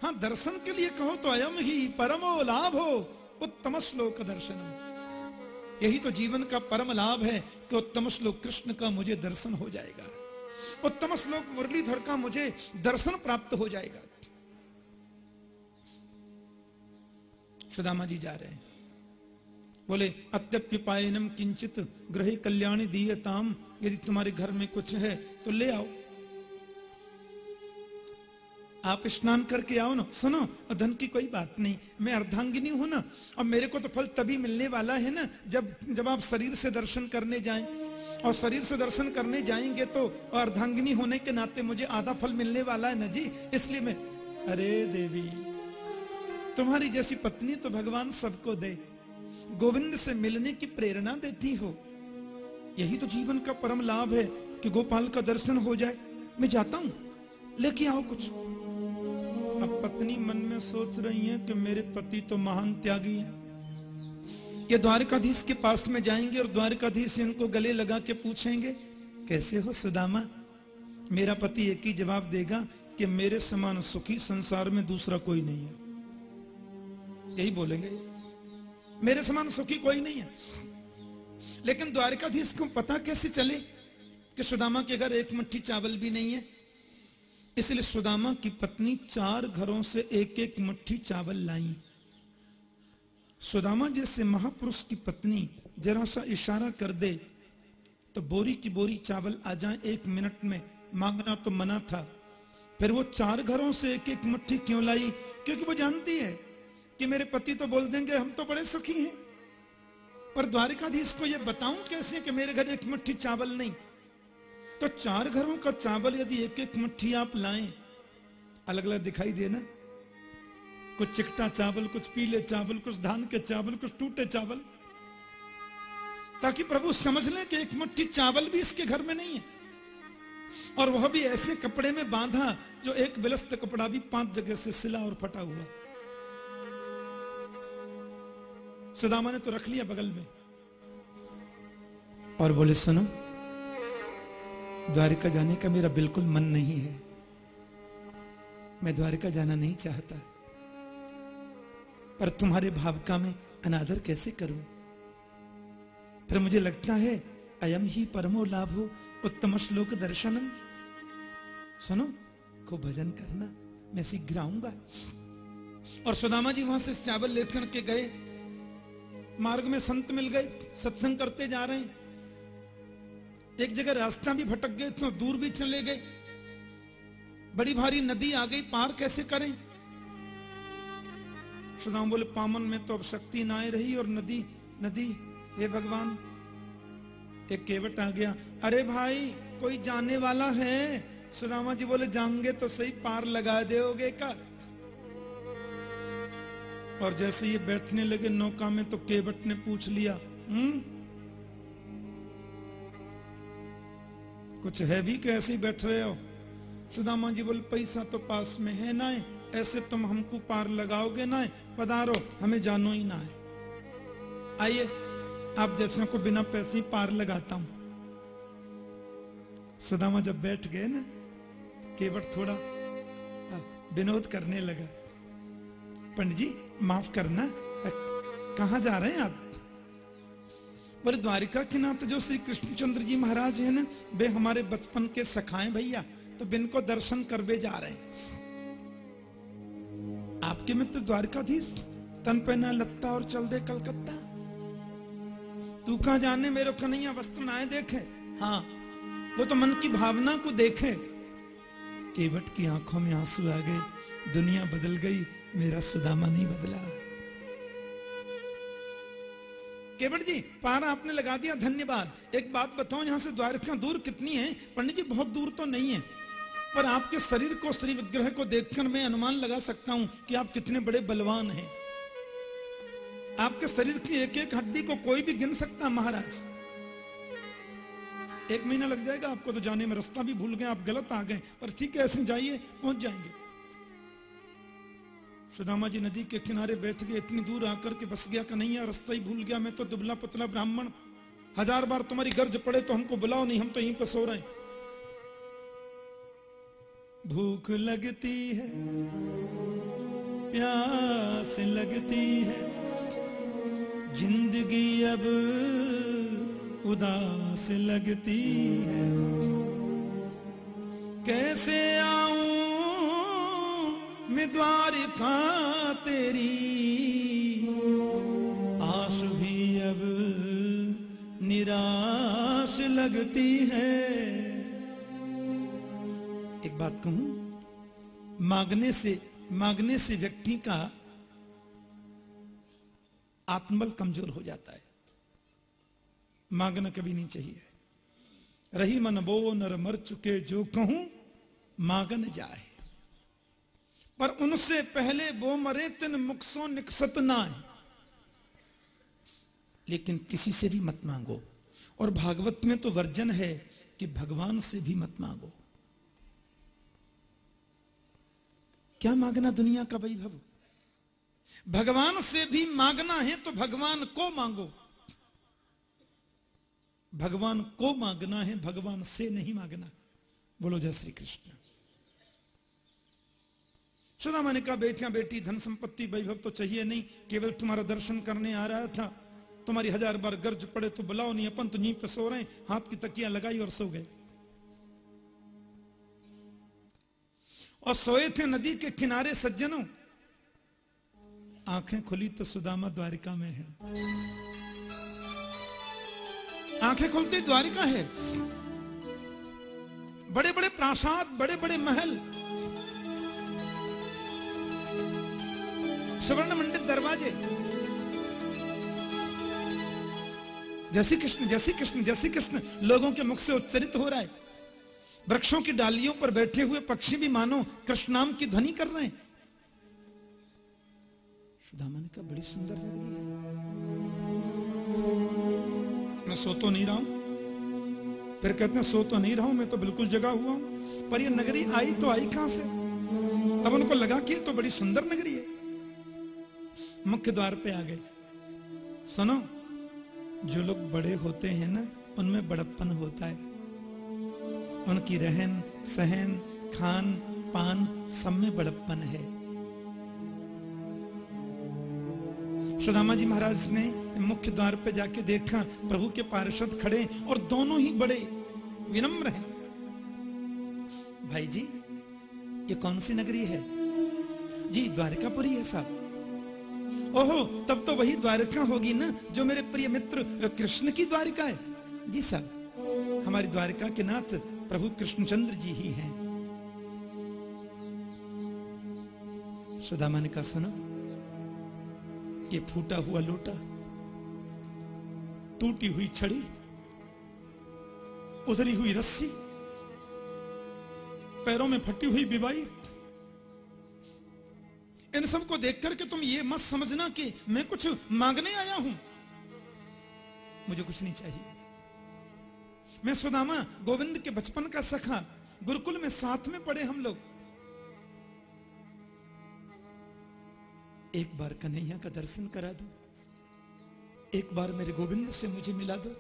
हाँ दर्शन के लिए कहो तो अयम ही, परमो लाभ हो उत्तम श्लोक दर्शनम। यही तो जीवन का परम लाभ है कि उत्तम श्लोक कृष्ण का मुझे दर्शन हो जाएगा। उत्तम श्लोक मुरलीधर का मुझे दर्शन प्राप्त हो जाएगा। सुदामा जी जा रहे हैं। बोले, अत्यप्युपायनम किंचित ग्रही कल्याणी दीयताम, यदि तुम्हारे घर में कुछ है तो ले आओ। आप स्नान करके आओ ना, सुनो, धन की कोई बात नहीं, मैं अर्धांगिनी हूँ ना, और मेरे को तो फल तभी मिलने वाला है ना, जब जब आप शरीर से दर्शन करने जाएँ। और शरीर से दर्शन करने जाएँगे तो अर्धांगिनी होने के नाते मुझे आधा फल मिलने वाला है ना जी, इसलिए मैं, अरे देवी, तुम्हारी जैसी पत्नी तो भगवान सबको दे, गोविंद से मिलने की प्रेरणा देती हो। यही तो जीवन का परम लाभ है कि गोपाल का दर्शन हो जाए। मैं जाता हूँ, लेके आओ कुछ। अब पत्नी मन में सोच रही है कि मेरे पति तो महान त्यागी हैं। ये द्वारकाधीश के पास में जाएँगे और द्वारकाधीश इनको गले लगा के पूछेंगे, कैसे हो सुदामा? मेरा पति एक ही जवाब देगा कि मेरे समान सुखी संसार में दूसरा कोई नहीं है। यही बोलेंगे। मेरे समान सुखी कोई नहीं है। लेकिन द्वारकाधीश को पता कैसे चले कि सुदामा के घर एक मुट्ठी चावल भी नहीं है इसलिए सुदामा की पत्नी चार घरों से एक एक मुट्ठी चावल लाई। सुदामा जैसे महापुरुष की पत्नी जरा सा इशारा कर दे तो बोरी की बोरी चावल आ जाए एक मिनट में, मांगना तो मना था। फिर वो चार घरों से एक एक मुट्ठी क्यों लाई? क्योंकि वो जानती है कि मेरे पति तो बोल देंगे, हम तो बड़े सुखी हैं। पर द्वारिकाधीश को ये बताऊँ कैसे कि मेरे घर एक मुट्ठी चावल नहीं तो चार घरों का चावल यदि एक एक मुट्ठी आप लाएँ अलग अलग दिखाई देना कुछ चिकटा चावल, कुछ पीले चावल, कुछ धान के चावल, कुछ टूटे चावल। ताकि प्रभु समझ लें कि एक मुट्ठी चावल भी इसके घर में नहीं है। और वह भी ऐसे कपड़े में बांधा जो एक बिलस्त कपड़ा भी पाँच जगह से सिला और फटा हुआ। सुदामा ने तो रख लिया बगल में। और बोले, सुनो द्वारिका जाने का मेरा बिल्कुल मन नहीं है। मैं द्वारिका जाना नहीं चाहता। पर तुम्हारे भाव का मैं अनादर कैसे करूँ? फिर मुझे लगता है, अयम ही परमो लाभो, उत्तम श्लोक दर्शनम। सुनो को भजन करना, मैं शीघ्र आऊँगा। और सुदामा जी वहाँ से चावल लेकर के गए। मार्ग में संत मिल गए, सत्संग करते जा रहे हैं। एक जगह रास्ता भी भटक गए तो दूर भी चले गए। बड़ी भारी नदी आ गई, पार कैसे करें? सुदाम बोले, पामन में तो अब शक्ति ना रही और नदी नदी, हे भगवान, एक केवट आ गया। अरे भाई, कोई जाने वाला है? सुदामा जी बोले, जाएँगे तो सही, पार लगा दोगे का? और जैसे ये बैठने लगे नौका में तो केवट ने पूछ लिया हम्म कुछ है भी कैसे ही बैठ रहे हो? सुदामा जी बोले, पैसा तो पास में है ना है। ऐसे तुम हमको पार लगाओगे ना है? पधारो, हमें जानो ही ना आइए, आप जैसे को बिना पैसे पार लगाता हूँ। सुदामा जब बैठ गए ना, केवट थोड़ा विनोद करने लगा। पंडित जी, माफ़ करना कहा जा रहे हैं आप? बोले द्वारिका के नाथ जो श्री कृष्णचंद्र जी महाराज है ना, वे हमारे बचपन के सखाए भैया तो बिन को दर्शन करवे जा रहे आपके मित्र द्वारिकाधीश तन पहना लत्ता और चल दे कलकत्ता? तू कहा जाने मेरे कन्हैया वस्त्र नाए देखे? हाँ वो तो मन की भावना को देखे। केवट की आँखों में आँसू आ गए, दुनिया बदल गई, मेरा सुदामा नहीं बदला। केवट जी, पारा आपने लगा दिया, धन्यवाद। एक बात बताओ यहाँ से द्वारका दूर कितनी है? पंडित जी, बहुत दूर तो नहीं है। पर आपके शरीर को, श्री विग्रह को देखकर मैं अनुमान लगा सकता हूँ कि आप कितने बड़े बलवान हैं। आपके शरीर की एक एक हड्डी को कोई भी गिन सकता, महाराज? एक महीना लग जाएगा, आपको तो जाने में रास्ता भी भूल गए, आप गलत आ गए। पर ठीक है, ऐसे जाइए, पहुँच जाएँगे। सुदामा जी नदी के किनारे बैठ गए, इतनी दूर आकर के बस गया कन्हैया रास्ता ही भूल गया। मैं तो दुबला पतला ब्राह्मण, हज़ार बार तुम्हारी गर्ज पड़े तो हमको बुलाओ, नहीं हम तो यहीं पर सो रहे भूख लगती है, प्यास लगती है, ज़िंदगी अब उदास लगती है। कैसे आऊँ मैं द्वारिका तेरी? आस भी अब निराश लगती है। एक बात कहूँ, मांगने से मांगने से व्यक्ति का आत्मबल कमज़ोर हो जाता है। मांगना कभी नहीं चाहिए। रही मन बो नर मर चुके, जो कहूँ, मांगन जाए। पर उनसे पहले वो मरे तिन मुखसो निकसत ना है लेकिन किसी से भी मत मांगो। और भागवत में तो वर्जन है कि भगवान से भी मत मांगो। क्या मांगना दुनिया का वैभव? भगवान से भी मांगना है तो भगवान को मांगो। भगवान को मांगना है, भगवान से नहीं मांगना। बोलो जय श्री कृष्ण। सुदामा ने कहा, बेटियाँ, बेटी, धन संपत्ति, वैभव तो चाहिए नहीं, केवल तुम्हारा दर्शन करने आ रहा था। तुम्हारी हज़ार बार गर्ज पड़े तो बुलाओ नहीं, अपन तो नींद पे सो रहे हाथ की तकिया लगाई और सो गए। और सोए थे नदी के किनारे सज्जनों। आँखें खुली तो सुदामा द्वारिका में है। आँखें खुलती द्वारिका है। बड़े बड़े प्रासाद बड़े बड़े महल स्वर्ण मंडित दरवाजे। जैसी कृष्ण जैसी कृष्ण जैसी कृष्ण लोगों के मुख से उच्चरित हो रहा है। वृक्षों की डालियों पर बैठे हुए पक्षी भी मानो कृष्ण नाम की ध्वनि कर रहे हैं। सुदामा बड़ी सुंदर लग रही है। मैं सो तो नहीं रहा हूँ। फिर कहते हैं, सो तो नहीं रहा हूँ, मैं तो बिल्कुल जगा हुआ हूँ। पर ये नगरी आई तो आई कहाँ से? अब उनको लगा कि तो बड़ी सुंदर नगरी है। मुख्य द्वार पे आ गए। सुनो, जो लोग बड़े होते हैं ना, उनमें बड़प्पन होता है। उनकी रहन, सहन, खान, पान सब में बड़प्पन है। सुदामा जी महाराज ने मुख्य द्वार पे जाके देखा, प्रभु के पार्षद खड़े और दोनों ही बड़े, विनम्र हैं। भाई जी, ये कौन सी नगरी है? जी, द्वारकापुरी है साहब। ओहो, तब तो वही द्वारका होगी ना, जो मेरे प्रिय मित्र कृष्ण की द्वारिका है। जी साहब, हमारी द्वारिका के नाथ प्रभु कृष्णचंद्र जी ही हैं। सुदामा ने कहा, सुनो, ये फूटा हुआ लोटा, टूटी हुई छड़ी, उधरी हुई रस्सी, पैरों में फटी हुई बिबाई इन सबको देख करके तुम ये मत समझना कि मैं कुछ मांगने आया हूँ। मुझे कुछ नहीं चाहिए। मैं सुदामा, गोविंद के बचपन का सखा, गुरुकुल में साथ में पढ़े हम लोग। एक बार कन्हैया का दर्शन करा दो। एक बार मेरे गोविंद से मुझे मिला दो।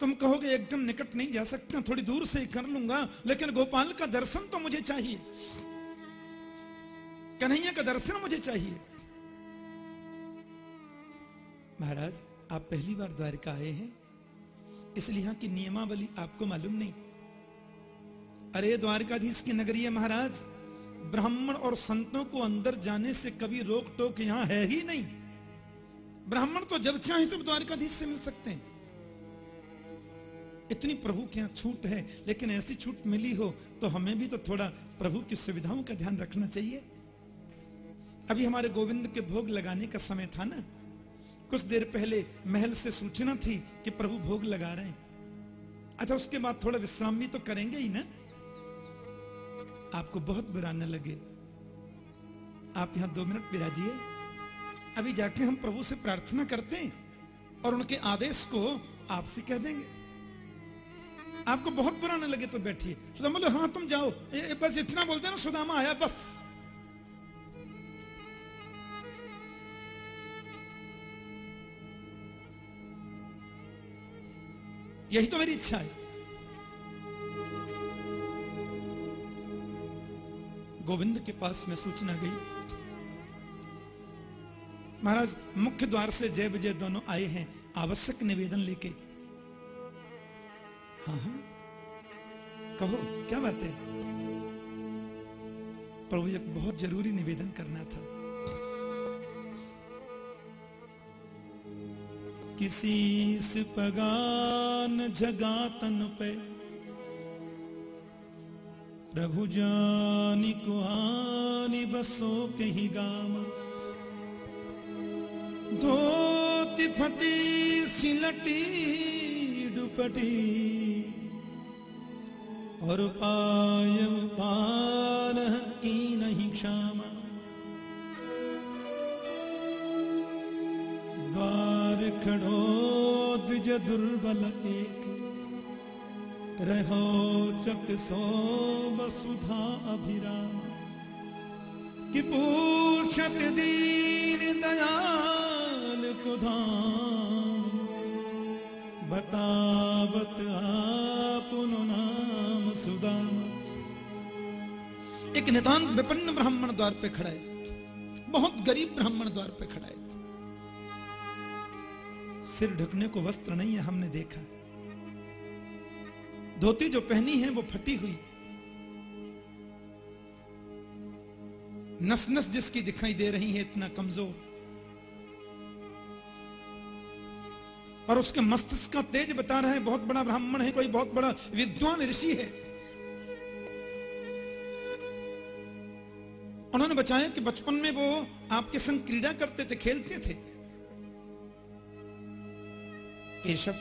तुम कहोगे, एकदम निकट नहीं जा सकता, थोड़ी दूर से ही कर लूँगा, लेकिन गोपाल का दर्शन तो मुझे चाहिए। कन्हैया का दर्शन मुझे चाहिए। महाराज, आप पहली बार द्वारका आए हैं, इसलिए यहाँ की नियमावली आपको मालूम नहीं। अरे द्वारकाधीश की नगरी है महाराज, ब्राह्मण और संतों को अंदर जाने से कभी रोक टोक यहाँ है ही नहीं। ब्राह्मण तो जब चाहे जब द्वारकाधीश से मिल सकते हैं। इतनी प्रभु के यहाँ छूट है, लेकिन ऐसी छूट मिली हो तो हमें भी तो थोड़ा प्रभु की सुविधाओं का ध्यान रखना चाहिए। अभी हमारे गोविंद के भोग लगाने का समय था ना? कुछ देर पहले महल से सूचना थी कि प्रभु भोग लगा रहे हैं। अच्छा उसके बाद थोड़ा विश्राम भी तो करेंगे ही ना? आपको बहुत बुरा न लगे। आप यहाँ दो मिनट बिराजिए। अभी जाके हम प्रभु से प्रार्थना करते हैं और उनके आदेश को आपसे कह देंगे। आपको बहुत बुरा न लगे तो बैठिए। सुदामा बोले हाँ तुम जाओ। ए, बस इतना बोलते ना सुदामा आया बस। यही तो मेरी इच्छा है। गोविंद के पास में सूचना गई। महाराज, मुख्य द्वार से जय विजय दोनों आए हैं। आवश्यक निवेदन लेके। हाँ हाँ। कहो, क्या बात है? प्रभु, एक बहुत ज़रूरी निवेदन करना था। किसी से पगान जगातन पे। प्रभु जानी को आनी बसो के ही गाम। धोती फटी, सिलटी, दुपटी। और पाय पार की नहीं क्षमा। खड़ो द्विज दुर्बल एक। रहो चक सो वसुधा अभिराम। कि पूछत दीन दयाल को धाम। बतावत आपन नाम सुदाम। एक नितांत विपन्न ब्राह्मण द्वार पे खड़ा है। बहुत गरीब ब्राह्मण द्वार पे खड़ा है। सिर ढकने को वस्त्र नहीं है हमने देखा। धोती जो पहनी है वो फटी हुई। नस नस जिसकी दिखाई दे रही है इतना कमज़ोर। और उसके मस्तिष्क का तेज बता रहा है, बहुत बड़ा ब्राह्मण है, कोई बहुत बड़ा विद्वान ऋषि है। उन्होंने बचाया कि बचपन में वो आपके संग क्रीड़ा करते थे, खेलते थे। केशव।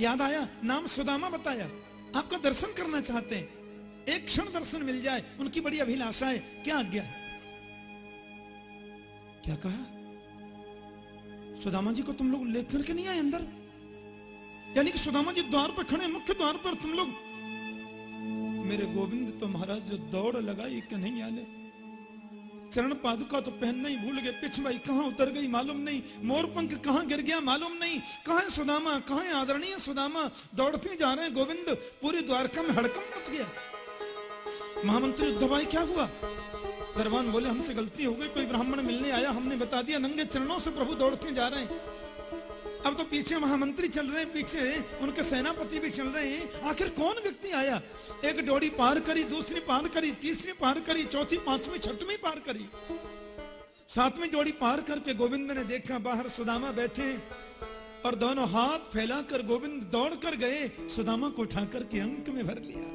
याद आया? नाम सुदामा बताया। आपका दर्शन करना चाहते हैं। एक क्षण दर्शन मिल जाए, उनकी बड़ी अभिलाषा है। क्या आज्ञा? है क्या कहा? सुदामा जी को तुम लोग लेकर के नहीं आए अंदर? यानी कि सुदामा जी द्वार पर खड़े मुख्य द्वार पर तुम लोग। मेरे गोविंद तो महाराज जो दौड़ लगाई कि नहीं आने? चरण पादुका तो पहनना ही भूल गए, पिछवाई कहाँ उतर गई मालूम नहीं, मोर पंख कहाँ गिर गया मालूम नहीं, कहाँ सुदामा, कहाँ आदरणीय सुदामा, दौड़ते जा रहे हैं गोविंद, पूरी द्वारका में हड़कम मच गया। महामंत्री उद्धव क्या हुआ? दरबान बोले, हमसे गलती हो गई, कोई ब्राह्मण मिलने आया, हमने बता दिया, नंगे चरणों से प्रभु दौड़ते जा रहे हैं। अब तो पीछे महामंत्री चल रहे हैं, पीछे उनके सेनापति भी चल रहे हैं। आखिर कौन व्यक्ति आया? एक डोरी पार करी, दूसरी पार करी, तीसरी पार करी, चौथी, पांचवी, छठवीं पार करी। सातवीं जोड़ी पार करके गोविंद ने देखा, बाहर सुदामा बैठे और दोनों हाथ फैलाकर गोविंद दौड़ कर गए, सुदामा को उठाकर के अंक में भर लिया।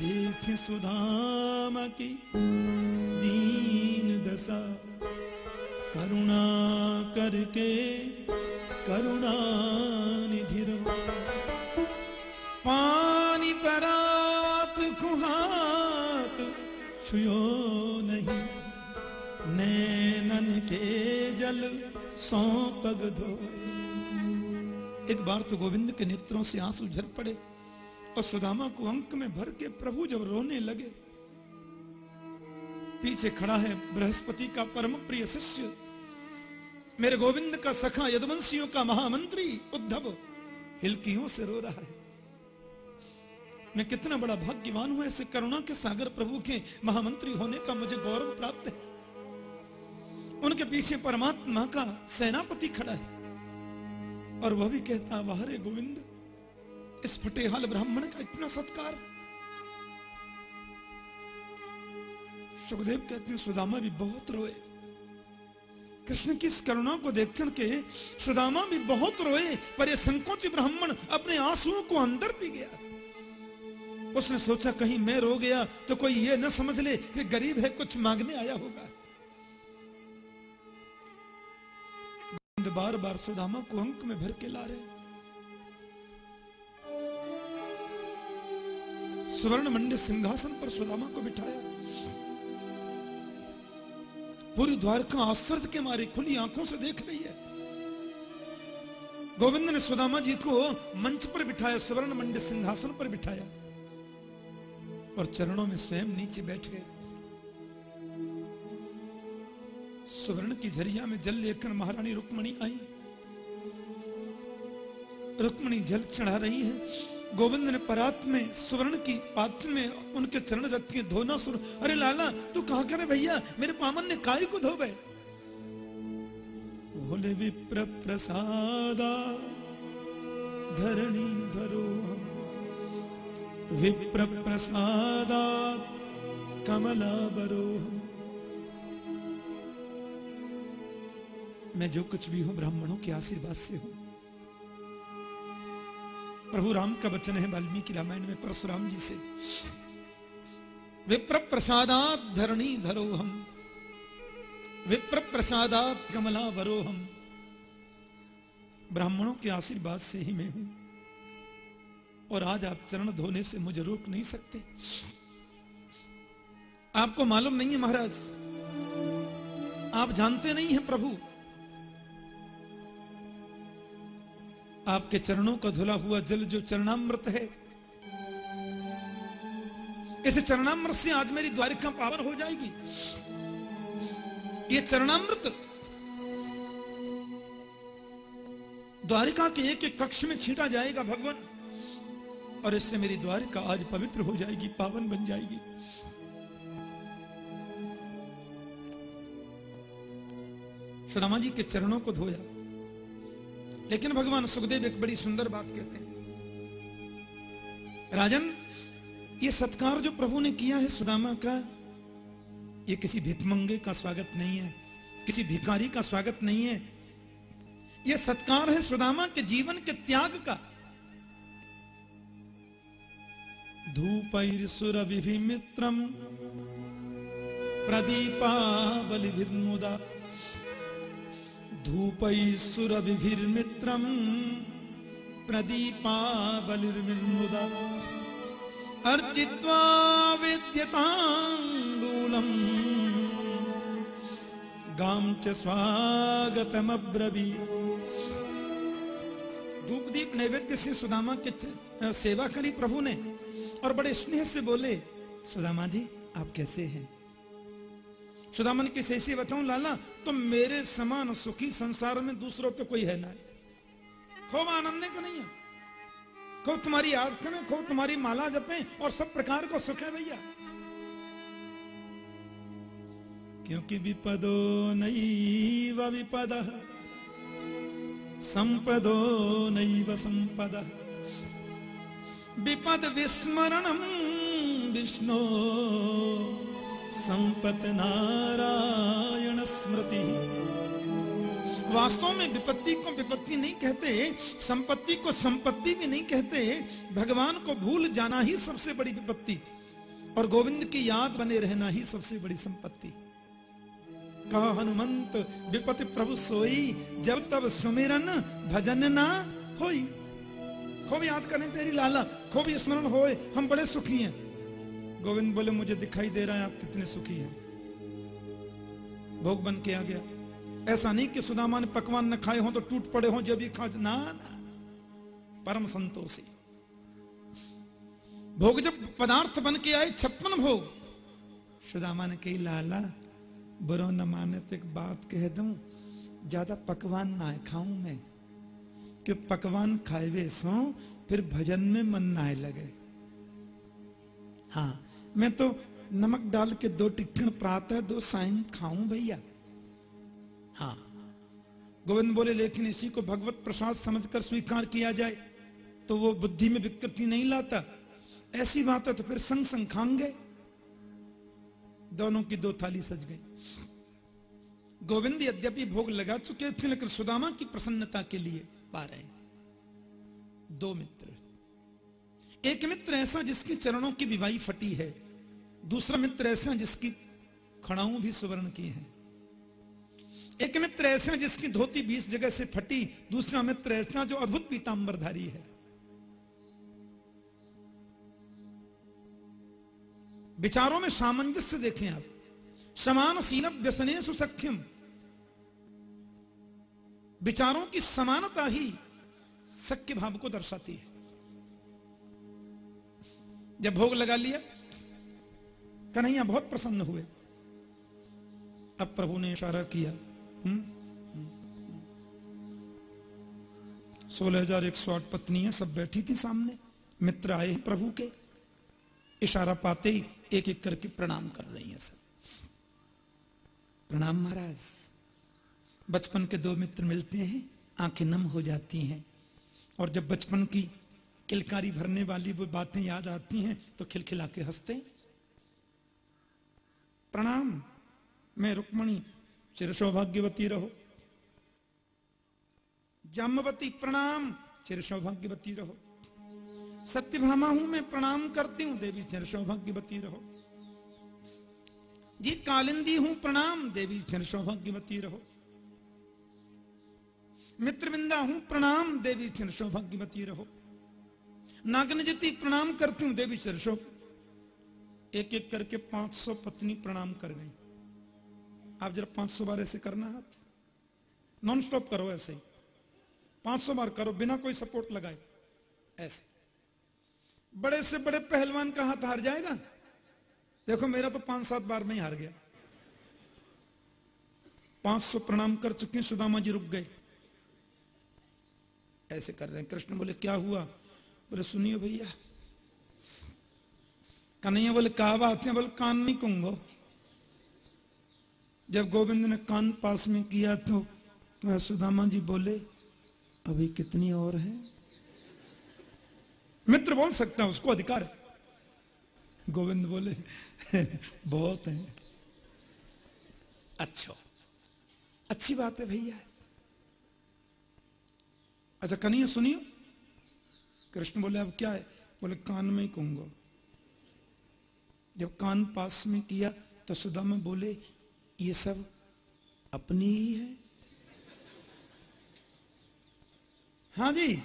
देख सुदामा की दीन दशा करुणा करके करुणा निधि पानी परात कुहात छुयो नहीं। नैनन के जल सौ पग धो। एक बार तो गोविंद के नेत्रों से आँसू झर पड़े और सुदामा को अंक में भर के प्रभु जब रोने लगे पीछे खड़ा है बृहस्पति का परम प्रिय शिष्य। मेरे गोविंद का सखा यदुवंशियों का महामंत्री उद्धव हिलकियों से रो रहा है। मैं कितना बड़ा भाग्यवान हूँ, ऐसे करुणा के सागर प्रभु के महामंत्री होने का मुझे गौरव प्राप्त है। उनके पीछे परमात्मा का सेनापति खड़ा है। और वह भी कहता, वाह गोविंद, इस फटेहाल ब्राह्मण का इतना सत्कार सुखदेव कहते हैं, सुदामा भी बहुत रोए। कृष्ण की इस करुणा को देख करके सुदामा भी बहुत रोए, पर यह संकोची ब्राह्मण अपने आंसुओं को अंदर पी गया। उसने सोचा, कहीं मैं रो गया तो कोई ये न समझ ले कि गरीब है, कुछ मांगने आया होगा। बार बार सुदामा को अंक में भर के ला रहे। सुवर्ण मंडे सिंहासन पर सुदामा को बिठाया। पूरी द्वारका आश्चर्य के मारे खुली आँखों से देख रही है। गोविंद ने सुदामा जी को मंच पर बिठाया, सुवर्ण मंडे सिंहासन पर बिठाया और चरणों में स्वयं नीचे बैठ गए। सुवर्ण की झरिया में जल लेकर महारानी रुक्मणी आई। रुक्मणी जल चढ़ा रही है। गोविंद ने परात में, सुवर्ण की पात्र में उनके चरण रख के धोना सुर अरे लाला, तू कहा करे भैया? मेरे पामन ने काय को धोबे? भोले विप्र प्रसादा, धरणी धरो विप्र प्रसादा, कमला बरो मैं जो कुछ भी हूँ, ब्राह्मणों के आशीर्वाद से हूँ। प्रभु राम का वचन है वाल्मीकि रामायण में, परशुराम जी से। विप्र प्रसादात धरणी धरो हम विप्र प्रसादात कमला वरो हम ब्राह्मणों के आशीर्वाद से ही मैं हूँ। और आज आप चरण धोने से मुझे रोक नहीं सकते। आपको मालूम नहीं है महाराज? आप जानते नहीं हैं प्रभु? आपके चरणों का धुला हुआ जल जो चरणामृत है। इस चरणामृत से आज मेरी द्वारिका पावन हो जाएगी। ये चरणामृत द्वारिका के एक एक कक्ष में छीटा जाएगा भगवान, और इससे मेरी द्वारिका आज पवित्र हो जाएगी, पावन बन जाएगी। सुदामा जी के चरणों को धोया। लेकिन भगवान सुखदेव एक बड़ी सुंदर बात कहते हैं। राजन, ये सत्कार जो प्रभु ने किया है सुदामा का, ये किसी भिकमंगे का स्वागत नहीं है, किसी भिखारी का स्वागत नहीं है। यह सत्कार है सुदामा के जीवन के त्याग का। धूपैर सुर विभिमित्रम प्रदीपा बलिभिर्मुदा धूपैस्सुरविभिर्मित्रम् प्रदीपावलिर्विन्मुदा अर्चित्वा विद्यताङ्गूलम् गां च स्वागतमब्रवी धूप दीप नैवेद्य से सुदामा के सेवा करी प्रभु ने। और बड़े स्नेह से बोले, सुदामा जी, आप कैसे हैं? सुदामन की ऐसे बताऊँ, लाला तो मेरे समान सुखी संसार में दूसरों तो कोई है ना। खूब आनंद का नहीं है? खूब तुम्हारी आरती में खूब तुम्हारी माला जपे, और सब प्रकार को सुख है भैया। क्योंकि विपदो नहीं विपद, संपदो नई व संपद। विपद विस्मरणम विष्णु। संपत नारायण स्मृति। वास्तव में विपत्ति को विपत्ति नहीं कहते, संपत्ति को संपत्ति भी नहीं कहते, भगवान को भूल जाना ही सबसे बड़ी विपत्ति, और गोविंद की याद बने रहना ही सबसे बड़ी संपत्ति। कहा हनुमंत विपति प्रभु सोई, जब तब सुमिरन भजन ना होई। खूब याद करें तेरी लाला, खूब स्मरण होए, हम बड़े सुखी हैं। गोविंद बोले, मुझे दिखाई दे रहा है, आप कितने सुखी हैं। भोग बन के आ गया। ऐसा नहीं कि सुदामा ने पकवान न खाए हो तो टूट पड़े हो, जब ये खा ना ना। परम संतोषी। भोग जब पदार्थ बन के आए, छप्पन भोग। सुदामा ने कही, लाला, बुरो न माने तो एक बात कह दूँ, ज़्यादा पकवान ना खाऊं मैं। कि पकवान खाए वे सो, फिर भजन में मन ना लगे। हाँ मैं तो नमक डाल के दो टिक्कण प्रातः दो साइन खाऊं भैया। हाँ। गोविंद बोले, लेकिन इसी को भगवत प्रसाद समझकर स्वीकार किया जाए तो वो बुद्धि में विकृति नहीं लाता। ऐसी बात है तो फिर संग संग खाएँगे। दोनों की दो थाली सज गई। गोविंद यद्यपि भोग लगा चुके थे, लेकिन सुदामा की प्रसन्नता के लिए पा रहे दो मित्र। एक मित्र ऐसा जिसके चरणों की विवाही फटी है दूसरा मित्र ऐसा जिसकी खड़ाऊ भी सुवर्ण की है। एक मित्र ऐसा जिसकी धोती बीस जगह से फटी, दूसरा मित्र ऐसा जो अद्भुत पीतांबरधारी है। विचारों में सामंजस्य देखें आप। समान सीन व्यसने सुसख्यम विचारों की समानता ही सख्य भाव को दर्शाती है। जब भोग लगा लिया कन्हैया बहुत प्रसन्न हुए। अब प्रभु ने इशारा किया सोलह हज़ार एक सौ आठ पत्नियाँ सब बैठी थी सामने, मित्र आए प्रभु के। इशारा पाते ही एक एक करके प्रणाम कर रही हैं सब। प्रणाम महाराज। बचपन के दो मित्र मिलते हैं, आँखें नम हो जाती हैं। और जब बचपन की किलकारी भरने वाली वो बातें याद आती हैं तो खिलखिला के हँसते प्रणाम। मैं रुक्मणी, चिर सौभाग्यवती रहो। जामवती प्रणाम, चिर सौभाग्यवती रहो। सत्यभामा हूँ, मैं प्रणाम करती हूँ, देवी, चिर सौभाग्यवती रहो। जी, कालिंदी हूँ, प्रणाम, देवी, चिर सौभाग्यवती रहो। मित्रविंदा हूँ, प्रणाम, देवी, चिर सौभाग्यवती रहो। नागनजती, प्रणाम करती हूँ, देवी, चिर एक एक करके 500 पत्नी प्रणाम कर गई। आप जरा 500 बार ऐसे करना हाथ। नॉन स्टॉप करो ऐसे। ही 500 बार करो, बिना कोई सपोर्ट लगाए। ऐसे। बड़े से बड़े पहलवान का हाथ हार जाएगा? देखो, मेरा तो पाँच सात बार में ही हार गया। पाँच सौ प्रणाम कर चुके सुदामा जी रुक गए। ऐसे कर रहे हैं। कृष्ण बोले, क्या हुआ? बोले सुनिए भैया कन्हैया बोले कहा बात है? बोले, कान नहीं कहूंगो जब गोविंद ने कान पास में किया तो सुदामा जी बोले, अभी कितनी और है? मित्र बोल सकता है, उसको अधिकार है। गोविंद बोले, *laughs* बहुत है। अच्छा अच्छी बात है भैया। अच्छा कन्हैया सुनियो कृष्ण बोले, अब क्या है? बोले, कान में ही कहूँगा जब कान पास में किया तो सुधा में बोले, ये सब अपनी ही है? हाँ जी।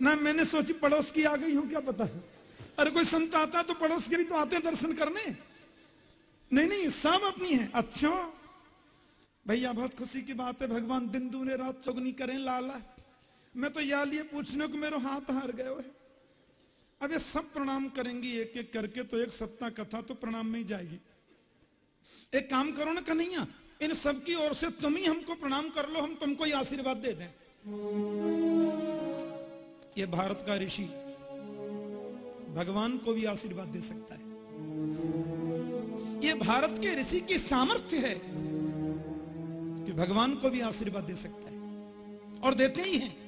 ना, मैंने सोची पड़ोस की आ गई हूँ, क्या पता? है अरे, कोई संत आता तो पड़ोस के भी तो आते दर्शन करने। नहीं नहीं, सब अपनी है। अच्छा। भैया, बहुत खुशी की बात है। भगवान दिन दूने रात चौगनी करें, लाला। मैं तो या लिए पूछने को मेरे हाथ हार गए है। अब ये सब प्रणाम करेंगी एक एक करके तो एक सप्ताह कथा तो प्रणाम में ही जाएगी। एक काम करो ना कन्हैया, इन सब की ओर से तुम ही हमको प्रणाम कर लो, हम तुमको ही आशीर्वाद दे दें। ये भारत का ऋषि, भगवान को भी आशीर्वाद दे सकता है। ये भारत के ऋषि की सामर्थ्य है कि भगवान को भी आशीर्वाद दे सकता है। और देते ही हैं।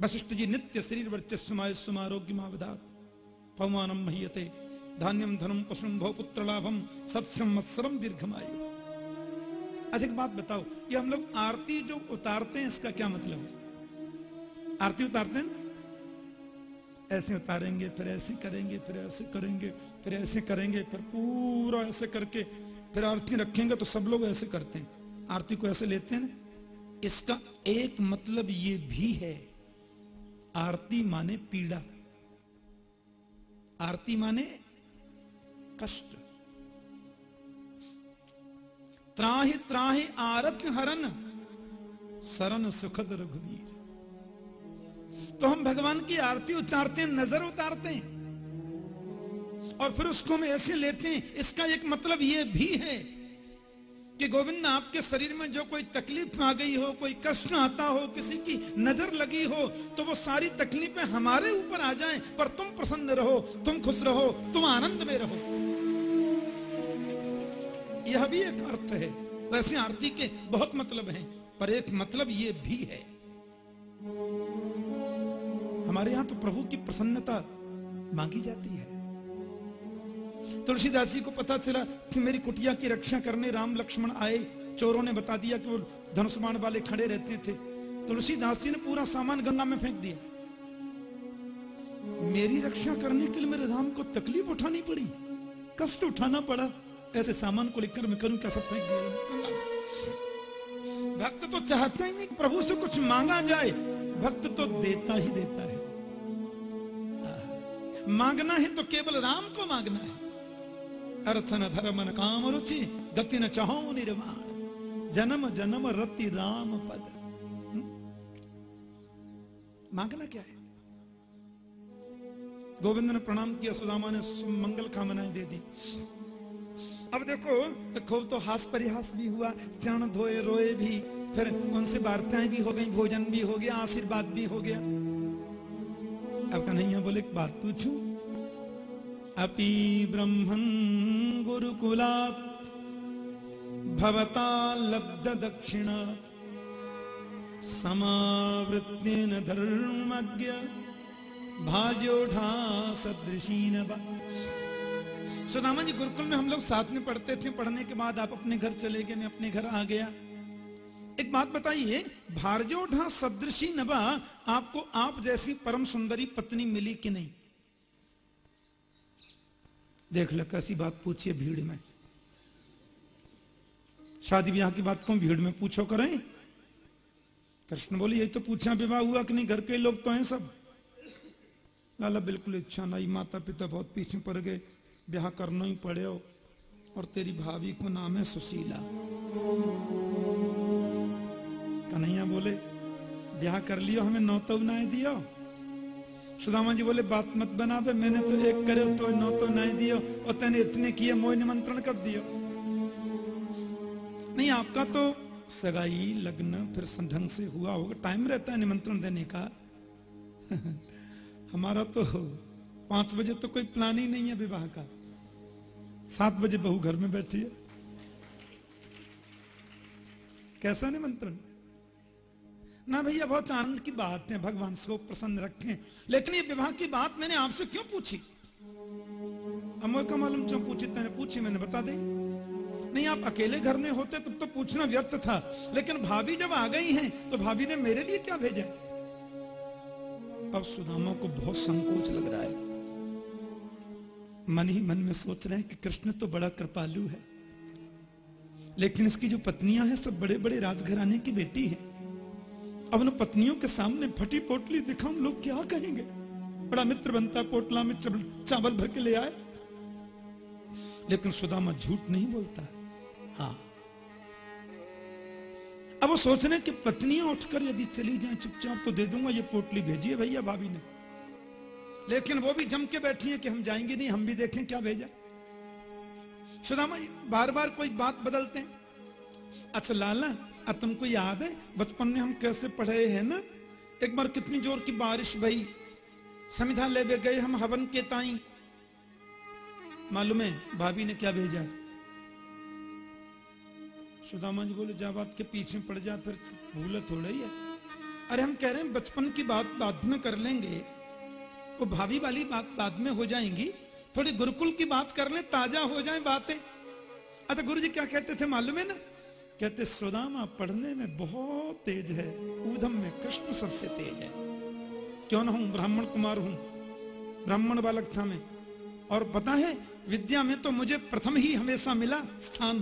वशिष्ठ जी नित्य शरीर वर्चस्वमाय सुमारोग्य मावधात पवमानम महीयते। धान्यम धनम पशुम भव पुत्र लाभम सत्सम मत्सरम दीर्घमायु। अच्छा एक बात बताओ, ये हम लोग आरती जो उतारते हैं, इसका क्या मतलब है? आरती उतारते हैं? ऐसे उतारेंगे, फिर ऐसे करेंगे, फिर ऐसे करेंगे, फिर ऐसे करेंगे, फिर पूरा ऐसे करके फिर आरती रखेंगे तो सब लोग ऐसे करते हैं। आरती को ऐसे लेते हैं ना? इसका एक मतलब ये भी है आरती माने पीड़ा। आरती माने कष्ट। त्राहि त्राहि आरत हरन सरन सुखद रघुवीर। तो हम भगवान की आरती उतारते हैं, नज़र उतारते हैं। और फिर उसको हम ऐसे लेते हैं, इसका एक मतलब यह भी है कि गोविंद, आपके शरीर में जो कोई तकलीफ़ आ गई हो, कोई कष्ट आता हो, किसी की नज़र लगी हो तो वो सारी तकलीफें हमारे ऊपर आ जाएँ, पर तुम प्रसन्न रहो, तुम खुश रहो, तुम आनंद में रहो। यह भी एक अर्थ है। वैसे आरती के बहुत मतलब हैं, पर एक मतलब ये भी है। हमारे यहाँ तो प्रभु की प्रसन्नता मांगी जाती है। तुलसीदास जी को पता चला कि मेरी कुटिया की रक्षा करने राम लक्ष्मण आए। चोरों ने बता दिया कि वो धनुष्मान वाले खड़े रहते थे। तुलसीदास जी ने पूरा सामान गंगा में फेंक दिया। मेरी रक्षा करने के लिए मेरे राम को तकलीफ़ उठानी पड़ी। कष्ट उठाना पड़ा। ऐसे सामान को लेकर मैं करूँ क्या सब फेंक दिया भक्त तो चाहता ही नहीं प्रभु से कुछ मांगा जाए। भक्त तो देता ही देता है। मांगना है तो केवल राम को मांगना है। अर्थ न धर्म न काम रुचि, गति न चाहो निर्माण जन्म जन्म रति राम पद। हम्म? मांगना क्या है? गोविंद ने प्रणाम किया, सुदामा ने मंगल कामनाएँ दे दी। अब देखो खूब तो हास परिहास भी हुआ चरण धोए रोए भी, फिर उनसे वार्ताएँ भी हो गई, भोजन भी हो गया, आशीर्वाद भी हो गया। अब कन्हैया बोले, एक बात पूछूँ अपि ब्रह्मन् गुरुकुलात् भवता दक्षिणा समावृत्तेन धर्मज्ञ भाज्योढ़ा सदृशी सुदामा जी गुरुकुल में हम लोग साथ में पढ़ते थे। पढ़ने के बाद आप अपने घर चले गए, मैं अपने घर आ गया। एक बात बताइए भारजोढ़ा सदृशी नबा आपको आप जैसी परम सुंदरी पत्नी मिली कि नहीं? देख ले कैसी बात पूछिए भीड़ में। शादी ब्याह की बात को भीड़ में पूछो करें। कृष्ण बोले, यही तो पूछा, विवाह हुआ कि नहीं? घर के लोग तो हैं सब। लाला, बिल्कुल इच्छा नहीं माता पिता बहुत पीछे पड़ गए। ब्याह करना ही पड़े हो। और तेरी भाभी को नाम है सुशीला। कन्हैया बोले, ब्याह कर लियो, हमें नौ तो बनाए दियो। सुदामा जी बोले, बात मत बना बे मैंने तो एक करे तो नौ तो नहीं दियो, और तेने इतने किए, मोह निमंत्रण कर दियो। नहीं, आपका तो सगाई, लग्न फिर ढंग से हुआ होगा, टाइम रहता है निमंत्रण देने का। *laughs* हमारा तो पाँच बजे तो कोई प्लान ही नहीं है विवाह का। सात बजे बहू घर में बैठी है। कैसा निमंत्रण? ना भैया, बहुत आनंद की बात है, भगवान को प्रसन्न रखें। लेकिन ये विवाह की बात मैंने आपसे क्यों पूछी? अमोय का मालूम क्यों पूछी? तेने पूछी, मैंने बता दे। नहीं, आप अकेले घर में होते तब तो पूछना व्यर्थ था, लेकिन भाभी जब आ गई हैं तो भाभी ने मेरे लिए क्या भेजा है? अब सुदामा को बहुत संकोच लग रहा है। मन ही मन में सोच रहे हैं कि कृष्ण तो बड़ा कृपालु है। लेकिन इसकी जो पत्नियाँ हैं, सब बड़े बड़े राजघराने की बेटी है। अब उन पत्नियों के सामने फटी पोटली दिखा लोग क्या कहेंगे? बड़ा मित्र बनता पोटला में चावल भर के ले आए। लेकिन सुदामा झूठ नहीं बोलता। हाँ। अब वो सोच रहे कि पत्नियाँ उठकर यदि चली जाए, चुपचाप तो दे दूँगा, ये पोटली भेजिए भैया भाभी ने। लेकिन वो भी जम के बैठी है कि हम जाएँगे नहीं, हम भी देखें क्या भेजा। सुदामा बार बार कोई बात बदलते हैं। अच्छा लाला अब तुमको याद है? बचपन में हम कैसे पढ़े हैं ना? एक बार कितनी ज़ोर की बारिश भई। समिधा ले गए हम हवन के ताई। मालूम है, भाभी ने क्या भेजा? सुदामा जी बोले, जा बात के पीछे पड़ जा, फिर भूल थोड़ा ही है। अरे, हम कह रहे हैं, बचपन की बात बाद में कर लेंगे। वो भाभी वाली बात बाद में हो जाएँगी। थोड़ी गुरुकुल की बात कर ले, ताज़ा हो जाए बातें। अच्छा गुरु जी क्या कहते थे, मालूम है ना? कहते सुदामा पढ़ने में बहुत तेज है ऊधम में कृष्ण सबसे तेज है। क्यों ना हूँ? ब्राह्मण कुमार हूँ। ब्राह्मण बालक था मैं। और पता है विद्या में तो मुझे प्रथम ही हमेशा मिला स्थान।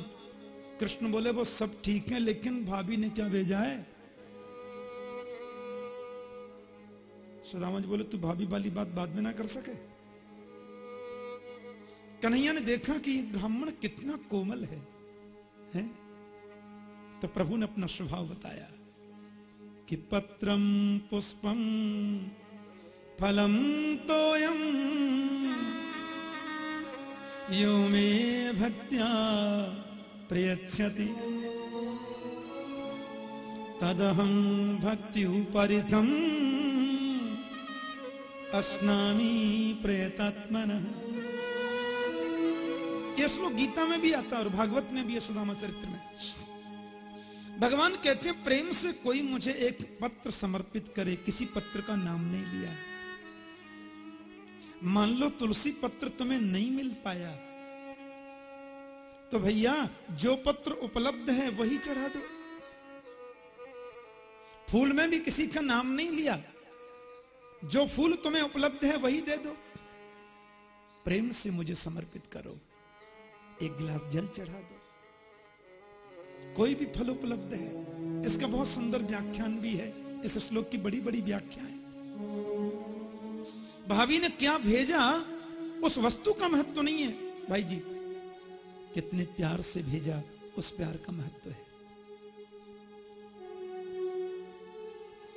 कृष्ण बोले वो सब ठीक है लेकिन भाभी ने क्या भेजा है? सुदामा जी बोले तू भाभी वाली बात बाद में ना कर सके। कन्हैया ने देखा कि ये ब्राह्मण कितना कोमल है, है? तो प्रभु ने अपना स्वभाव बताया कि पत्रम पुष्पम फलम तोयम यो मे भक्त्या प्रयच्छति। तदहं भक्ति उपरितम अस्नामी प्रयतात्मन ये श्लोक गीता में भी आता है और भागवत में भी है सुदामा चरित्र में। भगवान कहते हैं, प्रेम से कोई मुझे एक पत्र समर्पित करे, किसी पत्र का नाम नहीं लिया। मान लो तुलसी पत्र तुम्हें नहीं मिल पाया तो भैया, जो पत्र उपलब्ध है, वही चढ़ा दो। फूल में भी किसी का नाम नहीं लिया, जो फूल तुम्हें उपलब्ध है, वही दे दो। प्रेम से मुझे समर्पित करो, एक गिलास जल चढ़ा दो। कोई भी फल उपलब्ध है। इसका बहुत सुंदर व्याख्यान भी है। इस श्लोक की बड़ी बड़ी व्याख्या है। भाभी ने क्या भेजा? उस वस्तु का महत्व तो नहीं है। भाई जी, कितने प्यार से भेजा, उस प्यार का महत्व है।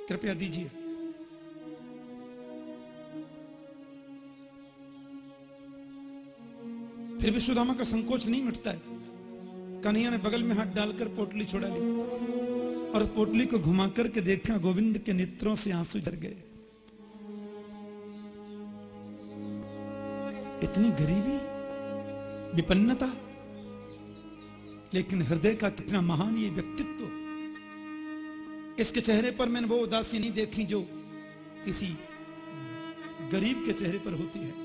कृपया दीजिए। फिर भी सुदामा का संकोच नहीं मिटता है। कन्हैया ने बगल में हाथ डालकर पोटली छोड़ा ली और पोटली को घुमा करके देखा, गोविंद के नेत्रों से आँसू झर गए। इतनी गरीबी, विपन्नता, लेकिन हृदय का कितना महान ये व्यक्तित्व। इसके चेहरे पर मैंने वो उदासी नहीं देखी जो किसी गरीब के चेहरे पर होती है।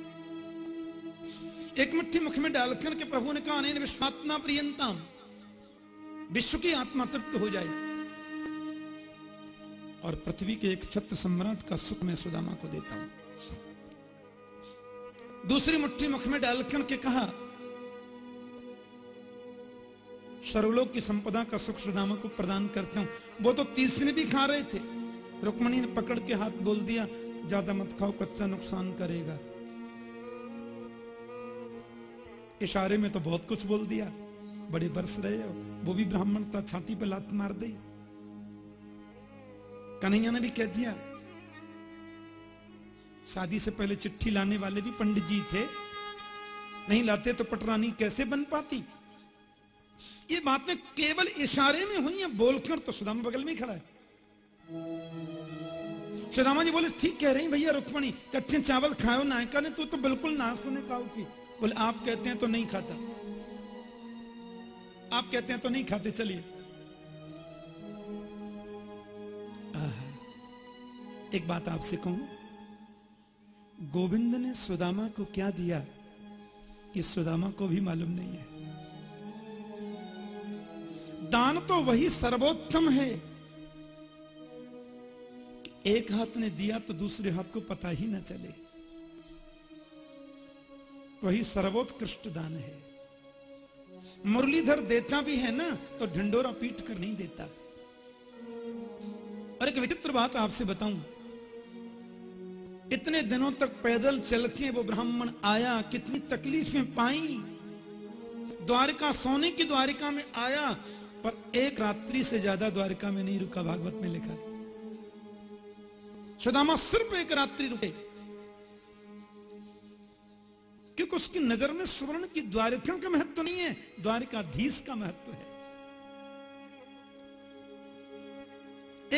एक मुट्ठी मुख में डालकर के प्रभु ने कहा विश्वात्मा प्रियंता विश्व की आत्मा तृप्त हो जाए। और पृथ्वी के एक छत्र सम्राट का सुख मैं सुदामा को देता हूँ। दूसरी मुट्ठी मुख में डालकर के कहा, सर्वलोक की संपदा का सुख सुदामा को प्रदान करता हूँ। वो तो तीसरे भी खा रहे थे। रुक्मणी ने पकड़ के हाथ बोल दिया, ज़्यादा मत खाओ, कच्चा नुकसान करेगा। इशारे में तो बहुत कुछ बोल दिया। बड़े बरस रहे हो। वो भी ब्राह्मण था, छाती पर लात मार दी। कन्हैया ने भी कह दिया, शादी से पहले चिट्ठी लाने वाले भी पंडित जी थे। नहीं लाते तो पटरानी कैसे बन पाती? ये बातें केवल इशारे में हुई है। बोलकर तो सुदामा बगल में खड़ा है। सुदामा जी बोले, ठीक कह रही भैया रुक्मणी, कच्चे चावल खाओ, नायका ने तू तो बिल्कुल ना सुने खाओ की। बोले, आप कहते हैं तो नहीं खाता। आप कहते हैं तो नहीं खाते, चलिए। एक बात आपसे कहूँ। गोविंद ने सुदामा को क्या दिया कि सुदामा को भी मालूम नहीं है। दान तो वही सर्वोत्तम है। एक हाथ ने दिया तो दूसरे हाथ को पता ही ना चले। वही सर्वोत्कृष्ट दान है। मुरलीधर देता भी है ना तो ढिंडोरा पीट कर नहीं देता। और एक विचित्र बात आपसे बताऊँ। इतने दिनों तक पैदल चल के वो ब्राह्मण आया, कितनी तकलीफें पाई। द्वारिका, सोने की द्वारिका में आया, पर एक रात्रि से ज़्यादा द्वारिका में नहीं रुका, भागवत में लिखा। सुदामा सिर्फ़ एक रात्रि रुके। क्योंकि उसकी नज़र में स्वर्ण की द्वारिका का महत्व नहीं है, द्वारिकाधीश का महत्व है।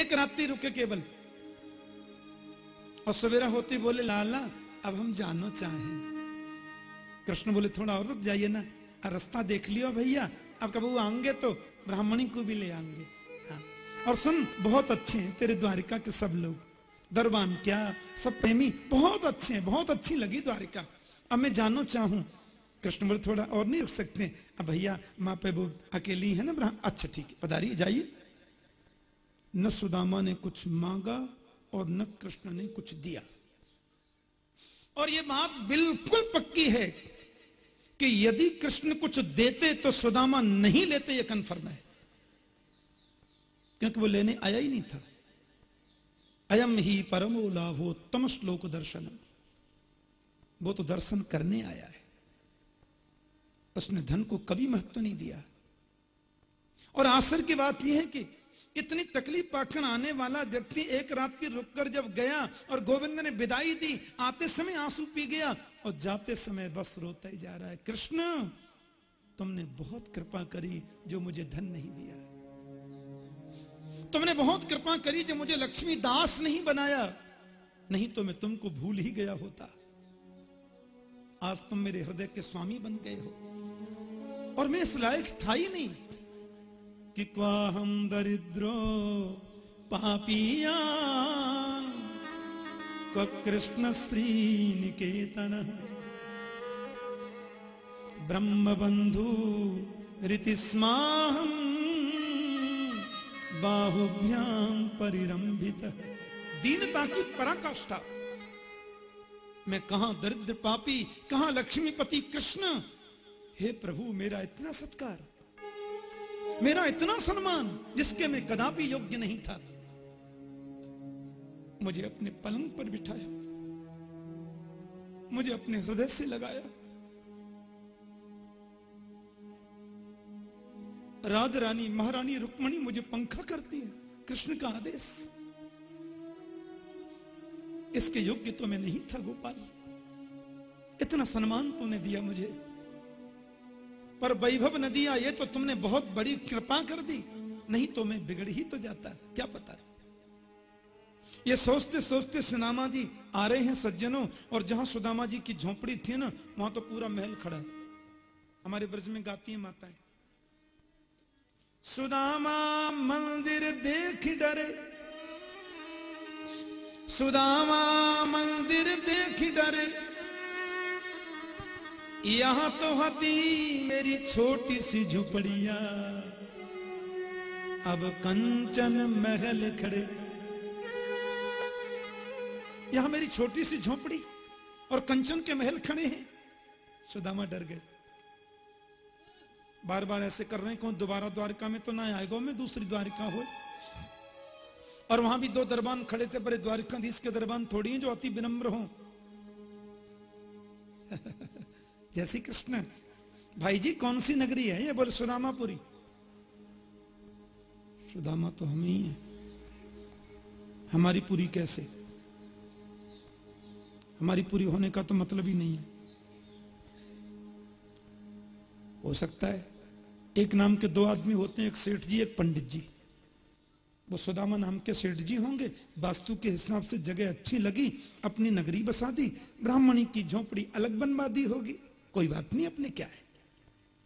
एक रात्रि रुके केवल, और सवेरा होते बोले, लाला, अब हम जानो चाहें। कृष्ण बोले, थोड़ा और रुक जाइए ना रास्ता देख लियो भैया, अब कब वो आएँगे तो ब्राह्मणी को भी ले आएँगे। हाँ। और सुन, बहुत अच्छे हैं तेरे द्वारिका के सब लोग। दरबान क्या, सब प्रेमी, बहुत अच्छे हैं, बहुत अच्छी लगी द्वारिका। अब मैं जानो चाहूँ बोले थोड़ा और नहीं रुक सकते। अब भैया, माँ पे वो अकेली है ना ब्राह्मण? अच्छा ठीक है, पधारिए, जाइए। न सुदामा ने कुछ मांगा और न कृष्ण ने कुछ दिया। और ये बात बिल्कुल पक्की है कि यदि कृष्ण कुछ देते तो सुदामा नहीं लेते, ये कन्फर्म है। क्योंकि वो लेने आया ही नहीं था। अयम ही परमो लाभो तम श्लोक दर्शन वो तो दर्शन करने आया है। उसने धन को कभी महत्व नहीं दिया। और आसर की बात यह है कि इतनी तकलीफ़ पाकर आने वाला व्यक्ति एक रात की रुककर जब गया और गोविंद ने विदाई दी, आते समय आँसू पी गया और जाते समय बस रोता ही जा रहा है, कृष्ण, तुमने बहुत कृपा करी जो मुझे धन नहीं दिया। तुमने बहुत कृपा करी जो मुझे लक्ष्मी दास नहीं बनाया। नहीं तो मैं तुमको भूल ही गया होता। आज तुम मेरे हृदय के स्वामी बन गए हो। और मैं इस लायक था ही नहीं कि क्वाहम दरिद्रो पापिया कृष्ण श्री निकेतन ब्रह्म बंधु रीति रीतिस्माहम बाहुभ्याम परिरंभित दीनता की पराकाष्ठा। मैं कहा दरिद्र पापी, कहा लक्ष्मीपति कृष्ण? हे प्रभु, मेरा इतना सत्कार, मेरा इतना सम्मान, जिसके मैं कदापि योग्य नहीं था। मुझे अपने पलंग पर बिठाया, मुझे अपने हृदय से लगाया। राज रानी महारानी रुक्मणी मुझे पंखा करती है, कृष्ण का आदेश। इसके योग्य तो मैं नहीं था, गोपाल। इतना सम्मान तूने दिया मुझे। पर वैभव न दिया ये तो तुमने बहुत बड़ी कृपा कर दी। नहीं तो मैं बिगड़ ही तो जाता। क्या पता? है? ये सोचते सोचते सुनामा जी आ रहे हैं सज्जनों, और जहाँ सुदामा जी की झोंपड़ी थी ना, वहाँ तो पूरा महल खड़ा है। हमारे ब्रज में गाती है माताएँ। सुदामा मंदिर देख डरे सुदामा मंदिर देख डरे। यहाँ तो हती मेरी छोटी सी झुपड़िया। अब कंचन महल खड़े। यहाँ मेरी छोटी सी झोपड़ी और कंचन के महल खड़े हैं। सुदामा डर गए। बार बार ऐसे कर रहे हैं, कौन दोबारा द्वारका में तो ना आएगा मैं दूसरी द्वारिका हो। और वहाँ भी दो दरबान खड़े थे बड़े द्वारिकाधीश के दरबान थोड़ी हैं जो अति विनम्र हों। *laughs* जय श्री कृष्ण भाई जी कौन सी नगरी है? ये बोले, सुदामापुरी। सुदामा तो हम ही हैं। हमारी पूरी कैसे? हमारी पूरी होने का तो मतलब ही नहीं है। हो सकता है, एक नाम के दो आदमी होते हैं, एक सेठ जी, एक पंडित जी। वो सुदामा नाम के सेठ जी होंगे, वास्तु के हिसाब से जगह अच्छी लगी, अपनी नगरी बसा दी, ब्राह्मणी की झोपड़ी अलग बनवा दी होगी। कोई बात नहीं, अपने क्या है?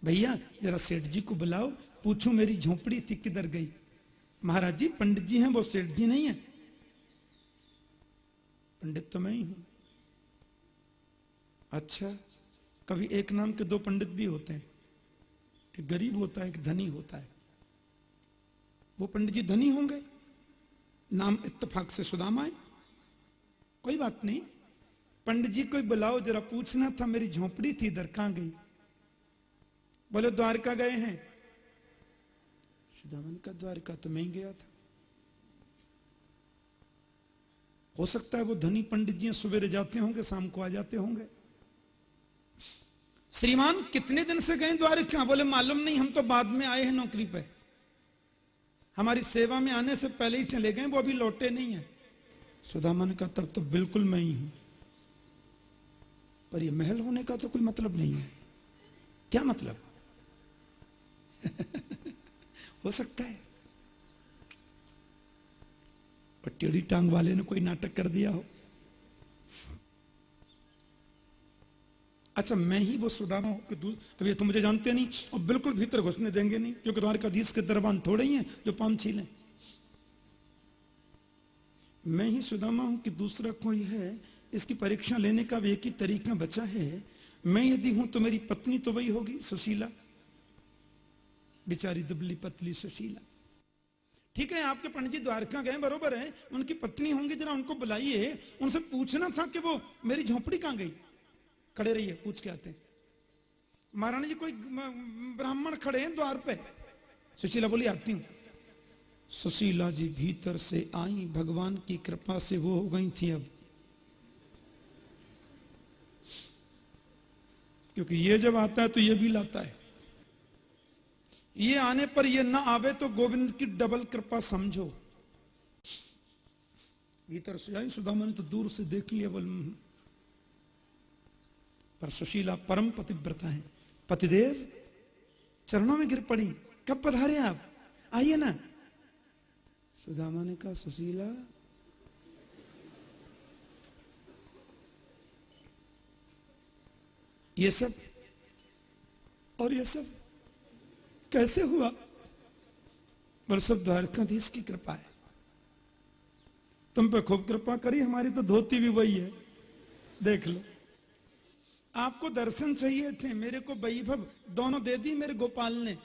भैया, जरा सेठ जी को बुलाओ, पूछो मेरी झोपड़ी थी किधर गई। महाराज जी, पंडित जी हैं, वो सेठ जी नहीं है। पंडित तो मैं ही हूँ। अच्छा कभी एक नाम के दो पंडित भी होते हैं। एक गरीब होता है, एक धनी होता है। वो पंडित जी धनी होंगे। नाम इत्तेफाक से सुदामा है। कोई बात नहीं। पंडित जी को बुलाओ, जरा पूछना था, मेरी झोपड़ी थी, इधर कहाँ गई? बोले, द्वारका गए हैं। सुदामन का द्वारका तो मैं ही गया था। हो सकता है वो धनी पंडित जी सवेरे जाते होंगे, शाम को आ जाते होंगे। श्रीमान, कितने दिन से गए द्वारका? बोले, मालूम नहीं, हम तो बाद में आए हैं नौकरी पे। हमारी सेवा में आने से पहले ही चले गए, वो अभी लौटे नहीं है। सुदामा ने कहा, तब तो बिल्कुल मैं ही हूँ। पर ये महल होने का तो कोई मतलब नहीं है। क्या मतलब? *laughs* हो सकता है। टेढ़ी टांग वाले ने कोई नाटक कर दिया हो। अच्छा मैं ही वो सुदामा हूँ कि अब ये तो मुझे जानते नहीं, और बिल्कुल भीतर घुसने देंगे नहीं, क्योंकि कदीस के दरबान थोड़े ही हैं जो पान छीलें। मैं ही सुदामा हूँ कि दूसरा कोई है, इसकी परीक्षा लेने का एक ही तरीका बचा है। मैं यदि हूँ तो मेरी पत्नी तो वही होगी, सुशीला। बिचारी दुबली पतली सुशीला। ठीक है, आपके पंडित जी द्वारका गए बरोबर है, उनकी पत्नी होंगी, जरा उनको बुलाइए। उनसे पूछना था कि वो मेरी झोपड़ी कहाँ गई? खड़े रहिए पूछ के आते हैं। महारानी जी कोई ब्राह्मण खड़े हैं द्वार पे? सुशीला बोली आती हूँ। सुशीला जी भीतर से आई भगवान की कृपा से वो हो गई थी अब। क्योंकि ये जब आता है तो ये भी लाता है। ये आने पर ये ना आवे तो गोविंद की डबल कृपा समझो। भीतर से आई सुदामा ने तो दूर से देख लिया बोल "हम्म, हम्म।" पर सुशीला परम पतिव्रता है। पतिदेव, चरणों में गिर पड़ी। कब पधारे आप? आइए ना। सुदामा ने कहा, सुशीला। ये सब, और ये सब कैसे हुआ? पर सब द्वारकाधीश की कृपा है। तुम पे खूब कृपा करी, हमारी तो धोती भी वही है। देख लो। आपको दर्शन चाहिए थे, मेरे को वैभव दोनों दे दी मेरे गोपाल ने।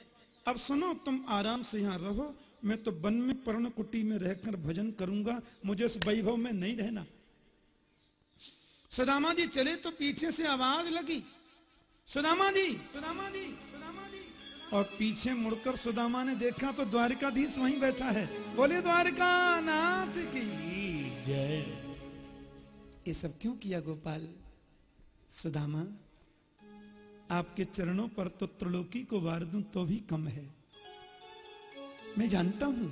अब सुनो, तुम आराम से यहाँ रहो, मैं तो वन में पर्ण कुटी में रहकर भजन करूँगा, मुझे उस वैभव में नहीं रहना। सुदामा जी चले तो पीछे से आवाज़ लगी। सुदामा जी सुदामा जी सुदामा जी। और पीछे मुड़कर सुदामा ने देखा तो द्वारिकाधीश वहीं बैठा है। बोले द्वारका नाथ की जय। ये सब क्यों किया गोपाल? सुदामा, आपके चरणों पर तो त्रिलोकी को वार दूँ तो भी कम है। मैं जानता हूँ,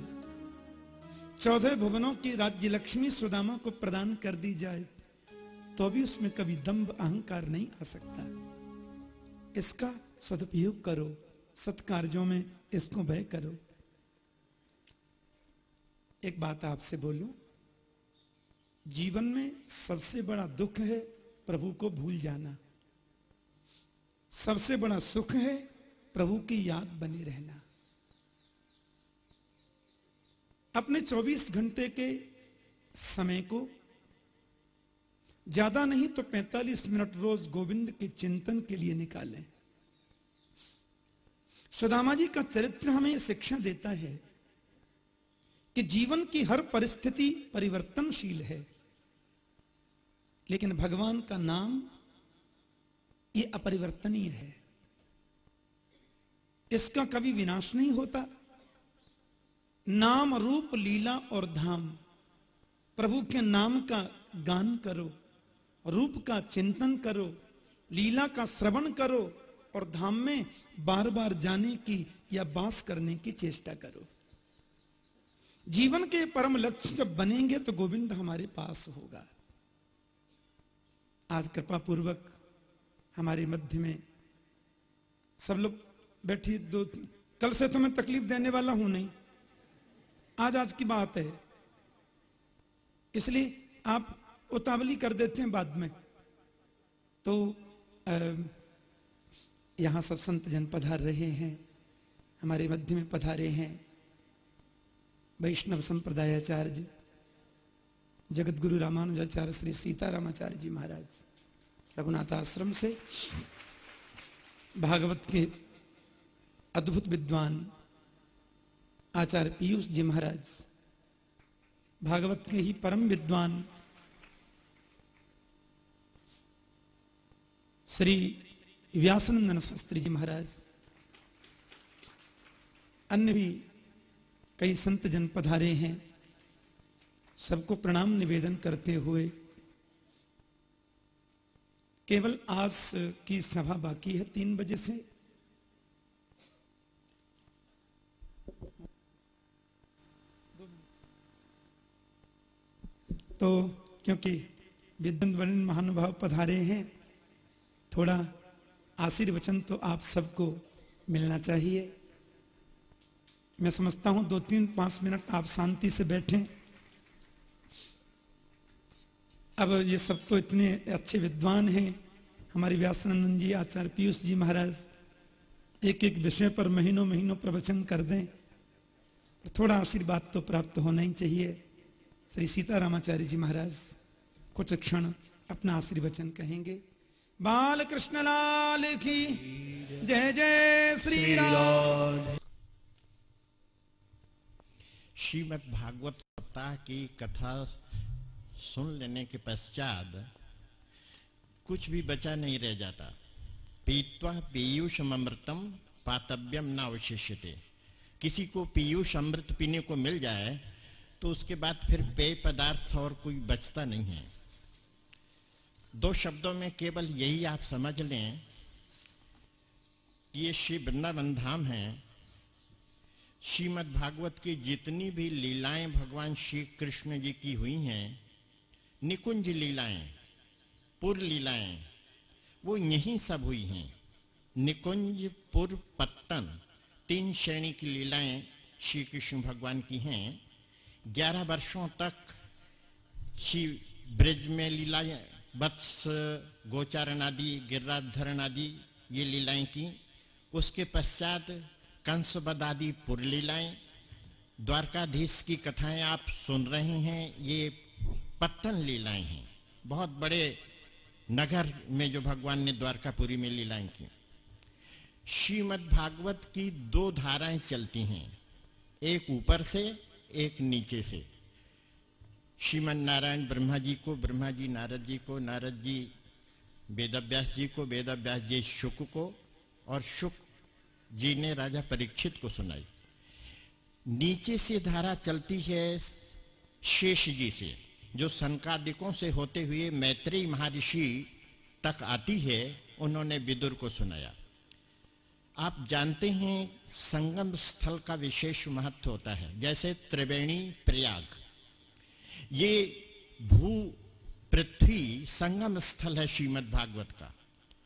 चौदह भुवनों की राज्य लक्ष्मी सुदामा को प्रदान कर दी जाए तो भी उसमें कभी दंभ अहंकार नहीं आ सकता। इसका सदुपयोग करो, सत्कार्यों में इसको भय करो। एक बात आपसे बोलूँ, जीवन में सबसे बड़ा दुख है प्रभु को भूल जाना। सबसे बड़ा सुख है प्रभु की याद बने रहना। अपने 24 घंटे के समय को, ज़्यादा नहीं तो 45 मिनट रोज गोविंद के चिंतन के लिए निकालें। सुदामा जी का चरित्र हमें शिक्षा देता है कि जीवन की हर परिस्थिति परिवर्तनशील है। लेकिन भगवान का नाम ये अपरिवर्तनीय है। इसका कभी विनाश नहीं होता। नाम रूप, लीला और धाम। प्रभु के नाम का गान करो, रूप का चिंतन करो, लीला का श्रवण करो और धाम में बार बार जाने की या बास करने की चेष्टा करो। जीवन के परम लक्ष्य जब बनेंगे तो गोविंद हमारे पास होगा। आज कृपा पूर्वक हमारे मध्य में सब लोग बैठी, दो, कल से तो मैं तकलीफ़ देने वाला हूँ नहीं। आज आज की बात है। इसलिए आप उतावली कर देते हैं बाद में। तो यहाँ सब संत जन पधार रहे हैं, हमारे मध्य में पधारे हैं। वैष्णव संप्रदायाचार्य जगत गुरु रामानुजाचार्य श्री सीतारामाचार्य जी महाराज रघुनाथ आश्रम से भागवत के अद्भुत विद्वान आचार्य पीयूष जी महाराज, भागवत के ही परम विद्वान श्री व्यासनंदन शास्त्री जी महाराज, अन्य भी कई संत जन पधारे हैं। सबको प्रणाम निवेदन करते हुए। केवल आज की सभा बाकी है तीन बजे से। तो क्योंकि विद्वंद महानुभाव पधारे हैं, थोड़ा आशीर्वचन तो आप सबको मिलना चाहिए। मैं समझता हूँ दो तीन पाँच मिनट आप शांति से बैठें। अब ये सब तो इतने अच्छे विद्वान हैं हमारे व्यासनंदन जी आचार्य पीयूष जी महाराज एक एक विषय पर महीनों महीनों प्रवचन कर दें थोड़ा आशीर्वाद तो प्राप्त होना ही चाहिए। श्री सीतारामाचार्य जी महाराज कुछ क्षण अपना आशीर्वचन कहेंगे। बाल कृष्ण लाल की जय जय श्री राम। श्रीमद् भागवत सप्ताह की कथा सुन लेने के पश्चात कुछ भी बचा नहीं रह जाता। पीत्वा पीयूष अमृतम पातव्यम न अवशिष्यते। किसी को पीयूष अमृत पीने को मिल जाए तो उसके बाद फिर पेय पदार्थ और कोई बचता नहीं है। दो शब्दों में केवल यही आप समझ लें कि ये श्री वृंदावन धाम है। श्रीमद् भागवत की जितनी भी लीलाएँ भगवान श्री कृष्ण जी की हुई हैं निकुंज लीलाएँ, पुर लीलाएँ, वो यहीं सब हुई हैं। निकुंज, पुर, पत्तन, तीन श्रेणी की लीलाएँ श्री कृष्ण भगवान की हैं। ग्यारह वर्षों तक श्री ब्रज में लीलाएँ वत्स गोचारण आदि गिरिराधरण आदि, ये लीलाएँ की। उसके पश्चात कंसबद आदि पुरलीलाएँ द्वारकाधीश की कथाएँ आप सुन रहे हैं, ये पत्तन लीलाएँ हैं। बहुत बड़े नगर में जो भगवान ने द्वारकापुरी में लीलाएँ की। श्रीमद् भागवत की दो धाराएँ चलती हैं। एक ऊपर से, एक नीचे से। श्रीमन नारायण ब्रह्मा जी को, ब्रह्मा जी, नारद जी को, नारद जी, वेदव्यास जी को, वेदव्यास जी शुक को और शुक जी ने राजा परीक्षित को सुनाई। नीचे से धारा चलती है शेष जी से। जो संकादिकों से होते हुए मैत्री महर्षि तक आती है, उन्होंने विदुर को सुनाया। आप जानते हैं, संगम स्थल का विशेष महत्व होता है, जैसे त्रिवेणी प्रयाग। ये भू पृथ्वी संगम स्थल है श्रीमद् भागवत का।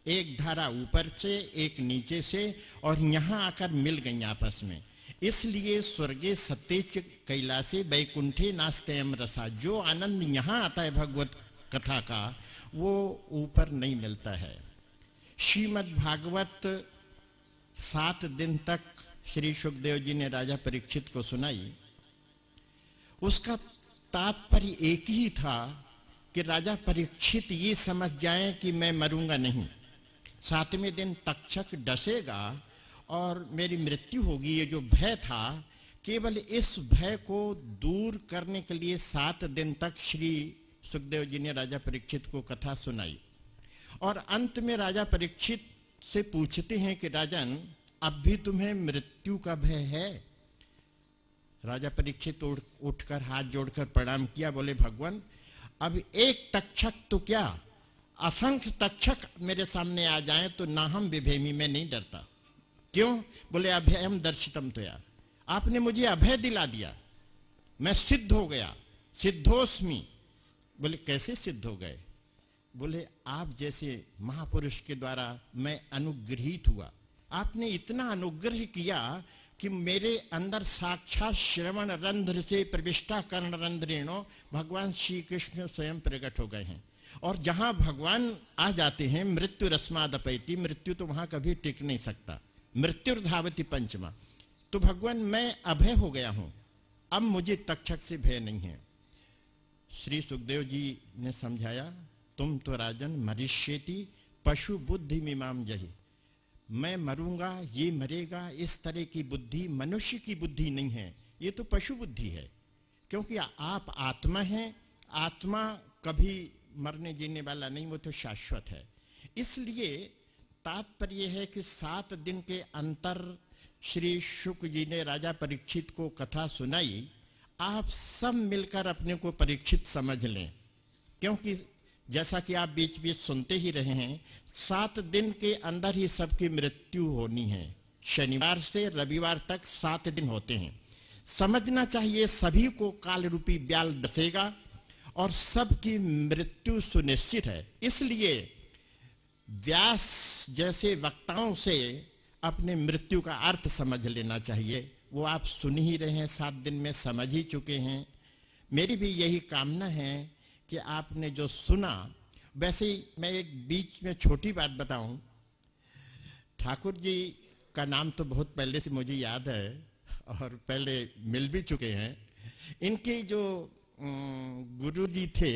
एक धारा ऊपर से, एक नीचे से और यहाँ आकर मिल गई आपस में। इसलिए स्वर्गीय सत्यच कैलासे बैकुंठे नास्तेम रसा। जो आनंद यहाँ आता है भगवत कथा का, वो ऊपर नहीं मिलता है। श्रीमद् भागवत सात दिन तक श्री सुखदेव जी ने राजा परीक्षित को सुनाई। उसका तात्पर्य एक ही था कि राजा परीक्षित ये समझ जाए कि मैं मरूँगा नहीं। सातवें दिन तक्षक डसेगा और मेरी मृत्यु होगी, ये जो भय था केवल इस भय को दूर करने के लिए सात दिन तक श्री सुखदेव जी ने राजा परीक्षित को कथा सुनाई। और अंत में राजा परीक्षित से पूछते हैं कि, राजन, अब भी तुम्हें मृत्यु का भय है? राजा परीक्षित उठकर हाथ जोड़कर प्रणाम किया, बोले, भगवान, अब एक तक्षक तो क्या? असंख्य तक्षक मेरे सामने आ जाए तो ना हम विभेमी में नहीं डरता। क्यों? बोले, अभयम दर्शितम तो यार। आपने मुझे अभय दिला दिया। मैं सिद्ध हो गया। सिद्धोस्मी। बोले, कैसे सिद्ध हो गए? बोले, आप जैसे महापुरुष के द्वारा मैं अनुग्रहित हुआ। आपने इतना अनुग्रह किया कि मेरे अंदर साक्षात श्रवण रंध्र से प्रविष्टा कर्ण रंध्रेणो भगवान श्री कृष्ण स्वयं प्रकट हो गए हैं। और जहाँ भगवान आ जाते हैं, मृत्यु रस्मादपैती, मृत्यु तो वहाँ कभी टिक नहीं सकता। मृत्यु धावती पंचमा। तो भगवान, मैं अभय हो गया हूँ। अब मुझे तक्षक से भय नहीं है। श्री सुखदेव जी ने समझाया, तुम तो राजन मरिष्येति, पशु बुद्धि मीमाम जही। मैं मरूँगा, ये मरेगा, इस तरह की बुद्धि, मनुष्य की बुद्धि नहीं है। ये तो पशु बुद्धि है। क्योंकि आप आत्मा हैं, आत्मा कभी मरने जीने वाला नहीं, वो तो शाश्वत है। इसलिए तात्पर्य है कि सात दिन के अंतर श्री शुक जी ने राजा परीक्षित को कथा सुनाई। आप सब मिलकर अपने को परीक्षित समझ लें। क्योंकि जैसा कि आप बीच बीच सुनते ही रहे हैं, सात दिन के अंदर ही सबकी मृत्यु होनी है। शनिवार से रविवार तक सात दिन होते हैं। समझना चाहिए सभी को काल रूपी ब्याल डसेगा और सबकी मृत्यु सुनिश्चित है। इसलिए व्यास जैसे वक्ताओं से अपने मृत्यु का अर्थ समझ लेना चाहिए। वो आप सुन ही रहे हैं, सात दिन में समझ ही चुके हैं। मेरी भी यही कामना है कि आपने जो सुना, वैसे ही मैं एक बीच में छोटी बात बताऊँ। ठाकुर जी का नाम तो बहुत पहले से मुझे याद है और पहले मिल भी चुके हैं। इनके जो गुरु जी थे,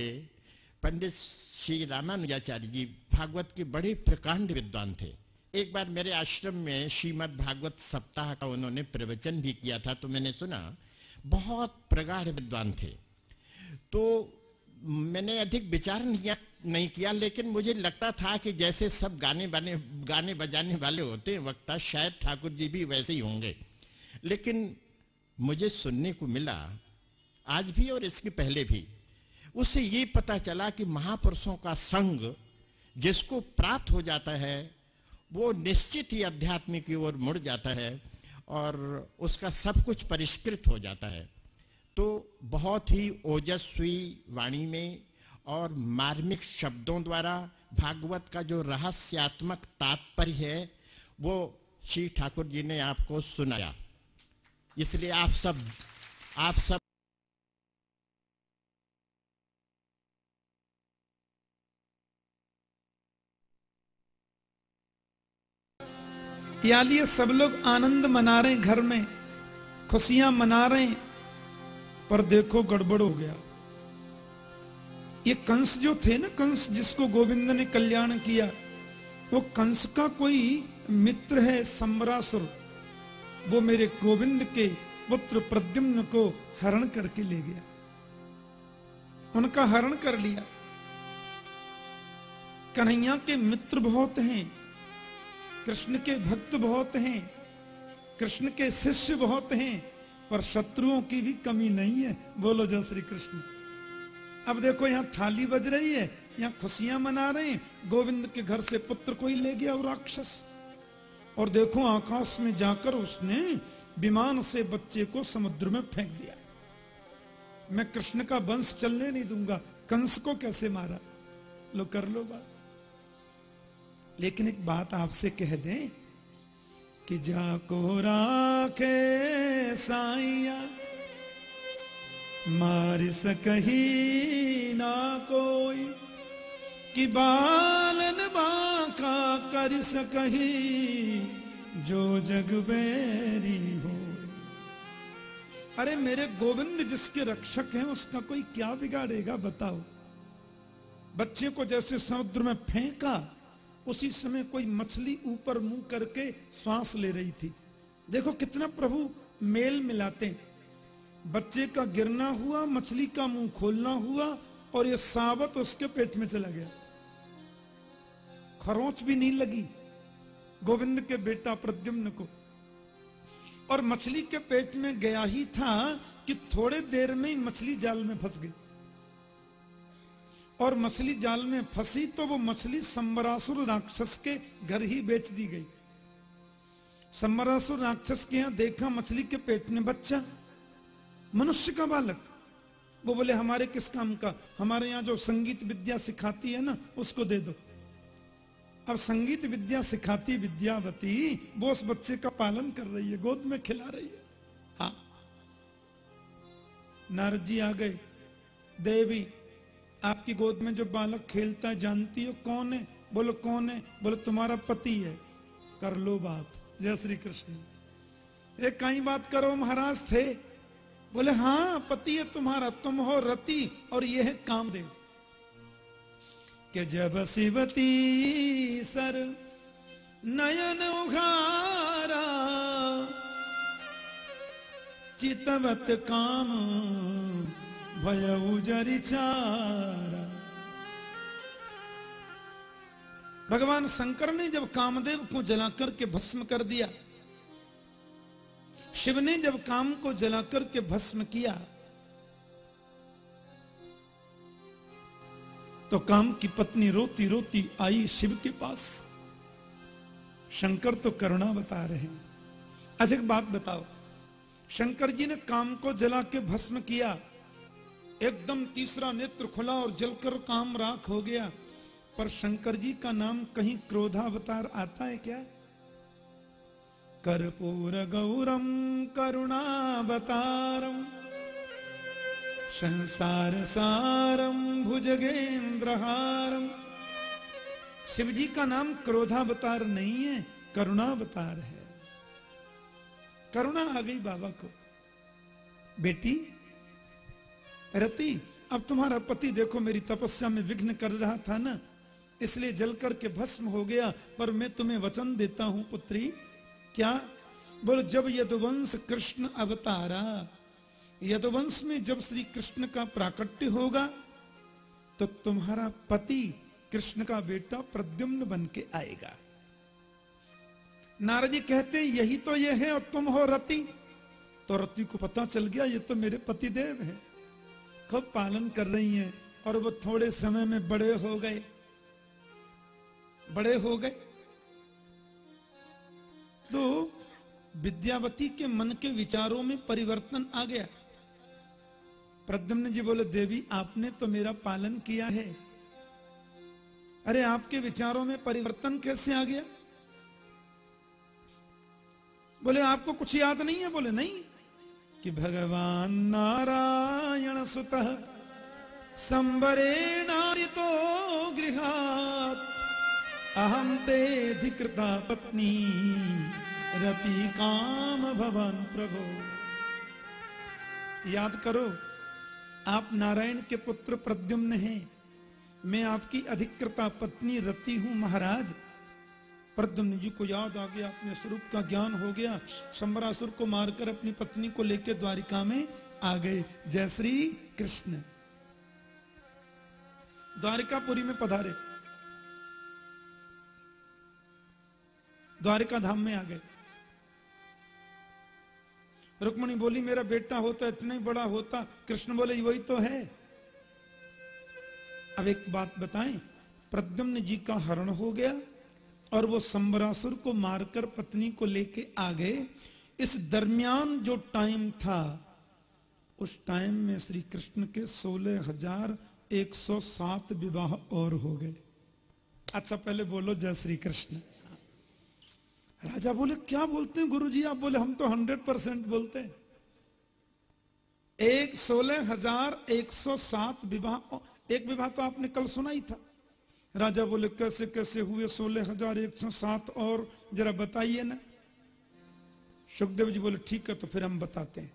पंडित श्री रामानुजाचार्य जी, भागवत के बड़े प्रकांड विद्वान थे। एक बार मेरे आश्रम में श्रीमद् भागवत सप्ताह का उन्होंने प्रवचन भी किया था तो मैंने सुना, बहुत प्रगाढ़ विद्वान थे। तो मैंने अधिक विचार नहीं किया, लेकिन मुझे लगता था कि जैसे सब गाने बने, गाने बजाने वाले होते हैं, वक्ता शायद ठाकुर जी भी वैसे ही होंगे। लेकिन मुझे सुनने को मिला, आज भी और इसके पहले भी। उससे ये पता चला कि महापुरुषों का संग जिसको प्राप्त हो जाता है वो निश्चित ही अध्यात्म की ओर मुड़ जाता है और उसका सब कुछ परिष्कृत हो जाता है। तो बहुत ही ओजस्वी वाणी में और मार्मिक शब्दों द्वारा भागवत का जो रहस्यात्मक तात्पर्य है, वो श्री ठाकुर जी ने आपको सुनाया। इसलिए आप सब आप सब या लिए सब लोग आनंद मना रहे घर में? खुशियाँ मना रहे पर देखो गड़बड़ हो गया। ये कंस जो थे ना, कंस जिसको गोविंद ने कल्याण किया, वो कंस का कोई मित्र है सम्रासुर? वो मेरे गोविंद के पुत्र प्रद्युम्न को हरण करके ले गया। उनका हरण कर लिया। कन्हैया के मित्र बहुत हैं। कृष्ण के भक्त बहुत हैं, कृष्ण के शिष्य बहुत हैं, पर शत्रुओं की भी कमी नहीं है। बोलो जय श्री कृष्ण। अब देखो यहाँ थाली बज रही है, यहाँ खुशियाँ मना रहे हैं। गोविंद के घर से पुत्र को ही ले गया और राक्षस। और देखो आकाश में जाकर उसने विमान से बच्चे को समुद्र में फेंक दिया। मैं कृष्ण का वंश चलने नहीं दूँगा, कंस को कैसे मारा? लो, कर लो बात। लेकिन एक बात आपसे कह दें कि जाको राखे साइया, मार सकही ना कोई, कि बालन बाका कर सकही जो जग बेरी हो। अरे मेरे गोविंद जिसके रक्षक हैं, उसका कोई क्या बिगाड़ेगा बताओ? बच्चे को जैसे समुद्र में फेंका उसी समय कोई मछली ऊपर मुँह करके श्वास ले रही थी। देखो कितना प्रभु मेल मिलाते बच्चे का गिरना हुआ, मछली का मुँह खोलना हुआ और ये सावत उसके पेट में चला गया। खरोच भी नहीं लगी गोविंद के बेटा प्रद्युम्न को। और मछली के पेट में गया ही था कि थोड़े देर में ही मछली जाल में फंस गई। और मछली जाल में फंसी तो वो मछली संबरासुर राक्षस के घर ही बेच दी गई। संबरासुर राक्षस के यहाँ देखा मछली के पेट में बच्चा, मनुष्य का बालक। वो बोले, हमारे किस काम का? हमारे यहाँ जो संगीत विद्या सिखाती है ना, उसको दे दो। अब संगीत विद्या सिखाती विद्यावती, वो उस बच्चे का पालन कर रही है, गोद में खिला रही है। हाँ। नारद जी आ गए। देवी आपकी गोद में जो बालक खेलता है, जानती हो कौन है? बोलो, कौन है? बोलो, तुम्हारा पति है। कर लो बात। जय श्री कृष्ण। एक कई बात करो, महाराज थे। बोले हाँ पति है तुम्हारा। तुम हो रति और ये है कामदेव। के जब शिवती सर नयन उघारा, चितवत काम भय उजरी चारा। भगवान शंकर ने जब कामदेव को जलाकर के भस्म कर दिया, शिव ने जब काम को जलाकर के भस्म किया तो काम की पत्नी रोती रोती आई शिव के पास। शंकर तो करुणा बता रहे हैं। अच्छा एक बात बताओ, शंकर जी ने काम को जला के भस्म किया एकदम तीसरा नेत्र खुला और जलकर काम राख हो गया। पर शंकर जी का नाम कहीं क्रोधावतार आता है क्या? कर्पूर गौरम, करुणावतारम, संसार सारम भुजगेंद्रहारम शिव जी का नाम क्रोधावतार नहीं है, करुणावतार है। करुणा आ गई बाबा को। बेटी रति अब तुम्हारा पति देखो, मेरी तपस्या में विघ्न कर रहा था ना? इसलिए जल करके भस्म हो गया, पर मैं तुम्हें वचन देता हूँ, पुत्री। क्या? बोल, जब यदुवंश कृष्ण अवतारा, यदुवंश में जब श्री कृष्ण का प्राकट्य होगा तो तुम्हारा पति कृष्ण का बेटा प्रद्युम्न बन के आएगा। नारद जी कहते, यही तो ये है, और तुम हो रति। तो रति को पता चल गया, ये तो मेरे पति देव है। खूब पालन कर रही हैं और वो थोड़े समय में बड़े हो गए। बड़े हो गए। तो विद्यावती के मन के विचारों में परिवर्तन आ गया। प्रद्युम्न जी बोले, देवी, आपने तो मेरा पालन किया है। अरे, आपके विचारों में परिवर्तन कैसे आ गया? बोले, आपको कुछ याद नहीं है? बोले, नहीं। कि भगवान नारायण सुत संबरे नारितो गृहात। अहम ते धिकृता पत्नी, रति काम भवन प्रभु। याद करो, आप नारायण के पुत्र प्रद्युम्न हैं। मैं आपकी अधिकृता पत्नी रति हूँ, महाराज। प्रद्युम्न जी को याद आ गया, अपने स्वरूप का ज्ञान हो गया। शंबरासुर को मारकर अपनी पत्नी को लेकर द्वारिका में आ गए। जय श्री कृष्ण। द्वारिकापुरी में पधारे। द्वारिका धाम में आ गए। रुक्मणी बोली, मेरा बेटा होता, इतना ही बड़ा होता। कृष्ण बोले वही तो है। अब एक बात बताएँ। प्रद्युम्न जी का हरण हो गया। और वो संबरासुर को मारकर पत्नी को लेके आ गए। इस दरमियान जो टाइम था, उस टाइम में श्री कृष्ण के सोलह हज़ार एक सौ सात विवाह और हो गए। अच्छा पहले बोलो, जय श्री कृष्ण। राजा बोले, क्या बोलते हैं गुरु जी आप बोले, हम तो हंड्रेड परसेंट बोलते हैं। एक सोलह हज़ार एक सौ सात विवाह, एक विवाह तो आपने कल सुना ही था। राजा बोले, कैसे कैसे हुए सोलह हज़ार एक सौ सात और? जरा बताइए ना। सुखदेव जी बोले, ठीक है तो फिर हम बताते हैं।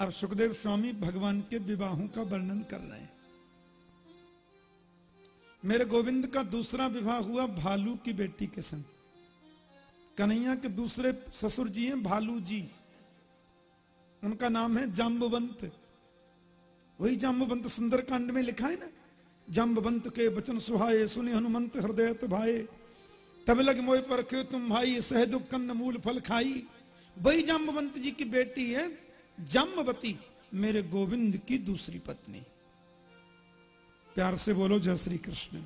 अब सुखदेव स्वामी भगवान के विवाहों का वर्णन कर रहे हैं। मेरे गोविंद का दूसरा विवाह हुआ भालू की बेटी के संग। कन्हैया के दूसरे ससुर जी हैं भालू जी। उनका नाम है जाम्बवंत वही जाम्बवंत सुंदरकांड में लिखा है ना? जाम्बवंत के वचन सुहाये सुने हनुमंत हृदय भाई तब लग मोय पर क्यों तुम भाई सहदु कंद मूल फल खाई। वही जाम्बवंत जी की बेटी है, जाम्बवती, मेरे गोविंद की दूसरी पत्नी। प्यार से बोलो, जय श्री कृष्ण।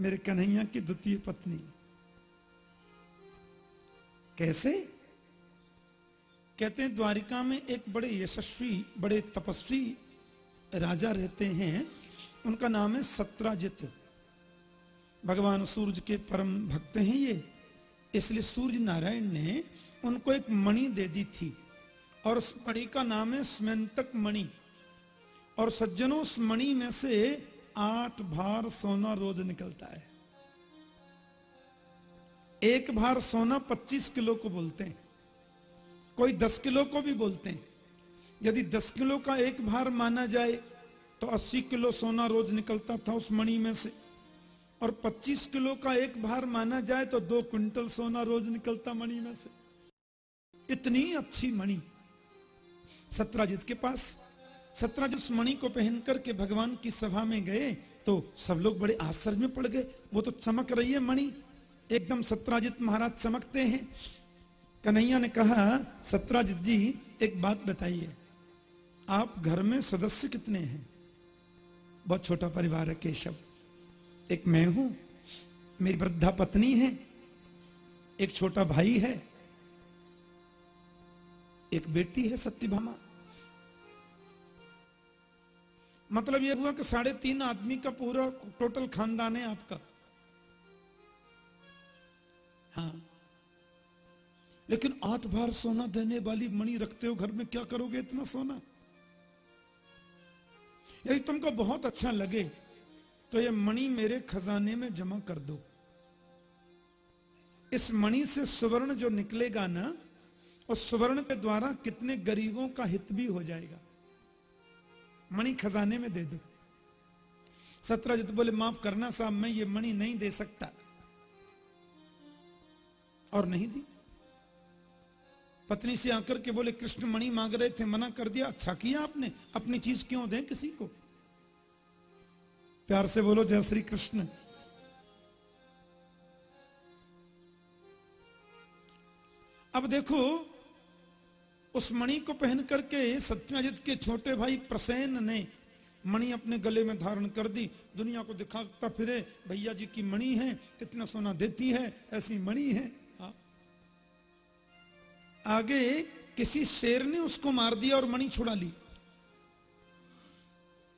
मेरे कन्हैया की द्वितीय पत्नी। कैसे? कहते हैं, द्वारिका में एक बड़े यशस्वी, बड़े तपस्वी राजा रहते हैं, उनका नाम है सत्राजित। भगवान सूर्य के परम भक्त हैं ये। इसलिए सूर्य नारायण ने उनको एक मणि दे दी थी, और उस मणि का नाम है स्मेंतक मणि। और सज्जनों, उस मणि में से आठ भार सोना रोज निकलता है। एक भार सोना पच्चीस किलो को बोलते हैं, कोई दस किलो को भी बोलते हैं। यदि दस किलो का एक भार माना जाए तो अस्सी किलो सोना रोज निकलता था उस मणि में से। और पच्चीस किलो का एक भार माना जाए तो दो क्विंटल सोना रोज निकलता मणि में से। इतनी अच्छी मणि। सत्राजित के पास। सत्राजित उस मणि को पहन करके भगवान की सभा में गए तो सब लोग बड़े आश्चर्य में पड़ गए। वो तो चमक रही है मणि। एकदम सत्राजित महाराज चमकते हैं। कन्हैया ने कहा, सत्राजित जी, एक बात बताइए। आप घर में सदस्य कितने हैं? बहुत छोटा परिवार है, केशव। एक मैं हूँ, मेरी वृद्धा पत्नी है, एक छोटा भाई है, एक बेटी है सत्यभामा। मतलब यह हुआ कि साढ़े तीन आदमी का पूरा टोटल खानदान है आपका। हाँ। लेकिन आठ बार सोना देने वाली मणि रखते हो, घर में क्या करोगे इतना सोना? यदि तुमको बहुत अच्छा लगे तो ये मणि मेरे खजाने में जमा कर दो। इस मणि से सुवर्ण जो निकलेगा ना, उस सुवर्ण के द्वारा कितने गरीबों का हित भी हो जाएगा। मणि खजाने में दे दो। सत्रह तो बोले, माफ़ करना साहब, मैं ये मणि नहीं दे सकता। और नहीं दी। पत्नी से आकर के बोले कृष्ण मणि मांग रहे थे, मना कर दिया अच्छा किया आपने? अपनी चीज़ क्यों दें किसी को? प्यार से बोलो, जय श्री कृष्ण। अब देखो, उस मणि को पहन करके सत्यजित के छोटे भाई प्रसेन ने मणि अपने गले में धारण कर दी। दुनिया को दिखाता फिरे, भैया जी की मणि है, इतना सोना देती है, ऐसी मणि हाँ। आगे किसी शेर ने उसको मार दिया और मणि छुड़ा ली।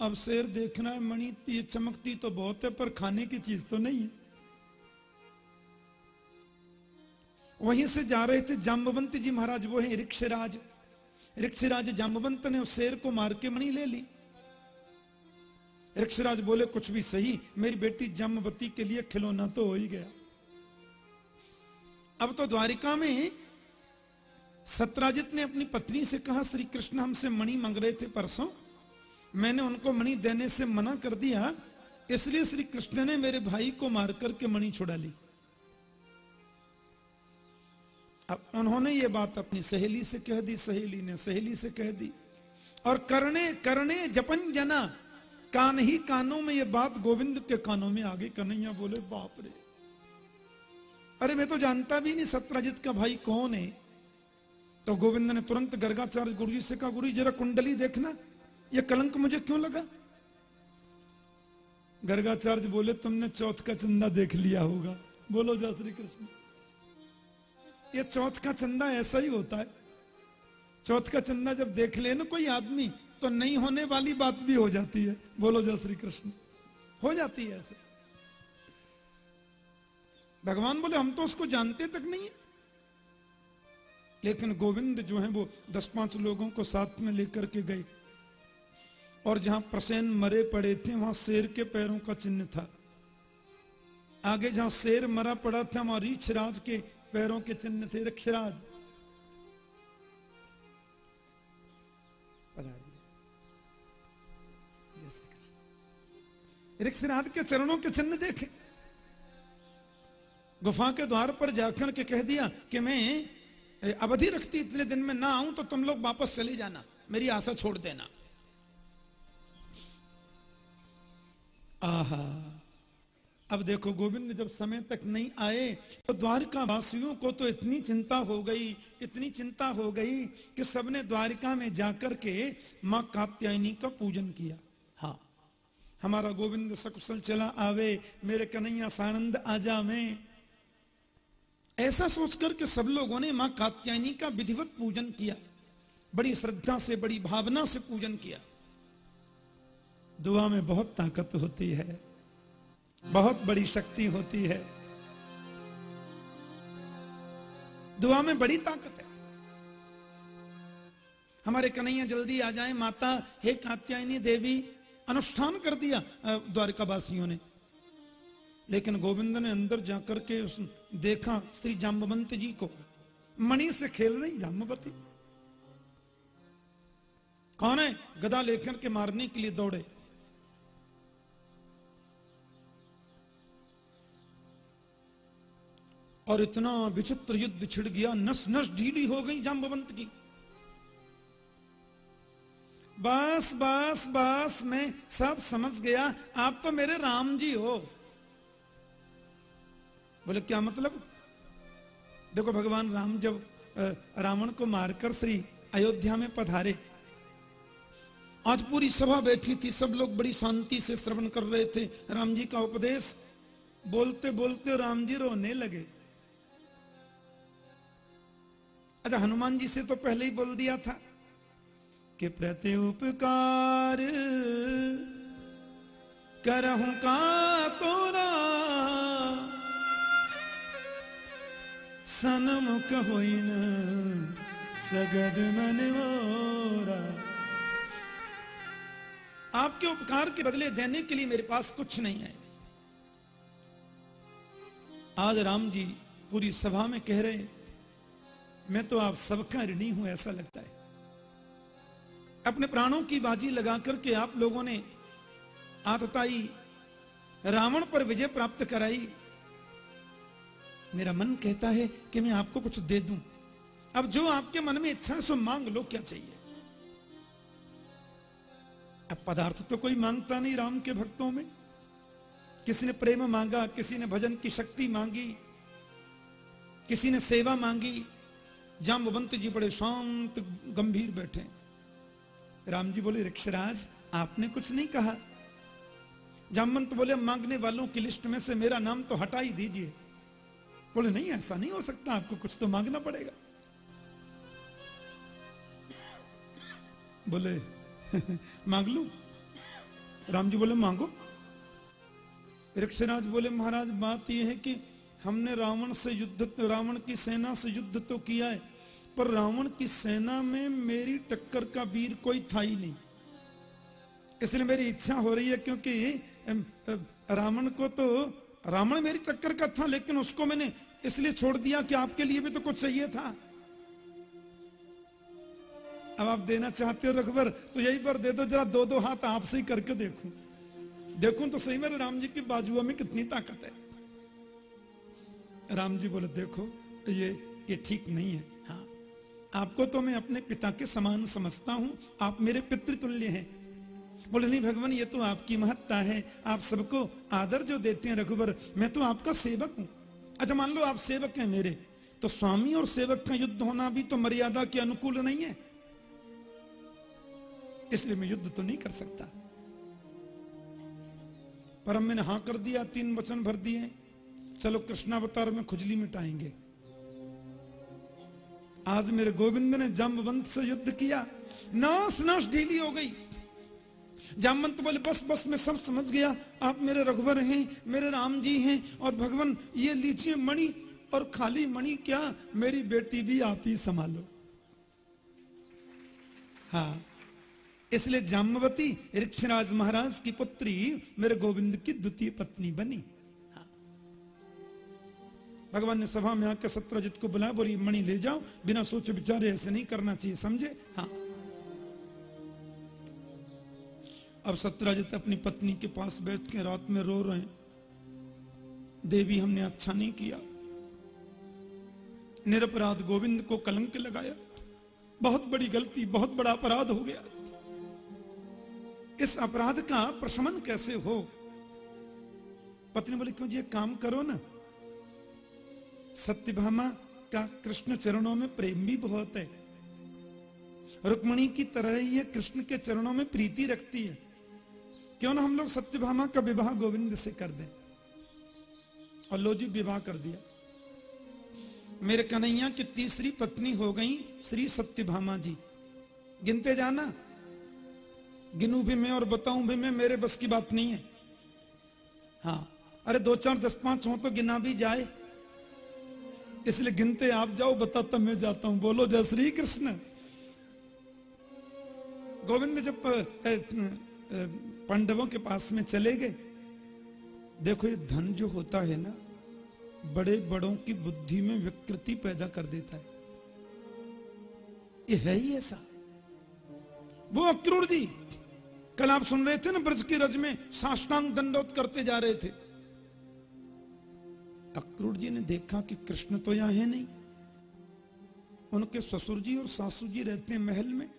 अब शेर देखना है, मणि, ये चमकती तो बहुत है, पर खाने की चीज़ तो नहीं है। वहीं से जा रहे थे जाम्बवंत जी महाराज, वो है रिक्षराज रिक्षराज जाम्बवंत ने उस शेर को मार के मणि ले ली। रिक्षराज बोले, कुछ भी सही, मेरी बेटी जम्बवती के लिए खिलौना तो हो ही गया। अब तो द्वारिका में सत्राजित ने अपनी पत्नी से कहा, श्री कृष्ण, हमसे मणि मांग रहे थे परसों। मैंने उनको मणि देने से मना कर दिया, इसलिए श्री कृष्ण ने मेरे भाई को मार करके मणि छुड़ा ली। अब उन्होंने ये बात अपनी सहेली से कह दी, सहेली ने सहेली से कह दी। और करने करने जपन जना, कान ही कानों में ये बात गोविंद के कानों में आगे कन्हैया बोले, बाप रे! अरे, मैं तो जानता भी नहीं सत्राजित का भाई कौन है। तो गोविंद ने तुरंत गर्गाचार्य गुरु जी से कहा गुरु जरा कुंडली देखना। ये कलंक मुझे क्यों लगा? गर्गाचार्य बोले, तुमने चौथ का चंदा देख लिया होगा। बोलो, जय श्री कृष्ण। ये चौथ का चंदा ऐसा ही होता है। चौथ का चंदा जब देख ले ना कोई आदमी तो नहीं होने वाली बात भी हो जाती है। बोलो, जय श्री कृष्ण। हो जाती है ऐसे। भगवान बोले, हम तो उसको जानते तक नहीं है। लेकिन गोविंद जो है वो दस पाँच लोगों को साथ में लेकर के गए। और जहाँ प्रसेन मरे पड़े थे, वहाँ शेर के पैरों का चिन्ह था। आगे जहाँ शेर मरा पड़ा था, वहाँ रीछराज के पैरों के चिन्ह थे, रक्षराज। ऋक्षराज के चरणों के चिन्ह देखे। गुफा के द्वार पर जाकर के कह दिया कि मैं अवधि रखती इतने दिन में ना आऊँ तो तुम लोग वापस चले जाना। मेरी आशा छोड़ देना। आहा। अब देखो, गोविंद जब समय तक नहीं आए तो द्वारका वासियों को तो इतनी चिंता हो गई, इतनी चिंता हो गई कि सबने द्वारिका में जाकर के माँ कात्यायनी का पूजन किया। हाँ हमारा गोविंद सकुशल चला आवे, मेरे कन्हैया सानंद आजा में ऐसा सोचकर के सब लोगों ने माँ कात्यायनी का विधिवत पूजन किया। बड़ी श्रद्धा से, बड़ी भावना से पूजन किया। दुआ में बहुत ताकत होती है। बहुत बड़ी शक्ति होती है। दुआ में बड़ी ताकत है। हमारे कन्हैया जल्दी आ जाए। माता, हे कात्यायनी देवी, अनुष्ठान कर दिया द्वारका वासियों ने। लेकिन गोविंद ने अंदर जाकर के उस देखा श्री जाम्बवंत जी को। मणि से खेल रही जाम्बवती कौन है? गदा लेकर के मारने के लिए दौड़े। और इतना विचित्र युद्ध छिड़ गया नस नस ढीली हो गई जाम्बवंत की। बस बस बस, मैं सब समझ गया। आप तो मेरे राम जी हो। बोले, क्या मतलब? देखो भगवान राम जब रावण को मारकर श्री अयोध्या में पधारे, आज पूरी सभा बैठी थी, सब लोग बड़ी शांति से श्रवण कर रहे थे। राम जी का उपदेश, बोलते बोलते राम जी रोने लगे। अच्छा हनुमान जी से तो पहले ही बोल दिया था कि प्रति उपकार करहूं का तोरा होइन सगद मन मोरा। आपके उपकार के बदले देने के लिए मेरे पास कुछ नहीं है। आज राम जी पूरी सभा में कह रहे मैं तो आप सबका ऋणी हूँ, ऐसा लगता है। अपने प्राणों की बाजी लगा करके आप लोगों ने आतताई रावण पर विजय प्राप्त कराई। मेरा मन कहता है कि मैं आपको कुछ दे दूँ। अब जो आपके मन में इच्छा है, सो मांग लो, क्या चाहिए? अब पदार्थ तो कोई माँगता नहीं राम के भक्तों में। किसी ने प्रेम मांगा, किसी ने भजन की शक्ति मांगी, किसी ने सेवा मांगी। जाम्बवंत जी बड़े शांत, गंभीर बैठे राम जी बोले रिक्षराज आपने कुछ नहीं कहा। जामवंत बोले, मांगने वालों की लिस्ट में से मेरा नाम तो हटा ही दीजिए। बोले, नहीं, ऐसा नहीं हो सकता, आपको कुछ तो मांगना पड़ेगा। बोले, *laughs* मांग लू? राम जी बोले, मांगो। ऋक्षराज बोले, महाराज, बात यह है कि हमने रावण से युद्ध, रावण की सेना से युद्ध तो किया है, पर रावण की सेना में मेरी टक्कर का वीर कोई था ही नहीं। इसलिए मेरी इच्छा हो रही है क्योंकि रावण को तो रावण मेरी टक्कर का था, लेकिन उसको मैंने इसलिए छोड़ दिया कि आपके लिए भी तो कुछ चाहिए था। अब आप देना चाहते हो रघुवर तो यही पर दे दो, जरा दो दो हाथ आपसे ही करके देखूँ। देखूँ तो सही, मेरे राम जी की बाजुआ में कितनी ताकत है। राम जी बोले, देखो, ये ये ठीक नहीं है। हाँ। आपको तो मैं अपने पिता के समान समझता हूँ, आप मेरे पितृतुल्य हैं। बोले, नहीं भगवान, ये तो आपकी महत्ता है। आप सबको आदर जो देते हैं रघुवर, मैं तो आपका सेवक हूँ। अच्छा मान लो आप सेवक हैं मेरे तो स्वामी और सेवक का युद्ध होना भी तो मर्यादा के अनुकूल नहीं है। इसलिए मैं युद्ध तो नहीं कर सकता। पर मैंने हाँ कर दिया, तीन वचन भर दिए। चलो, कृष्णावतार में खुजली मिटाएँगे। आज मेरे गोविंद ने जम्बवंत से युद्ध किया। नाश नाश, ढीली हो गई। जामवंत बोले, बस बस, मैं सब समझ गया। आप मेरे रघुवर हैं, मेरे राम जी हैं, और भगवान, ये लीजिए मणि, और खाली मणि क्या? मेरी बेटी भी आप ही संभालो। हाँ इसलिए जामवती ऋक्षराज महाराज की पुत्री, मेरे गोविंद की द्वितीय पत्नी बनी। भगवान ने सभा में आकर सत्यजित को बुलाया बोली, मणि, ले जाओ, बिना सोचे विचारे ऐसे नहीं करना चाहिए, समझे? हाँ। अब सत्यराजित अपनी पत्नी के पास बैठ के रात में रो रहे हैं। देवी हमने अच्छा नहीं किया। निरपराध गोविंद को कलंक लगाया। बहुत बड़ी गलती, बहुत बड़ा अपराध हो गया। इस अपराध का प्रशमन कैसे हो? पत्नी बोले, क्यों जी काम करो ना। सत्यभामा का कृष्ण चरणों में प्रेम भी बहुत है। रुक्मणी की तरह है कृष्ण के चरणों में प्रीति रखती है। क्यों ना हम लोग सत्यभामा का विवाह गोविंद से कर दें? और लो जी, विवाह कर दिया। मेरे कन्हैया की तीसरी पत्नी हो गई श्री सत्यभामा जी। गिनते जाना। गिनू भी मैं और बताऊँ भी मैं, मेरे बस की बात नहीं है। हाँ अरे दो चार, दस पाँच हो तो गिना भी जाए। इसलिए गिनते आप जाओ, बताता मैं जाता हूँ। बोलो, जय श्री कृष्ण। गोविंद जब पांडवों के पास में चले गए। देखो, ये धन जो होता है ना, बड़े बड़ों की बुद्धि में विकृति पैदा कर देता है। ये है ही ऐसा। वो अक्रूर जी, कल आप सुन रहे थे ना, ब्रज की रज में साष्टांग दंडोत करते जा रहे थे। अक्रूर जी ने देखा कि कृष्ण तो यहाँ है नहीं। उनके ससुर जी और सासू जी रहते हैं महल में।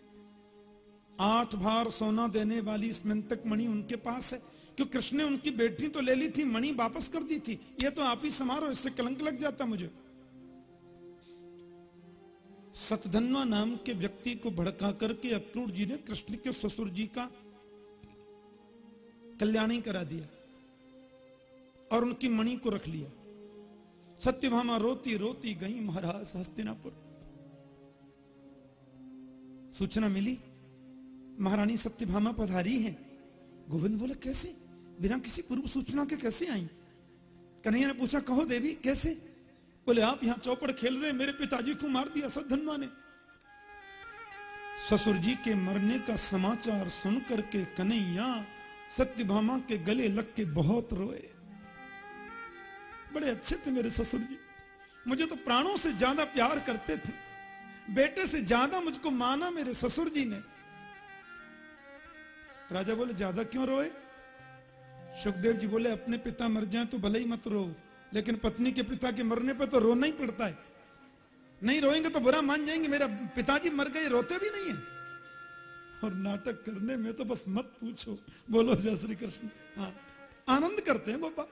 आठ भार सोना देने वाली स्मंतक मणि उनके पास है। क्यों कृष्ण ने उनकी बेटी तो ले ली थी, मणि वापस कर दी थी। ये तो आप ही समारोह इससे कलंक लग जाता मुझे। सतधनवा नाम के व्यक्ति को भड़का करके अक्रूर जी ने कृष्ण के ससुर जी का कल्याणी करा दिया और उनकी मणि को रख लिया। सत्यभामा रोती रोती गई महाराज हस्तिनापुर। सूचना मिली? महारानी सत्यभामा पधारी है। गोविंद बोले, कैसे? बिना किसी पूर्व सूचना के कैसे आई? कन्हैया ने पूछा, कहो देवी, कैसे? बोले, आप यहाँ चौपड़ खेल रहे मेरे पिताजी को मार दिया सदधनवा ने। ससुर जी के मरने का समाचार सुन करके कन्हैया सत्यभामा के गले लग के बहुत रोए। बड़े अच्छे थे मेरे ससुर जी। मुझे तो प्राणों से ज़्यादा प्यार करते थे। बेटे से ज़्यादा मुझको माना मेरे ससुर जी ने। राजा बोले, ज़्यादा क्यों रोए? सुखदेव जी बोले, अपने पिता मर जाए तो भले ही मत रो लेकिन पत्नी के पिता के मरने पर तो रोना ही पड़ता है। नहीं रोएँगे तो बुरा मान जाएँगे, मेरा पिताजी मर गए, रोते भी नहीं है। और नाटक करने में तो बस मत पूछो। बोलो, जय श्री कृष्ण। हाँ आनंद करते हैं बाबा।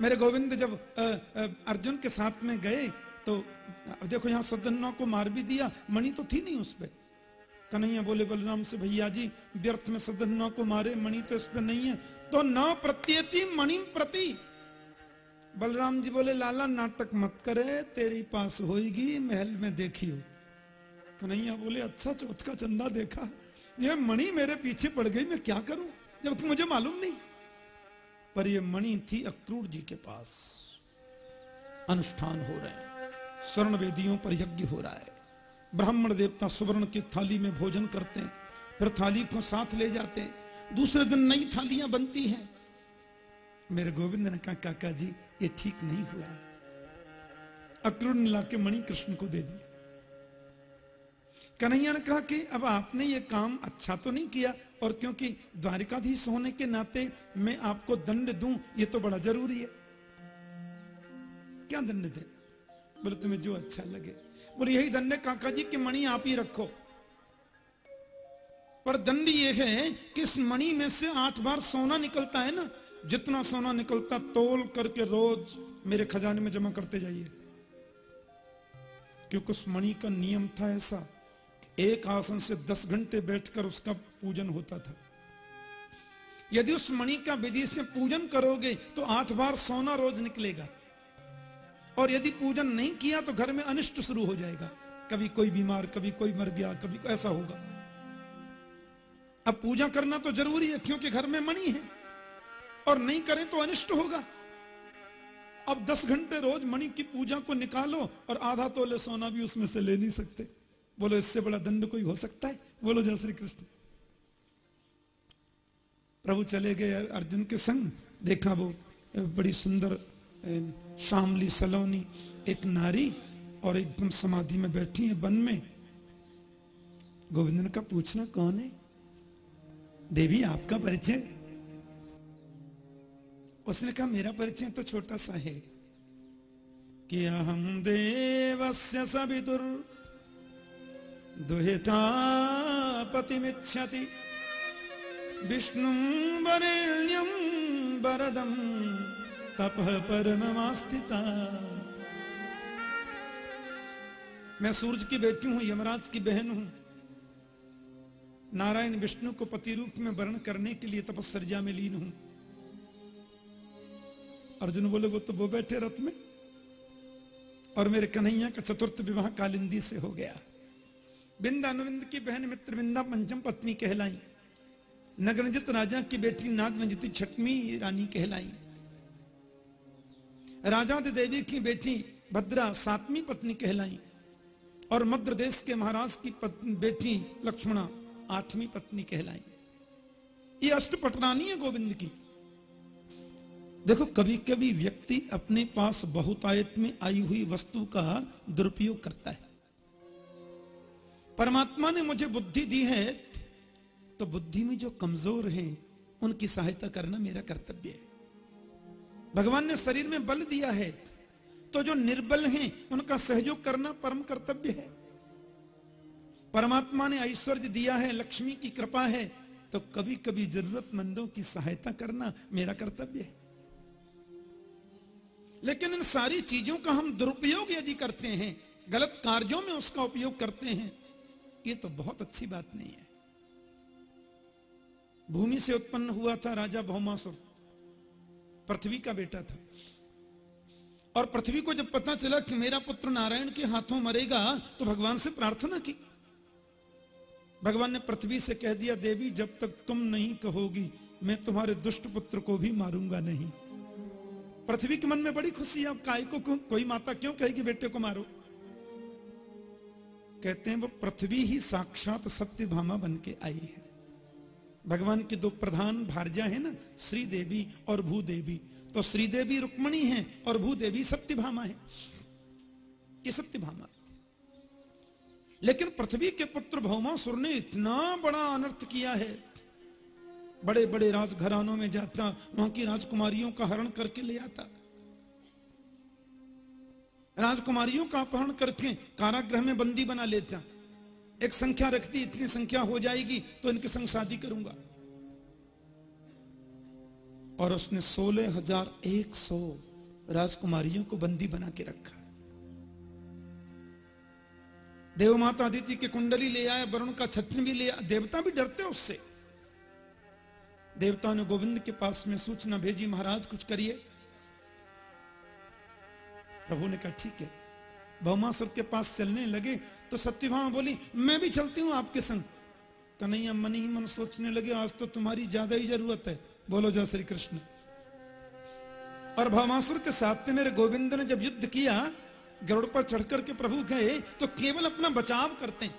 मेरे गोविंद जब अर्जुन के साथ में गए तो देखो यहाँ सदन्ना को मार भी दिया, मणि तो थी नहीं उस पर कन्हैया बोले, बलराम से, भैया जी, व्यर्थ में सदन्ना को मारे, मणि तो इस पे नहीं है। तो न प्रत्येति, मणि प्रति। बलराम जी बोले, लाला, नाटक मत करे, तेरी पास होएगी, महल में देखी हो कन्हैया बोले अच्छा चौथ का चंदा देखा। ये मणि मेरे पीछे पड़ गई, मैं क्या करूँ? जबकि मुझे मालूम नहीं। पर ये मणि थी अक्रूर जी के पास। अनुष्ठान हो रहे हैं। स्वर्ण वेदियों पर यज्ञ हो रहा है। ब्राह्मण देवता सुवर्ण की थाली में भोजन करते हैं, फिर थाली को साथ ले जाते हैं। दूसरे दिन नई थालियाँ बनती हैं। मेरे गोविंद ने कहा, काका जी, ये ठीक नहीं हुआ। अक्रूर ने लाके मणि कृष्ण को दे दिया। कन्हैया ने कहा कि अब आपने ये काम अच्छा तो नहीं किया, और क्योंकि द्वारिकाधीश होने के नाते मैं आपको दंड दूँ, ये तो बड़ा ज़रूरी है। क्या दंड दे? बोले, तुम्हें जो अच्छा लगे बोले यही है काका जी, की मणि आप ही रखो। पर दंड ये है कि इस मणि में से आठ बार सोना निकलता है ना, जितना सोना निकलता तोल करके रोज मेरे खजाने में जमा करते जाइए। क्योंकि उस मणि का नियम था ऐसा एक आसन से दस घंटे बैठकर उसका पूजन होता था। यदि उस मणि का विधि से पूजन करोगे तो आठ बार सोना रोज निकलेगा। और यदि पूजन नहीं किया तो घर में अनिष्ट शुरू हो जाएगा। कभी कोई बीमार, कभी कोई मर गया, कभी ऐसा होगा। अब पूजा करना तो ज़रूरी है, क्योंकि घर में मणि है। और नहीं करें तो अनिष्ट होगा। अब दस घंटे रोज मणि की पूजा को निकालो और आधा तोले सोना भी उसमें से ले नहीं सकते। बोलो, इससे बड़ा दंड कोई हो सकता है? बोलो, जय श्री कृष्ण। प्रभु चले गए अर्जुन के संग। देखा वो, बड़ी सुंदर शामली सलोनी, एक नारी और एकदम समाधि में बैठी है वन में। गोविंद का पूछना कौन है? देवी, आपका परिचय? उसने कहा, मेरा परिचय तो छोटा सा है। कि अहम देवस्य सवितुर, दुहिता पतिमिच्छति, विष्णु वरेण्यम वरदम। तपः परममास्थिता मैं सूरज की बेटी हूँ, यमराज की बहन हूँ। नारायण विष्णु को पति रूप में वर्ण करने के लिए तपस्या में लीन हूँ। अर्जुन बोले, वो तो वो बैठे रथ में और मेरे कन्हैया का चतुर्थ विवाह कालिंदी से हो गया। बिंद अनुविंद की बहन मित्र बिंदा पंचम पत्नी कहलाई। नगरजित राजा की बेटी नागनजित छठवीं रानी कहलाई। राजा देवी की बेटी भद्रा सातवीं पत्नी कहलाई और मध्य देश के महाराज की बेटी लक्ष्मणा आठवीं पत्नी कहलाई। ये अष्टपटरानी है गोविंद की। देखो कभी कभी व्यक्ति अपने पास बहुतायत में आई हुई वस्तु का दुरुपयोग करता है। परमात्मा ने मुझे बुद्धि दी है तो बुद्धि में जो कमज़ोर हैं, उनकी सहायता करना मेरा कर्तव्य है। भगवान ने शरीर में बल दिया है तो जो निर्बल हैं, उनका सहयोग करना परम कर्तव्य है। परमात्मा ने ऐश्वर्य दिया है, लक्ष्मी की कृपा है तो कभी कभी जरूरतमंदों की सहायता करना मेरा कर्तव्य है। लेकिन इन सारी चीज़ों का हम दुरुपयोग यदि करते हैं, गलत कार्यों में उसका उपयोग करते हैं, ये तो बहुत अच्छी बात नहीं है। भूमि से उत्पन्न हुआ था राजा भौमासुर। पृथ्वी का बेटा था। और पृथ्वी को जब पता चला कि मेरा पुत्र नारायण के हाथों मरेगा तो भगवान से प्रार्थना की। भगवान ने पृथ्वी से कह दिया, देवी, जब तक तुम नहीं कहोगी, मैं तुम्हारे दुष्ट पुत्र को भी मारूँगा नहीं। पृथ्वी के मन में बड़ी खुशी है, अब काय को कोई माता क्यों कहेगी, बेटे को मारो? कहते हैं, वो पृथ्वी ही साक्षात सत्य भामा बन के आई है। भगवान की दो प्रधान भारजा है ना श्री देवी और भूदेवी। तो श्रीदेवी रुक्मणी है और भू भूदेवी सत्यभामा है। ये सत्यभामा। लेकिन पृथ्वी के पुत्र भौमासुर ने इतना बड़ा अनर्थ किया है। बड़े बड़े राजघरानों में जाता, वहाँ की राजकुमारियों का हरण करके ले आता। राजकुमारियों का अपहरण करके कारागृह में बंदी बना लेता। एक संख्या रखती, इतनी संख्या हो जाएगी तो इनके संग शादी करूँगा। और उसने सोलह हज़ार एक सौ राजकुमारियों को बंदी बना के रखा। देव माता अदिति की कुंडली ले आया, वरुण का छत्र भी ले आया। देवता भी डरते उससे। देवता ने गोविंद के पास में सूचना भेजी, महाराज, कुछ करिए। प्रभु ने कहा, ठीक है। भौमासुर के पास चलने लगे। तो सत्यभामा बोली, मैं भी चलती हूँ आपके संग. कन्हैया मन ही मन सोचने लगे, आज तो तुम्हारी ज़्यादा ही ज़रूरत है। बोलो जय श्री कृष्ण. और भौमासुर के साथ मेरे गोविंद ने जब युद्ध किया, गरुड़ पर चढ़ करके प्रभु गए तो केवल अपना बचाव करते हैं।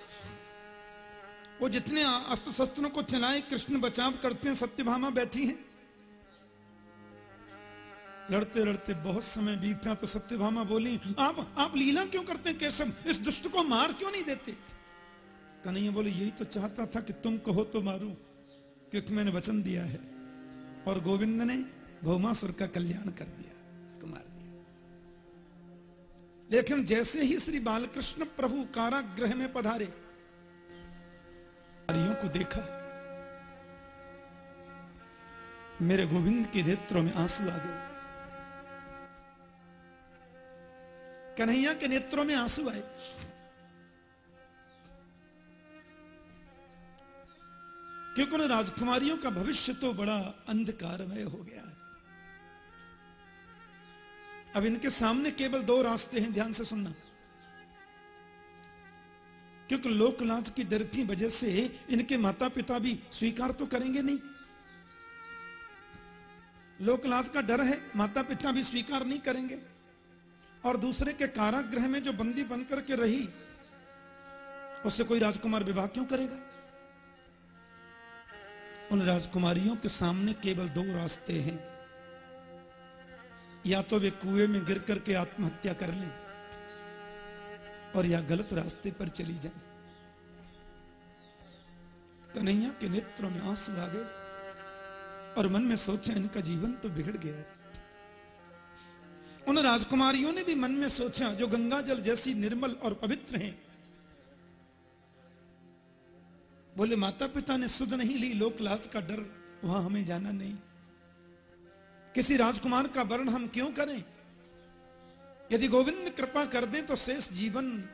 वो जितने अस्त्र शस्त्रों को चलाए, कृष्ण बचाव करते हैं, सत्यभामा बैठी हैं। लड़ते लड़ते बहुत समय बीता तो सत्यभामा बोली, आप आप लीला क्यों करते हैं, केशव? इस दुष्ट को मार क्यों नहीं देते? कन्हैया बोले, यही तो चाहता था कि तुम कहो तो मारू, क्योंकि मैंने वचन दिया है और गोविंद ने भौमासुर का कल्याण कर दिया उसको मार दिया। लेकिन जैसे ही श्री बालकृष्ण प्रभु कारागृह में पधारे को देखा, मेरे गोविंद के नेत्रों में आँसू आ गए। कन्हैया के नेत्रों में आँसू आए। क्योंकि उन राजकुमारियों का भविष्य तो बड़ा अंधकारमय हो गया है। अब इनके सामने केवल दो रास्ते हैं, ध्यान से सुनना। क्योंकि लोकलाज की डर की वजह से इनके माता पिता भी स्वीकार तो करेंगे नहीं। लोकलाज का डर है माता पिता भी स्वीकार नहीं करेंगे। और दूसरे के कारागृह में जो बंदी बनकर के रही, उससे कोई राजकुमार विवाह क्यों करेगा? उन राजकुमारियों के सामने केवल दो रास्ते हैं। या तो वे कुएँ में गिर करके आत्महत्या कर लें, और या गलत रास्ते पर चली जाए। कन्हैया के नेत्रों में आँसू आ गए, और मन में सोचा, इनका जीवन तो बिगड़ गया उन राजकुमारियों ने भी मन में सोचा, जो गंगा जल जैसी निर्मल और पवित्र हैं। बोले माता पिता ने सुध नहीं ली लोक लाज का डर, वहाँ हमें जाना नहीं। किसी राजकुमार का वर्ण हम क्यों करें? यदि गोविंद कृपा कर दे तो शेष जीवन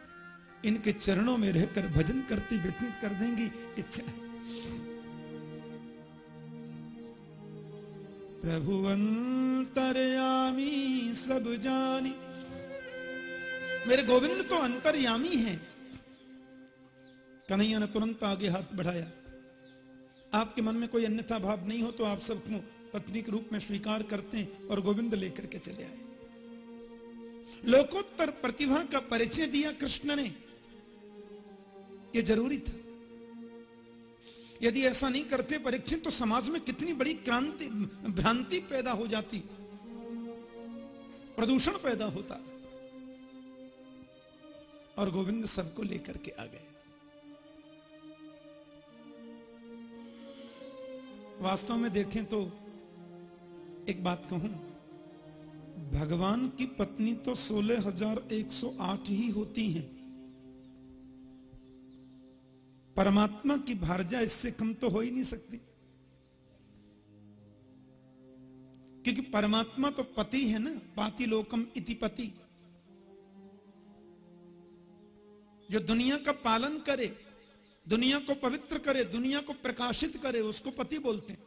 इनके चरणों में रहकर भजन करती व्यतीत कर देंगी, इच्छा है। प्रभु अंतरयामी सब जानी। मेरे गोविंद तो अंतर्यामी हैं। कन्हैया ने तुरंत आगे हाथ बढ़ाया। आपके मन में कोई अन्यथा भाव नहीं हो तो आप सबको पत्नी के रूप में स्वीकार करते हैं और गोविंद लेकर के चले आए। लोकोत्तर प्रतिभा का परिचय दिया कृष्ण ने। यह ज़रूरी था। यदि ऐसा नहीं करते परीक्षित तो समाज में कितनी बड़ी क्रांति, भ्रांति पैदा हो जाती? प्रदूषण पैदा होता। और गोविंद सबको लेकर के आ गए। वास्तव में देखें तो एक बात कहूँ, भगवान की पत्नी तो सोलह हज़ार एक सौ आठ ही होती हैं। परमात्मा की भारजा इससे कम तो हो ही नहीं सकती। क्योंकि परमात्मा तो पति है ना, पाति लोकम इति पति। जो दुनिया का पालन करे, दुनिया को पवित्र करे, दुनिया को प्रकाशित करे, उसको पति बोलते हैं।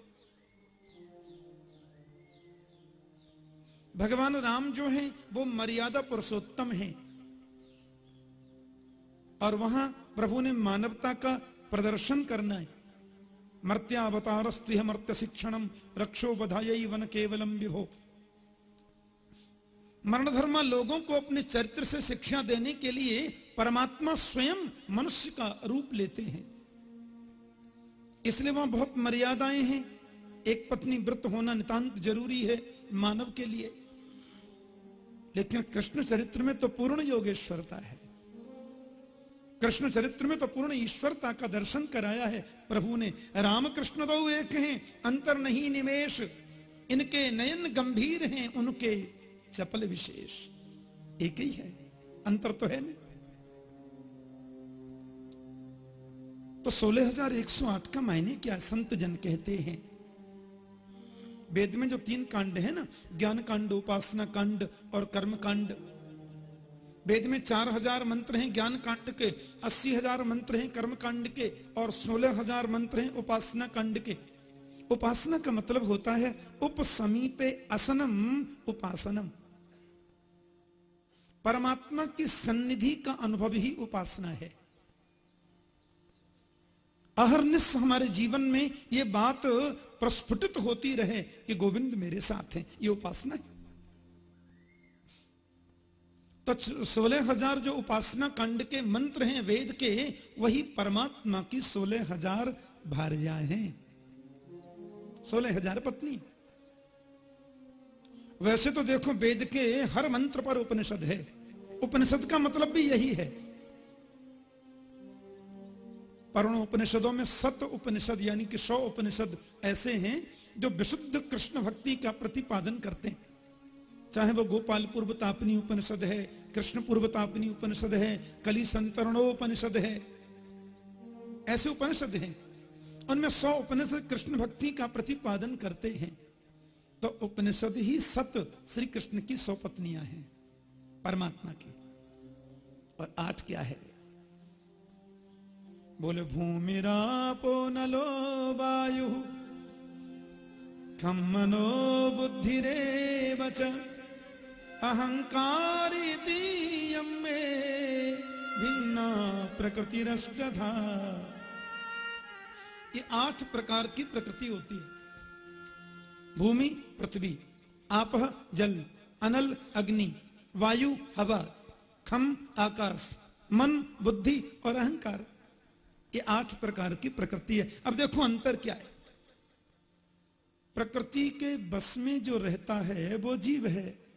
भगवान राम जो हैं, वो मर्यादा पुरुषोत्तम हैं। और वहाँ प्रभु ने मानवता का प्रदर्शन करना है। मर्त्यावतारस्तुह मर्त्य शिक्षणम रक्षो बधाई वन केवलम विभो। मरण धर्मा लोगों को अपने चरित्र से शिक्षा देने के लिए परमात्मा स्वयं मनुष्य का रूप लेते हैं। इसलिए वहाँ बहुत मर्यादाएँ हैं। एक पत्नी व्रत होना नितांत ज़रूरी है मानव के लिए। लेकिन कृष्ण चरित्र में तो पूर्ण योगेश्वरता है। कृष्ण चरित्र में तो पूर्ण ईश्वरता का दर्शन कराया है प्रभु ने। राम कृष्ण तो एक हैं, अंतर नहीं निमेश। इनके नयन गंभीर हैं, उनके चपल विशेष। एक ही है, अंतर तो है नहीं। तो सोलह हज़ार एक सौ आठ का मायने क्या? संत जन कहते हैं। वेद में जो तीन कांड है ना ज्ञान कांड उपासना कांड और कर्म कांड वेद में चार हज़ार मंत्र हैं ज्ञान कांड के, अस्सी हज़ार मंत्र हैं कर्म कांड के और सोलह हज़ार मंत्र हैं उपासना कांड के। उपासना का मतलब होता है उप समीपे असनम, उपासनम। परमात्मा की सन्निधि का अनुभव ही उपासना है। अहरनिश हमारे जीवन में ये बात प्रस्फुटित होती रहे कि गोविंद मेरे साथ हैं, ये उपासना है। तो सोलह हज़ार जो उपासना कांड के मंत्र हैं, वेद के, वही परमात्मा की सोलह हज़ार भार्या हैं। सोलह हज़ार पत्नी। वैसे तो देखो वेद के हर मंत्र पर उपनिषद है। उपनिषद का मतलब भी यही है। पर्ण उपनिषदों में सत उपनिषद, यानी कि सौ उपनिषद ऐसे हैं, जो विशुद्ध कृष्ण भक्ति का प्रतिपादन करते हैं। चाहे वो गोपाल पूर्व तापनी उपनिषद है, कृष्ण पूर्व तापनी उपनिषद है, कली संतरणोपनिषद है, ऐसे उपनिषद हैं। उनमें सौ उपनिषद कृष्ण भक्ति का प्रतिपादन करते हैं। तो उपनिषद ही सत श्री कृष्ण की सौ पत्नियाँ हैं, परमात्मा की। और आठ क्या है? बोले, भूमि रापो नलो वायु खम मनो बुद्धि रे बच अहंकारी में भिन्ना प्रकृति रष्टा ये आठ प्रकार की प्रकृति होती है। भूमि, पृथ्वी आप जल, अनल, अग्नि, वायु, हवा, खम, आकाश, मन, बुद्धि और अहंकार। ये आठ प्रकार की प्रकृति है। अब देखो अंतर क्या है। प्रकृति के बस में जो रहता है, वो जीव है।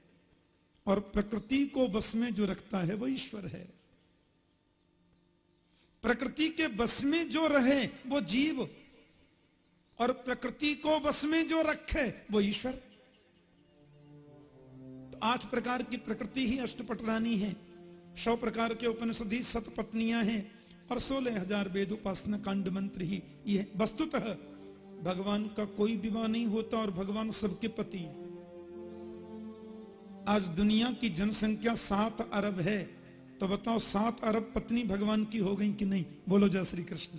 और प्रकृति को बस में जो रखता है वो ईश्वर है। प्रकृति के बस में जो रहे वो जीव और प्रकृति को बस में जो रखे वो ईश्वर। तो आठ प्रकार की प्रकृति ही अष्टपटरानी है। सौ प्रकार के उपनिषदि सत पत्नियाँ हैं और सोलह हज़ार वेद उपासना कांड मंत्र ही ये। वस्तुतः भगवान का कोई विवाह नहीं होता और भगवान सबके पति आज दुनिया की जनसंख्या सात अरब है तो बताओ सात अरब पत्नी भगवान की हो गई कि नहीं? बोलो जय श्री कृष्ण।